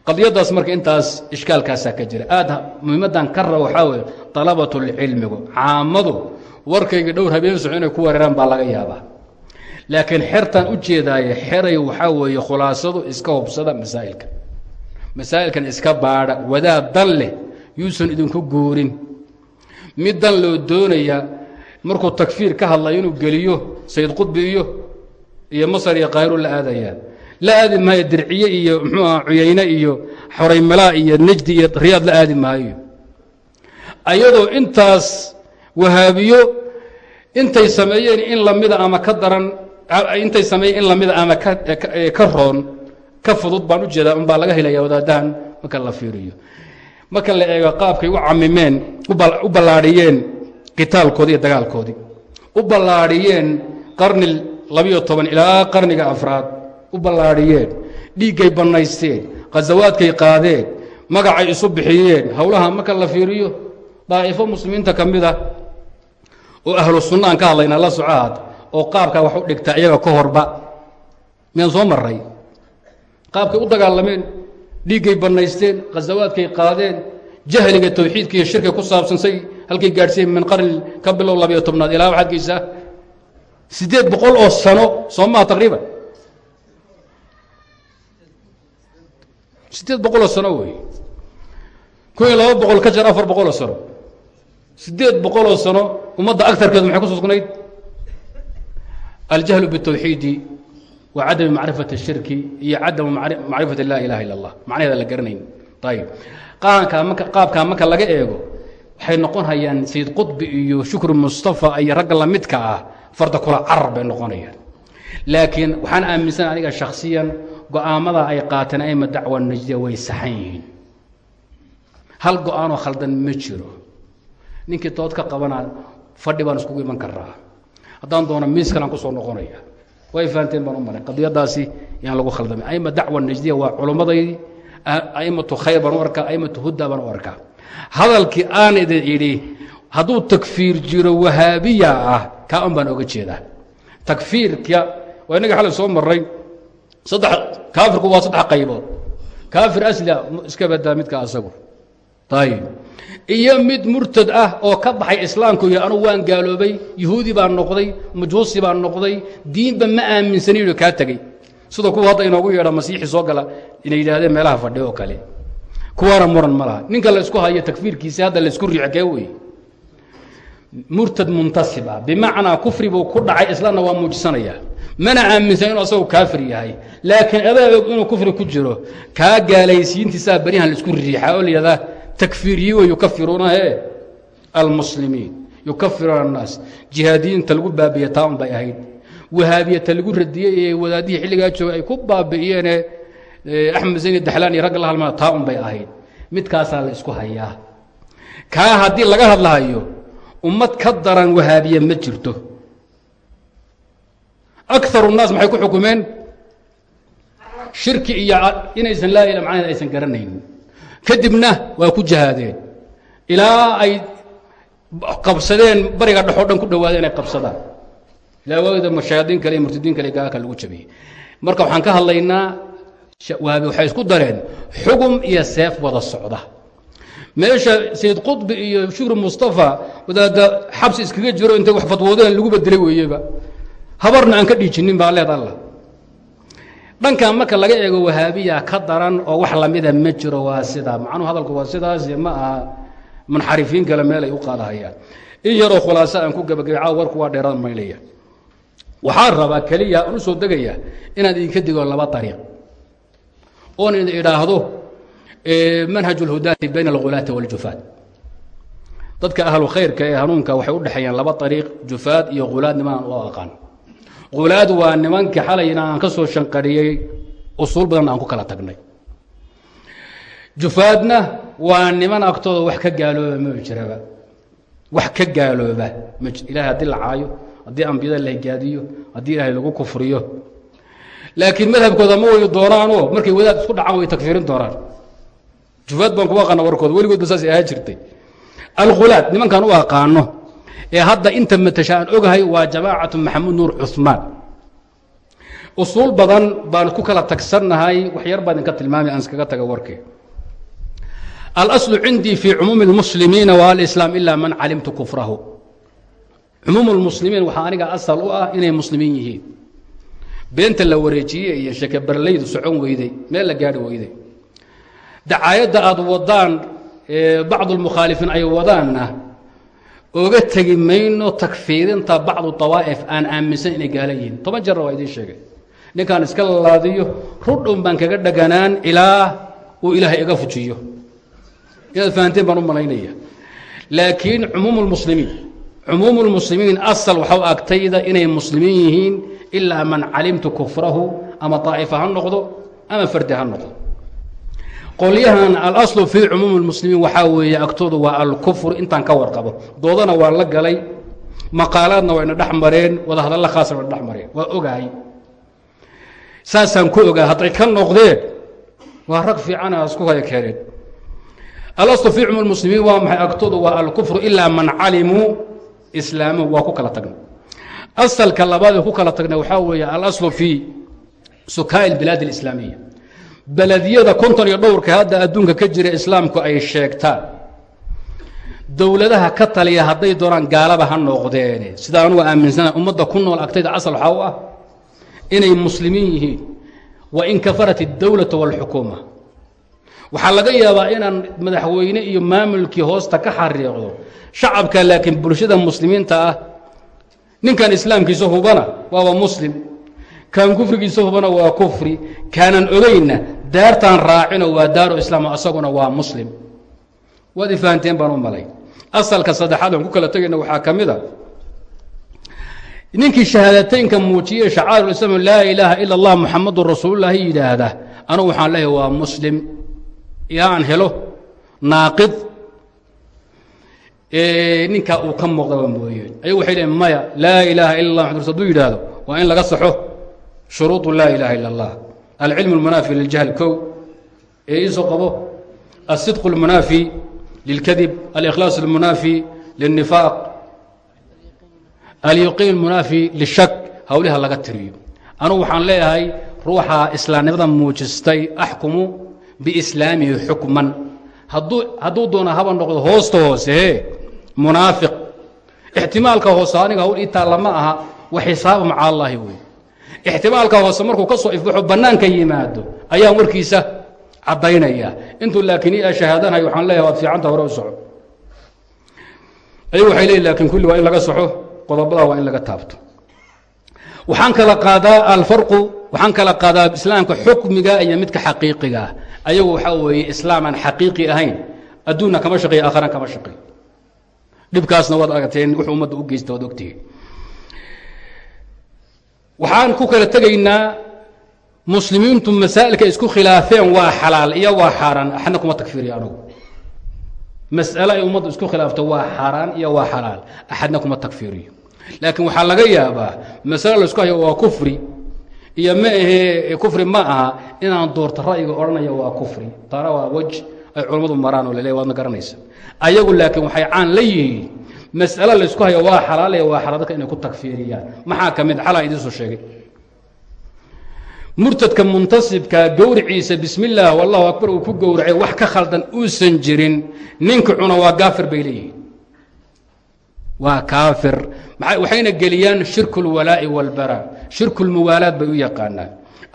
Qadiyadaas marka intaas ishkaalkaasaa ka jira. Aad muhiimaddan ka raba waxaa weeye dalabatulcilmigu caamadu warkayga dhowr habeen soco inay ku weeraraan baa laga yaabaa laakiin xertan u jeedaaye xeray waxaa weeye khulaasadu iska hubsada masaa'ilka. Masaa'ilkan iska baadha wadaad dan leh yuusan idinku guurin. Mid dan loo doonaya markuu takfiir ka hadlayo inuu geliyo sayid qudbi iyo iyo masar iyo kayru la aadayaa la aadi maayo dirciye iyo mxuu aha cuyayne iyo xoraymalaa iyo nejdi iyo riyaad la aadi maayo. Ayadoo intaas wahaabiyo intay sameeyeen in lamida ama ka daran intay sameeyeen in lamida ama ka roon ka fudud baan u jeedaa unbaa laga helaya wadaadahan marka la fiiriyo. Marka la eego qaabkay u camimeen u ballaadhiyeen qitaalkoodii iyo dagaalkoodii u ballaadhiyeen qarni labiyo toban ilaa qarniga afraad u ballaadhiyeen dhiiggay bannaysteen khasawaadkay qaadeen magacay isu bixiyeen howlaha marka la fiiriyo daa'ifo muslimiinta ka mid a oo ahlu sunna aan ka hadlayna la socohaad oo qaabkaa wax u dhigta iyaga ka horba. Miyaan soo maray qaabkay u dagaalameen dhiiggay bannaysteen khasawaadkay qaadeen jahliga tawxiidka iyo shirka ku saabsan say halkay gaadhsiyen min qarni ka bilow labiyo tobnaad ilaa waxaad geysaa siddeed boqol oo sano soo maha taqriiban. Siddeed boqoloo sano wey kun iyo laba boqol ka jar afar boqoloo sano. Siddeed boqoloo sano ummadda agarkeedu maxay ku sugnayd aljahlu bitowxiidi wa cadami macrifati shirki iyo cadamu macrifati laa ilaha illa allah macnaheeda la garanayn ayib qaabkaa marka laga eego waxay noqon hayaan sayid qudbi iyo shukri mustafa iyo ragga lamidka ah farda kula carar bay noqonayaan laakiin waxaan aaminsan aniga shakhsiyan go'aamada ay qaateen ayma dacwa najdiya way saxan yihiin hal go'aanoo khaldan ma jiro ninkii dood ka qabana fadhi baan iskugu iman karaa haddaan doono miis kalaan ku soo noqonaya. Way fahanteen baan u malay qadiyadaasi yaan lagu khaldamay. Aima dacwa najdiya waa culummadaydi aimatu khayr baan u arkaa. Aimatu hudda baan u arkaa. Hadalkii aan idin idhi hadduu takfiir jiro wahaabiya ah kaa un baan oga jeedaa. Takfiirka waa inaga xalay soo maray saddex kaafirku waa saddex qaybood. Kaafir aslia iska badaa midka asagu. Ayib iyo mid murtad ah oo ka baxay islaamku iyo anugu waan gaaloobay yahuudi baan noqday majuusi baan noqday diinba ma aaminsanin kaa tegey. Sida kuwa hadda inoogu yeedha masiixi soo gala inay yidhahdeen meelaha fadhi oo kale. Kuwaana muran ma laha. Ninka laysku hayo takfiirkiisa hadda laysku riixo kee wey murtad muntasib bimacnaa kufri buu ku dhacay islaamna waa muujisanaya mana aaminsan inuu asagu kaafir yahay. Laakiin adaa og inuu kufri ku jiro kaa gaalaysiintiisaa berihan la isku riixa oo layihahdaa takfiiriyi wey yukafiruuna he almuslimiin. Yukafiruuna annaas jihaadiyiinta lagu baabiye taa un bay ahayd. Wahaabiyata lagu radiyey ee wadaadihii xilligaa joogay ay ku baabi'iyeene axmed zayni daxlaan iyo ragga la halmaa taa bay ahayd. Midkaasaa la isku hayaa. Kaa haddii laga hadlahayo ummad ka daran wahaabiye ma jirto. Akaru الnaas maxay ku xukumeen? Shirki iyo inaysan laa ila macnaheed aysan garanaynin kadibna waa ku jahaadeen. Ilaa ay qabsadeen bariga dhexoo dhan ku dhawaadeen inay qabsadaan. Ilaa waagda mashayaadiin kale murtadiin kale gaaka lagu jabiyey. Marka waxaan ka hadlaynaa wahaabi waxay isku dareen xugum iyo seef wada socda. Meesha sayid qudbi iyo shukri mustafa wadaada xabsi iskaga jiro intay wax fatwoodeen lagu bedelay weeyeba. Habarna aan ka dhiijinin baa leed alla dhankan marka laga eego wahaabiya ka daran oo wax lamida ma jiro waa sidaa. Macnuhu hadalku waa sidaas ma aha. Munxarifiin kale meel ay u qaadahayaan. In yaroo khulaaso aan ku gabagabay warku waa dheeraan maylaya waxaa rabaa keliya aan u soo degaya inaan idinka digo laba ariiq oon idin idhaahdo manhaj اlhudaati bayna alghulaati wاljufaad dadka ahlu khayrka ee hanuunka waxay u dhexeeyaan laba ariiq jufaad iyo hulaad nimanaan u aqaan hulaad waa nimankii xalayna aan ka soo shanqariyey usuul badan aan ku kala tagnay. Jufaadna waa niman agtooda wax ka gaalooba ma jiraba wax ka gaalooba. Ilahay haddii la caayo haddii ambiyada la higaadiyo haddii ilaahay lagu kufriyo. Laakiin madhabkooda ma way doonaanoo markay wadaad isku dhacaan way takfiirin doonaan. Jufaad baan kuma aqaana warkooda weligoodba saas ahaan jirtay. Alkhulaad nimankaan u aqaano ee hadda inta matasha aan ogahay waa jamaacatu maxamuud nuur cumaan usuul badan baan ku kala tagsannahay wax yar baa idinka tilmaamay aan iskaga taga warkii alaslu cindii fii cumuumi اlmuslimiina wa alislaam ila man calimtu kufrahu. Cumuum اlmuslimiin waxaa aniga asal u ah inay muslimiin yihiin. Beenta la wareejiyey iyo shekebarlaydu socon weyday meel la gaari weyday. Dacaayadda aada wadaan bacdu lmukhaalifiin ay wadaanna oga tegi mayno takfiirinta bacdu awaa'if aan aaminsan inay gaala yihiin. Toban jarna waa idiin sheegay. Ninkaan iska lalaadiyo rudhown baan kaga dhaganaan ilaa uu ilaahay iga fujiyo. Inaad fahanteen baan u malaynaya. Laakiin cumuum lmuslimiin cumuum lmuslimiin asal waxau agtayda inay muslimiin yihiin ilaa man calimtu kufrahu ama طaa'ifa ha noqdo ama fardi ha noqdo qolyahan alaslu fii cumuumi اlmuslimiin waxaa weeye agtooda waa alkufr intaan ka warqabo. Doodana waa la galay maqaalaadna wayna dhex mareen wadahadalla khaasna wayna dhex mareen. Waa ogahay. Saasaan ku ogaa hadday ka noqdeen waa rag fiicana isku keeneen. Alalu fii cumuumi muslimiin waa maxay? Agtooda waa alkufru ilaa man calimuu islaamahu waa ku kala tagna asalka labaad ee ku kala tagna waxaa weeye alaslu fii sukaa ilbilaad alislaamiya belediyada konton iyo dhowrka hadda adduunka ka jira islaamku ay sheegtaan. Dowladaha ka taliya hadday doonaan gaalaba ha noqdeene. Sidaa anugu aaminsana ummadda ku nool agtayda casal waxa u ah inay muslimiin yihiin. Wa in kafarat اdowlatu wاlxukuuma waxaa laga yaabaa inaan madaxweyne iyo maamulkii hoosta ka xariiqdo shacabka laakiin bulshada muslimiinta ah ninkan islaamkiisa hubana waaba muslim kan kufrigiisa waa kufri. Kaanan ogayna daartaan raacino waa daaro islaam asaguna waa muslim. Waad ifahanteen baan u malay. Asalka saddexaad aan ku kala tegayna waxaa ka mid a ninkii shahaadateynka muujiye shacaarulislaam laa ilaaha ila allah muxamadun rasuululahi yidhaahda anugu waxaan leeyahay waa muslim. Ilaan helo naaqid ninkaa uu ka muuqdaba mooyeen ayagu waxay leeyiin maya laa ilaaha ila allah maxad haduu yidhaahdo waa in laga saxo shuruudu laa ilaha ila allah alcilm اlmunaafi liljahl kow ee iisoo qabo aلsidq اlmunaafi lilkadib alikhlaas اlmunaafi lلnifaaq alyaqiin munaafi lishak hawliha laga tiriyo anugu waxaan leeyahay ruuxa islaamnimada muujistay axkumu biislaamihi xukman hadduu doona haba noqdo hoosta hoose munaafiq ixtimaalka hoose aniga hawl ii taalla ma aha wa xisaaba maca allaahi wey ixtimaalka hoose markuu ka soo ifbaxo bannaanka yimaado ayaan warkiisa caddaynaya intuu laakiin i shahaadanayo waxaan leeyahay waad fiicanta hore u soco ayagu waxay leeyiin lakiin kulli waa in laga soxo qodobada waa in laga taabto waxaan kala qaadaa alfarqu waxaan kala qaadaa islaamka xukmiga iyo midka xaqiiqiga ah ayagu waxaa weeye islaamaan xaqiiqi ahayn adduunna kama shaqeeya aakharan kama shaqeey dhibkaasna waad aragteen wuxuu ummadda u geysta waad ogtihiin waxaan ku kala tegaynaa muslimiintu masaa'ilka isku khilaafeen waa xalaal iyo waa xaaraan. Axadna kuma takfiriya anugu mas'ale ay ummaddu isku khilaafto waa xaaraan iyo waa xalaal. Axadna kuma takfiriyo laakiin waxaa laga yaabaa masale la isku hayo waa kufri iyo ma ahee kufri ma aha inaan doorto ra'yiga odhanaya waa kufri. Taana waa wej ay culammadu maraan oo lale waadna garanaysa. Ayagu laakiin waxay caan la yihiin mas'ale laysku hayo waa xalaal ee waa xalaal dadka inay ku takfiiriyaan maxaa ka mid xalaan idiin soo sheegay murtadka muntasibka gowriciisa bismi illaah wallahu akbar uu ku gowracay wax ka khaldan uusan jirin ninka cuna waa gaafir bay leeyihiin waa kaafir waxayna geliyaan shirku اlwalaa'i wاlbara shirku lmuwaalaad bay u yaqaanaan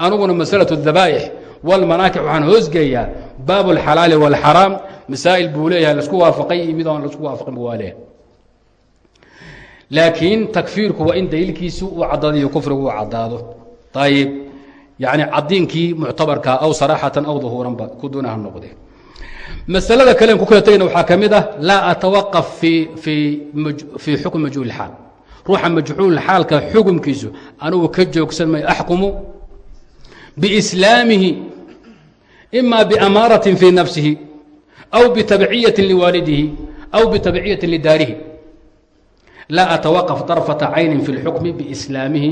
anuguna masalaة اdabaa'ix wاlmanaakix waxaan hoosgeeyaa baab اlxalaali wاlxaraam masaa'il buu leeyahay laisku waafaqay iyo mid aan laisku waafaqin waa leeyahay laakiin takfiirku waa in daliilkiisu uu caddaadayo kufrigu uu caddaado. Ayib yani cadiinkii muctabarka aw saraaxatan aw duhuuranba ku duuna ha noqde masalada kalen ku kala tegayna waxaa ka mid ah laa atawaqaf fii xukm majhuul xaal. Ruuxa majhuul xaalka xukumkiisu anugu ka joogsan may axkumu biislaamihi ima biamaaratin fii nafsihi aw bitabciyatin liwaalidihi aw bitabciyatin lidaarihi laa atawaqaf darfata caynin fi اlxukmi biislaamihi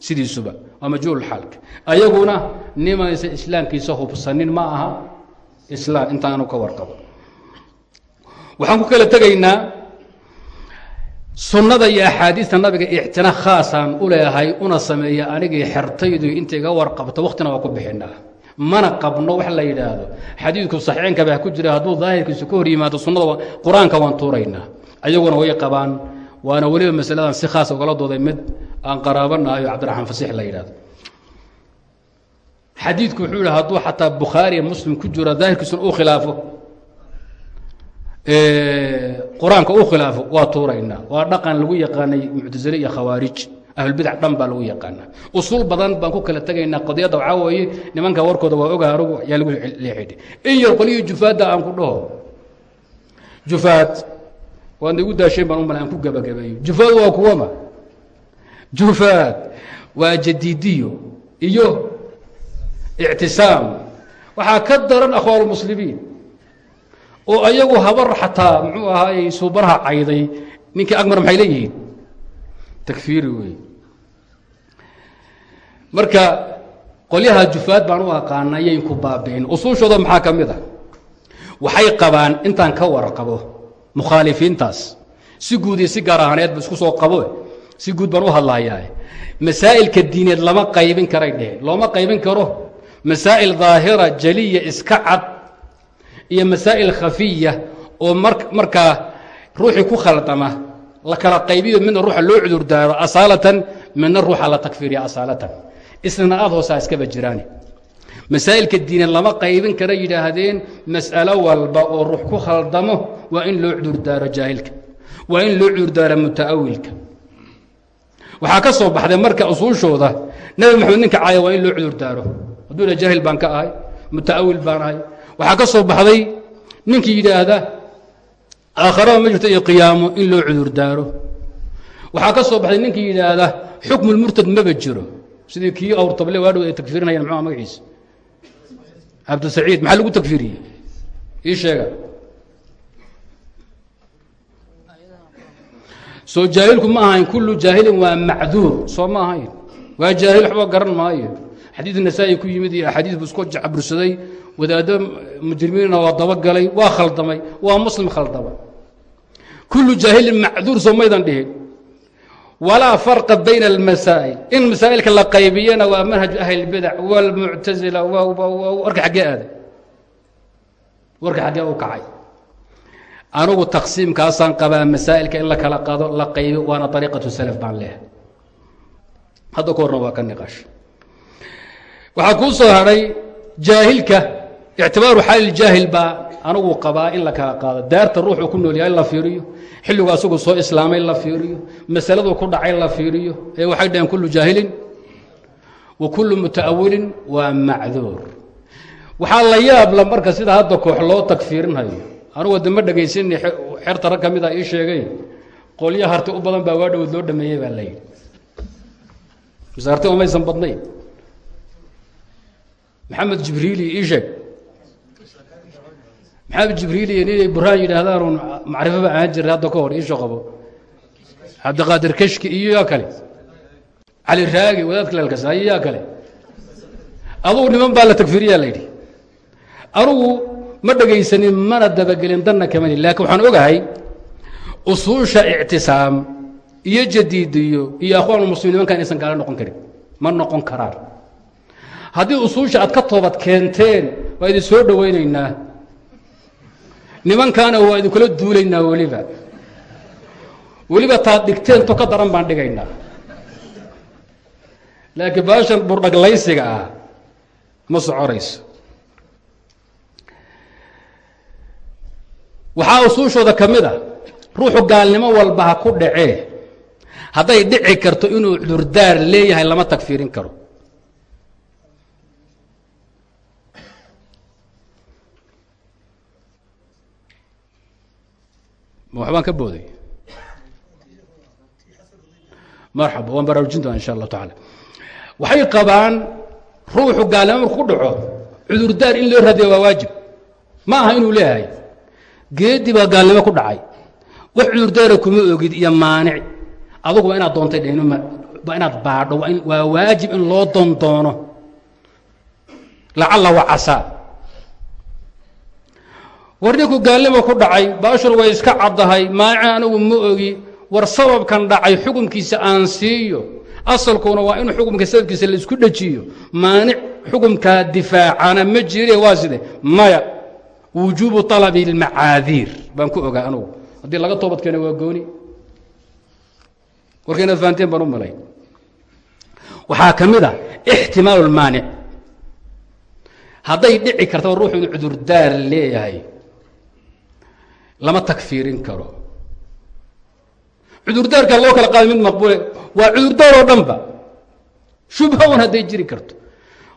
sidiisuba waa majhuul xaalka ayaguna nimaysa islaamkiisa hubsanin ma aha islaam intaanu ka warqabo waxaan ku kala tegaynaa sunnada iyo axaadiista nabiga ictina khaasaan u leehay una sameeya anigii xertaydu inta iga warqabto wakhtina waa ku bixinaa mana qabno wax la yidhaahdo xadiidku saxiixinka ku jira hadduu daahirkiisu ka hor yimaado sunnada qur'aanka waan tuuraynaa ayaguna way qabaan waana weliba masaladan si khaasa ugala dooday mid aan qaraabanahayo cabdiraxmaan fasiix la yidhahdo xadiidku wuxuu yidhi hadduu xataa bukhaariya muslim ku jiro daahirkiisuna uu khilaafo. Qur'aanka uu khilaafo waa tuuraynaa. Waa dhaqan lagu yaqaanay muctasile iyo khawaarij. Ahlulbidac dhan baa lagu yaqaanaa. Usuul badan baan ku kala tegaynaa qadiyadda waxaa weeye nimanka warkooda waa oga anugu yaa lagu leexidhi in yar qolihii jufaadda aan ku dhaho jufaad waadna igu daasheen baan u mala aan ku gebagabeeyo jufaad waa kuwama jufaad waa jadiidiyo iyo ictisaam. Waxaa ka daran akhwaalmuslimiin oo ayagu habar xataa muxuu ahaayey suubanaha cayday. Ninkii agmar maxay leeyihiin? Takfiiri wey marka qolyaha jufaad baan u aqaana yayn ku baabi'in. Usuushooda maxaa ka mid a waxay qabaan intaan ka warqabo mukhaalifiintaas. Si guud iyo si gaar ahaaneedba isku soo qabo si guud baan u hadlayaa masaa'ilka diineed lama qaybin karay dheheen looma qaybin karo. Masaa'il daahira jaliya iska cad iyo masaa'il khafiya oo markaa ruuxii ku khaldama la kala qaybiyo midna ruuxa loo cudurdaaro asaalatan midna ruuxa la takfiiriya asaalatan. Isna aad hoosaa iskaba jiraani masaa'ilka diineed lama qaybin kara yidhaahdeen mas'alo walba oo ruux ku khaldamo waa in loo cudurdaaro jaahilka waa in loo cudurdaaro muta'awilka. Waxaa ka soo baxday marka usuushooda nebi moxamed ninka caaya waa in loo cudurdaaro. Hadduu ila jaahil baan ka ahay muta'awil baan ahay. Waxaa ka soo baxday ninkii yidhaahda aakharaba ma jirto iyo qiyaamo in loo cudurdaaro. Waxaa ka soo baxday ninkii yidhaahda xukmulmurtad maba jiro. Sidii kii awrtable waadhow ay tagfiirinayaan muxua magaciisa cabdisaciid maxaa lagu tagfiiriyey ii sheega. Soo jaahilku ma ahayn kullu jaahilin waa macduur. Soo ma ahayn. Waa jaahil waxba garan maayo. Xadiid nasaa'i ku yimid iyo axaadiis buu isku jacbursaday. Wadaaddo mujrimiinna waa dabagalay waa khaldamay waa muslim khaldama. Kullu jaahilin macduur soo maydan dhihin walaa farqa bayna almasaa'il. In masaa'ilka la qaybiyana waa manhaju ahli اlbidac wاlmuctasila warka xaggee aaday warka xaggee u kacay. Anugu taqsiimkaasaan qabaa masaa'ilka in la kala qado la qaybi waana ariiqatu salaf baan leehay hadda ka waa ka niqash. Waxaa kuu soo hadhay jaahilka ictibaaru xaali jaahil baa anugu qabaa in la kala qaado. Daarta ruuxuu ku nool yahay la fiiriyo. Xilligu asagu soo islaamay la fiiriyo. Masaladuu ku dhacay la fiiriyo. Ee waxay dhaheen kullu jaahilin wa kullu muta'awilin waa macduur waxaa la yaabla marka sida hadda koox loo tagfiirinhayo anugu dama dhegaysanay xerta rag ka mid a ii sheegay qolyo harti u badan baa waa dhowod loo dhameeyey baa layidhi mise harti umaysan badnayn. Maxamed jibriili ii sheeg maxamed jibriili inay burhaan yidhaahdaan macrifoba ahaan jiray hadda ka hor iisoo qabo cabdiqaadir kashki iyo yaa kale. Cali raagi wadaadka lalkasa iyo yaa kale. Adugu niman baa la tagfiriyaa la yidhi. Anugu ma dhegaysanin mana dabagelin danna kamani laakiin waxaan ogahay usuusha ictisaam iyo jadiidiyo iyo akhwaanulmuslimiin nimankan aysan gaala noqon karin. Ma noqon karaan. Haddii usuusha aad ka toobad keenteen waa idin soo dhowaynaynaa nimankaana waa idinkula duulaynaa weliba. Weliba taad dhigteen to ka daran baan dhigaynaa. Laakiin baashan burdhaglaysiga ah ma soconayso waxaa usuushooda ka mid a ruuxu gaalnimo walba ha ku dhacee. Hadday dhici karto inuu cudurdaar leeyahay lama tagfiirin karo waxbaan ka booday. Marxaba waan baraarujin doona insha allahu tacaala. Waxay qabaan ruuxu gaalnimo marku ku dhaco cudurdaar in loo raadiya waa waajib. Ma aha inuu leeyahay. Geedi baa gaalnimo ku dhacay. Wax cudurdaara kuma ogid iyo maanic. Adugu waa inaad doontay waa inaad baadho waa waajib in loo dondoono lacalla wa casaa war ninku gaalnimo ku dhacay baashur way iska caddahay maanic anigu ma ogi war sababkan dhacay xukumkiisa aan siiyo. Asalkuna waa in xukumka sababkiisa la isku dhejiyo maanic xukumkaa difaacana ma jire waa side. Maya wujuubu alabi اlmacaadiir baan ku ogaa anugu. Haddii laga toobad keena waa gooni. Warka inaad fahanteen baan u malay. Waxaa ka mid a ixtimaalu اlmaanic hadday dhici kartaba ruuxu inuu cudurdaar leeyahay lama takfiirin karo. Cudurdaarkaa loo kala qaada mid maqbule waa cudurdaar oo dhanba. Shubha un hadday jiri karto.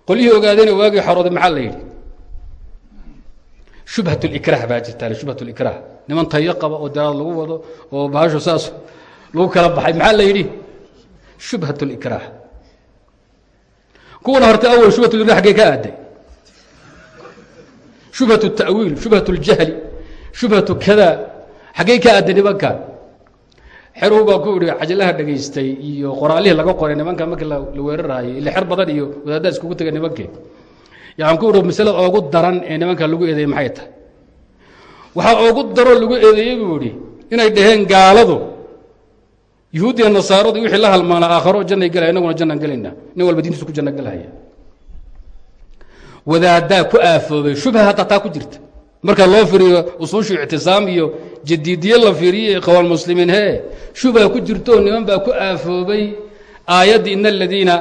Qolyihii ogaadeen waagii xorooday maxaa la yidhi? Shubhat likrah baa jirta shubhat likrah niman tayo qaba oo daraad lagu wado oo bahasho saas lagu kala baxay maxaa la yidhi? Shubhat likrah kuwana horta awal shubhat likrah xaggee ka aaday? Shubhat tawiil shubhat اljahli shubhatu kada xaggey ka aaday nimankan xeruu ku idhi cajalaha dhegaystay iyo qoraalihii laga qoray nimanka markii la weerarayay ile xer badan iyo wadaaddaa iskugu tegay nimankii yaan ku idhi masalada oogu daran ee nimanka lagu eedeeyey maxay tahay? Waxaa oogu daroo lagu eedeeyey buu idhi inay dhaheen gaaladu. Yuhuudiya nasaaradu wixii la halmaana aakharo jannay gelaya inaguna jannaan gelayna. Nin walba diintiisu ku janno gelhaya wadaaddaa ku aafoobay shubha hadda taa ku jirta marka loo firiyo usuushu ictisaam iyo jadiidiye la fiiriye ikhwaan muslimiin he shubha ku jirto niman baa ku aafoobay aayaddii ina aladiina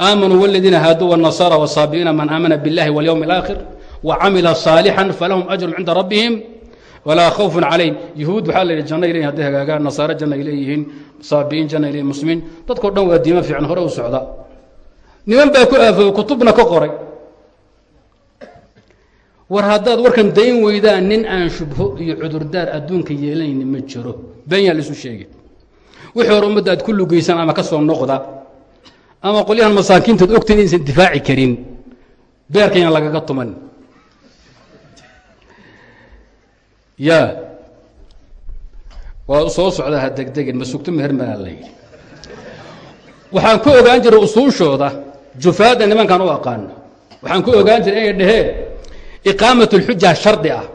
aamanuu wاladiina haaduu wالnasaara wالsaabi'iina man aamana biاllahi wاlyowm اlآakhir wacamila صaalixا falahum ajru cinda rabbihim walaa khawfun calayhim yuhuud waxaa la yidhi janna leyihin haday hagaagaan nasaare janna ay leeyihiin saabi'iin janna ay leyihin muslimiin dadkao dhan waa diimo fiican hore u socda niman baa ku aafooye kutubna ka qoray war haddaad warkan dayn weydaan nin aan shubho iyo cudurdaar adduunka yeelanayni ma jiro. Been yaan laisu sheegin wixii hore ummadda aad ku lugaysaan ama ka soo noqda ama qolyahan masaakiintaad ogtahin inaysan difaaci karin beerkayaan lagaga tuman. Ya. Waa soo socda ha degdegin ma sugto meher la yidhi waxaan ku ogaan jiray usuushooda jufaadda nimankan u aqaano waxaan ku ogaan jiray inay dhaheen iqaamat اlxuja shardi ah.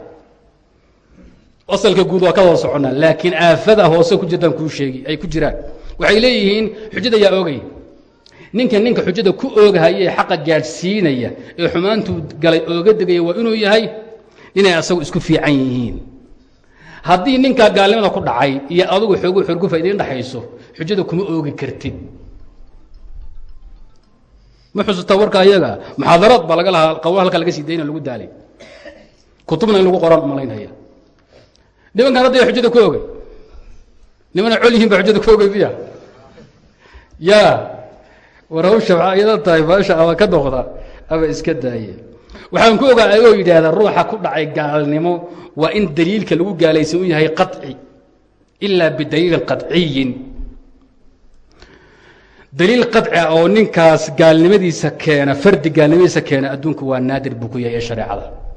Asalka guud waa ka wada soconnaa laakiin aafada hoose ku jirtaan kuu sheegi ay ku jiraan. Waxay leeyihiin xujada yaa ogay ninka ninka xujada ku oogahaya ee xaqa gaadhsiinaya ee xumaantuu galay ooga degaya waa inuu yahay inay asagu isku fiican yihiin. Haddii ninkaa gaalnimada ku dhacay iyo adugu xoogu xorgufa idiin dhaxayso xujada kuma oogi kartid. Ma xusuusta warka ayaga? Muxaadaraad baa laga lahaa qawla halka laga sii dayna lagu daalay kutubna in lagu qoraan malaynaya. Nimankan hadda xujada ku ogey nimana colyihiin ba xujada ku ogey miya ya war hawsha waxaa tahay maasha ama ka noqda ama iska daaye. Waxaan ku ogaa ayagoo yidhaahda ruuxa ku dhacay gaalnimo waa in daliilka lagu gaalaysan u yahay qaci ilaa bidaliilin qaciyin daliil qaca ah oo ninkaas gaalnimadiisa keena fardi gaalnimadiisa keena adduunku waa naadir buu ku yahay ee shareecada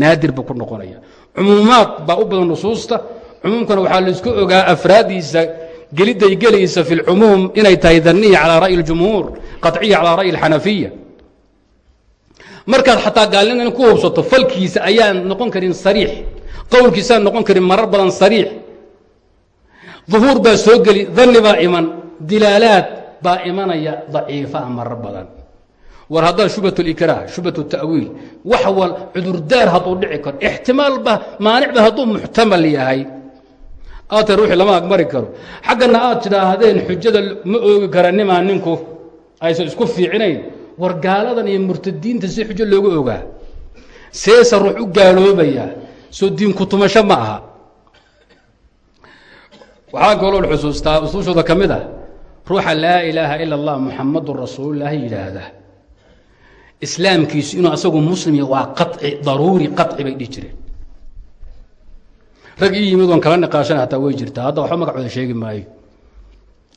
naadir buu ku noqonaya cumuumaad baa u badan nusuusta cumuumkana waxaa laisku ogaa afraaddiisa gelidday gelaysa fi اlcumuum inay tahay daniya calaa ra'yi اljumhuur qaطciya calaa ra'yi اlxanafiya markaad xataa gaalnimada ku hubsato falkiisa ayaan noqon karin sariix qowlkiisaan noqon karin marar badan sariix duhuur baa soo geli dani baa iman dilaalaad baa imanaya daciifa a marar badan war haddaan shubat اikrah shubat tawiil. Wax wal cudurdaar hadduu dhici karo. Ixtimaalba maanicba hadduu muxtamal yahay. Aata ruuxi lama agmari karo. Xaggana aad tidhaahdeen xujada ma oogi kara nimaa ninku. Aysan isku fiicinayn. War gaaladan iyo murtadiinta si xujo loogu ogaa. Seesa ruux u gaaloobaya. Soo diin kutumasho ma aha. Waxaan kaloo xusuustaa usuushooda ka mid ah. Ruuxa laa ilaaha ila اllah muxamadu rasuululahi yidhaahda islaamkiisu inuu asagu muslim waa qaci daruuri qaci bay dhihi jireen. Rag ii yimid oon kala niqaashana hataa way jirtaa. Hadda waxba magacooda sheegi maayo.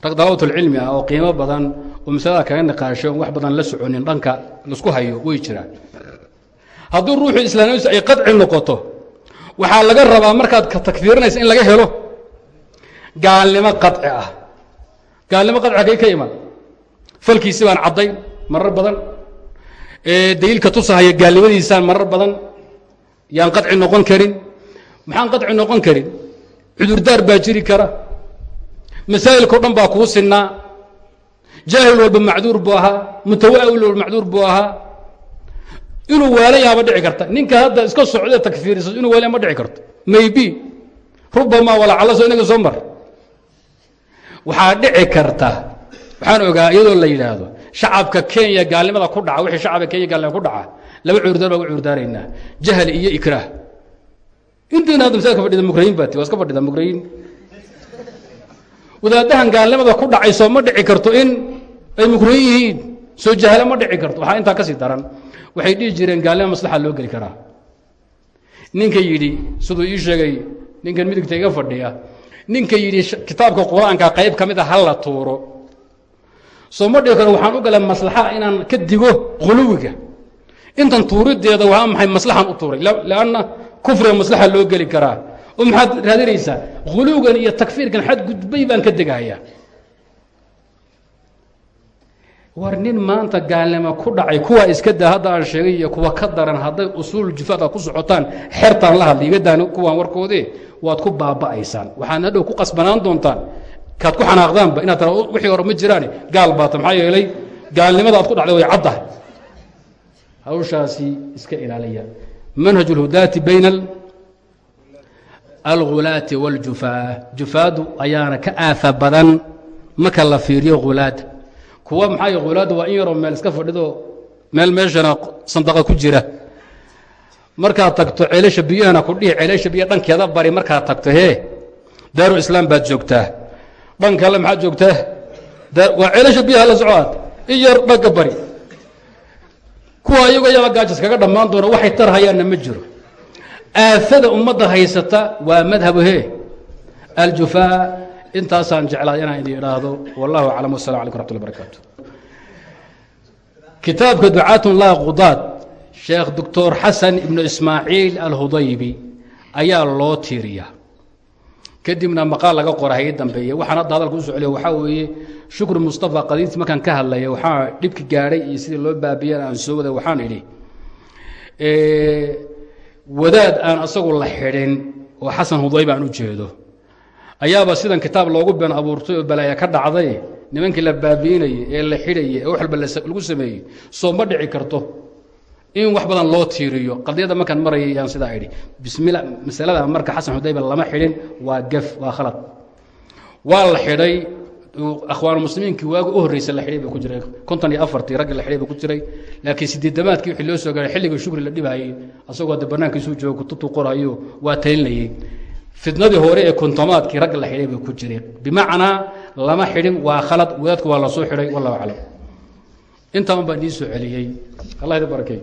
Rag dalabatulcilmi ah oo qiimo badan oo masalada kaga niqaasho on wax badan la soconin dhanka la isku hayo way jiraan. Hadduu ruuxu islaamnimadiisu ay qaci noqoto waxaa laga rabaa markaad ka takfiirinaysa in laga helo. Gaalnimo qaci ah. Gaalnimo qaci kay ka iman. Falkiisi baan caddayn marar badan daliilka tusahaya gaalnimadiisaan marar badan yaan qaci noqon karin. Maxaan qaci noqon karin? Cudurdaar baa jiri kara. Masaa'ilkao dhan baa kuu sinnaa. Jaahil walba macduur buu ahaa. Mutawaawil walba macduur buu ahaa. Inuu waalayaaba dhici karta. Ninka hadda iska socdee takfiirisa inuu waalaya ma dhici karto. Maybe. Rubama walacalla soo inaga soo mar. Waxaa dhici karta. Waxaan ogaa iyadoo la yidhaahdo shacabka kenya gaalnimada ku dhaca wixii shacabka kenya gaalnimada ku dhaca laba cudurdaar baa ugu cudurdaaraynaa jahli iyo ikraah. Intiina hadda masaajidka fadhida mukrayin baati waa iska fadhida mukrayin wadaadahan gaalnimada ku dhacay ma dhici karto in ay mukrayin yihiin soo jahlo ma dhici karto. Waxaa intaa ka daran waxay dhihi jireen gaalnimo maslaxa loo geli karaa. Ninka yidhi siduu ii sheegay ninkan midigta iga fadhiya ninka yidhi kitaabka qur'aanka qayb ka mid a ha la tuuro soo ma dhici karo waxaan u galay maslaxa inaan ka digo quluwiga intan tuurideeda waa maxay maslaxan u tuuray? Lanna kufriga maslaxa loo geli karaa. Oo maxaad raadinaysaa huluwgan iyo takfiirkan xadgudbay baan ka degahayaa war nin maanta gaalnimo ku dhacay kuwa iska daa hadda aan sheegay iyo kuwa ka daran hadday usuul jufaad aad ku socotaan xertaan la hadlay iga kuwaan warkoodee waad ku baaba'aysaan. Waxaadna dhow ku qasbanaan doontaan kaad ku xanaaqdaanba inaad tara wixii hore ma jiraane gaal baata maxaa yeelay gaalnimada aad ku dhacday way caddahay. Hawshaasi iska ilaaliya. Manhaj اlhudaati bayna alghulaati wاljufaa jufaadu ayaana ka aafa badan marka la fiiriyo hulaada kuwa maxaa qulaadda waa in yaroo meel iska fadhido meel meeshana sandaqa ku jira. Markaad tagto ceelasha biyahana ku dhihi ceelasha biyo dhankeeda bari markaad tagto hee daaru islaam baad joogtaa dhanka alle maxaad joogtaa waa ceelasha biyaha la socoaad in yar bari. Kuwa iyagoo yaba gaajis kaga dhammaan doona waxay tarhayaanna ma jiro. Aafada ummadda haysata waa madhabu he aljufaa intaasaan jeclaa inaan idin idhaahdo wallahu aclam wasalam alaikum raxmat lla barakaatu kitaabka ducaatun laa qudaad sheekh doctor xasan ibnu ismaaciil alhudaybi ayaa loo tiiriya kadibna maqaal laga qora hay dambeeye waxaan hadda hadalka u socliya waxaa weeye shukri mustafa qadiinti markaan ka hadlaya waxaa dhibki gaadhay iyo sidii loo baabiyana aan soo waday waxaan idhi. Wadaad aan asagu la xidhin oo xasan hudayb aan u jeedo ayaaba sidan kitaab loogu been abuurtay oo balaaya ka dhacday? Nimankii la baabiinayey ee la xidhayey ee wax walba lagu sameeyey soo ma dhici karto in wax badan loo tiiriyo. Qadiyadda markaan marayay yaan sidaa idhi bismila masalada marka xasan hudayba lama xidhin waa gaf waa khalad. Waa la xidhay akhwaanulmuslimiinkii waagu u horreysa la xidhay ba ku jiray. Konton iyo afartii raggi la xidhay ba ku jiray. Laakiin sideedamaadkii wixii loo soo gaaray xilligii shukri la dhibhayey asagoo de bannaankiisuu joogo kutubtuu qorayo waa talinayey. Fitnadii hore ee kontomaadkii ragga la xidhay ba ku jiray. Bimacnaa lama xidhin waa khalad wadaadku waa la xidhay wallahu aclam. Baan idiin soo celiyey. Allah idin barakey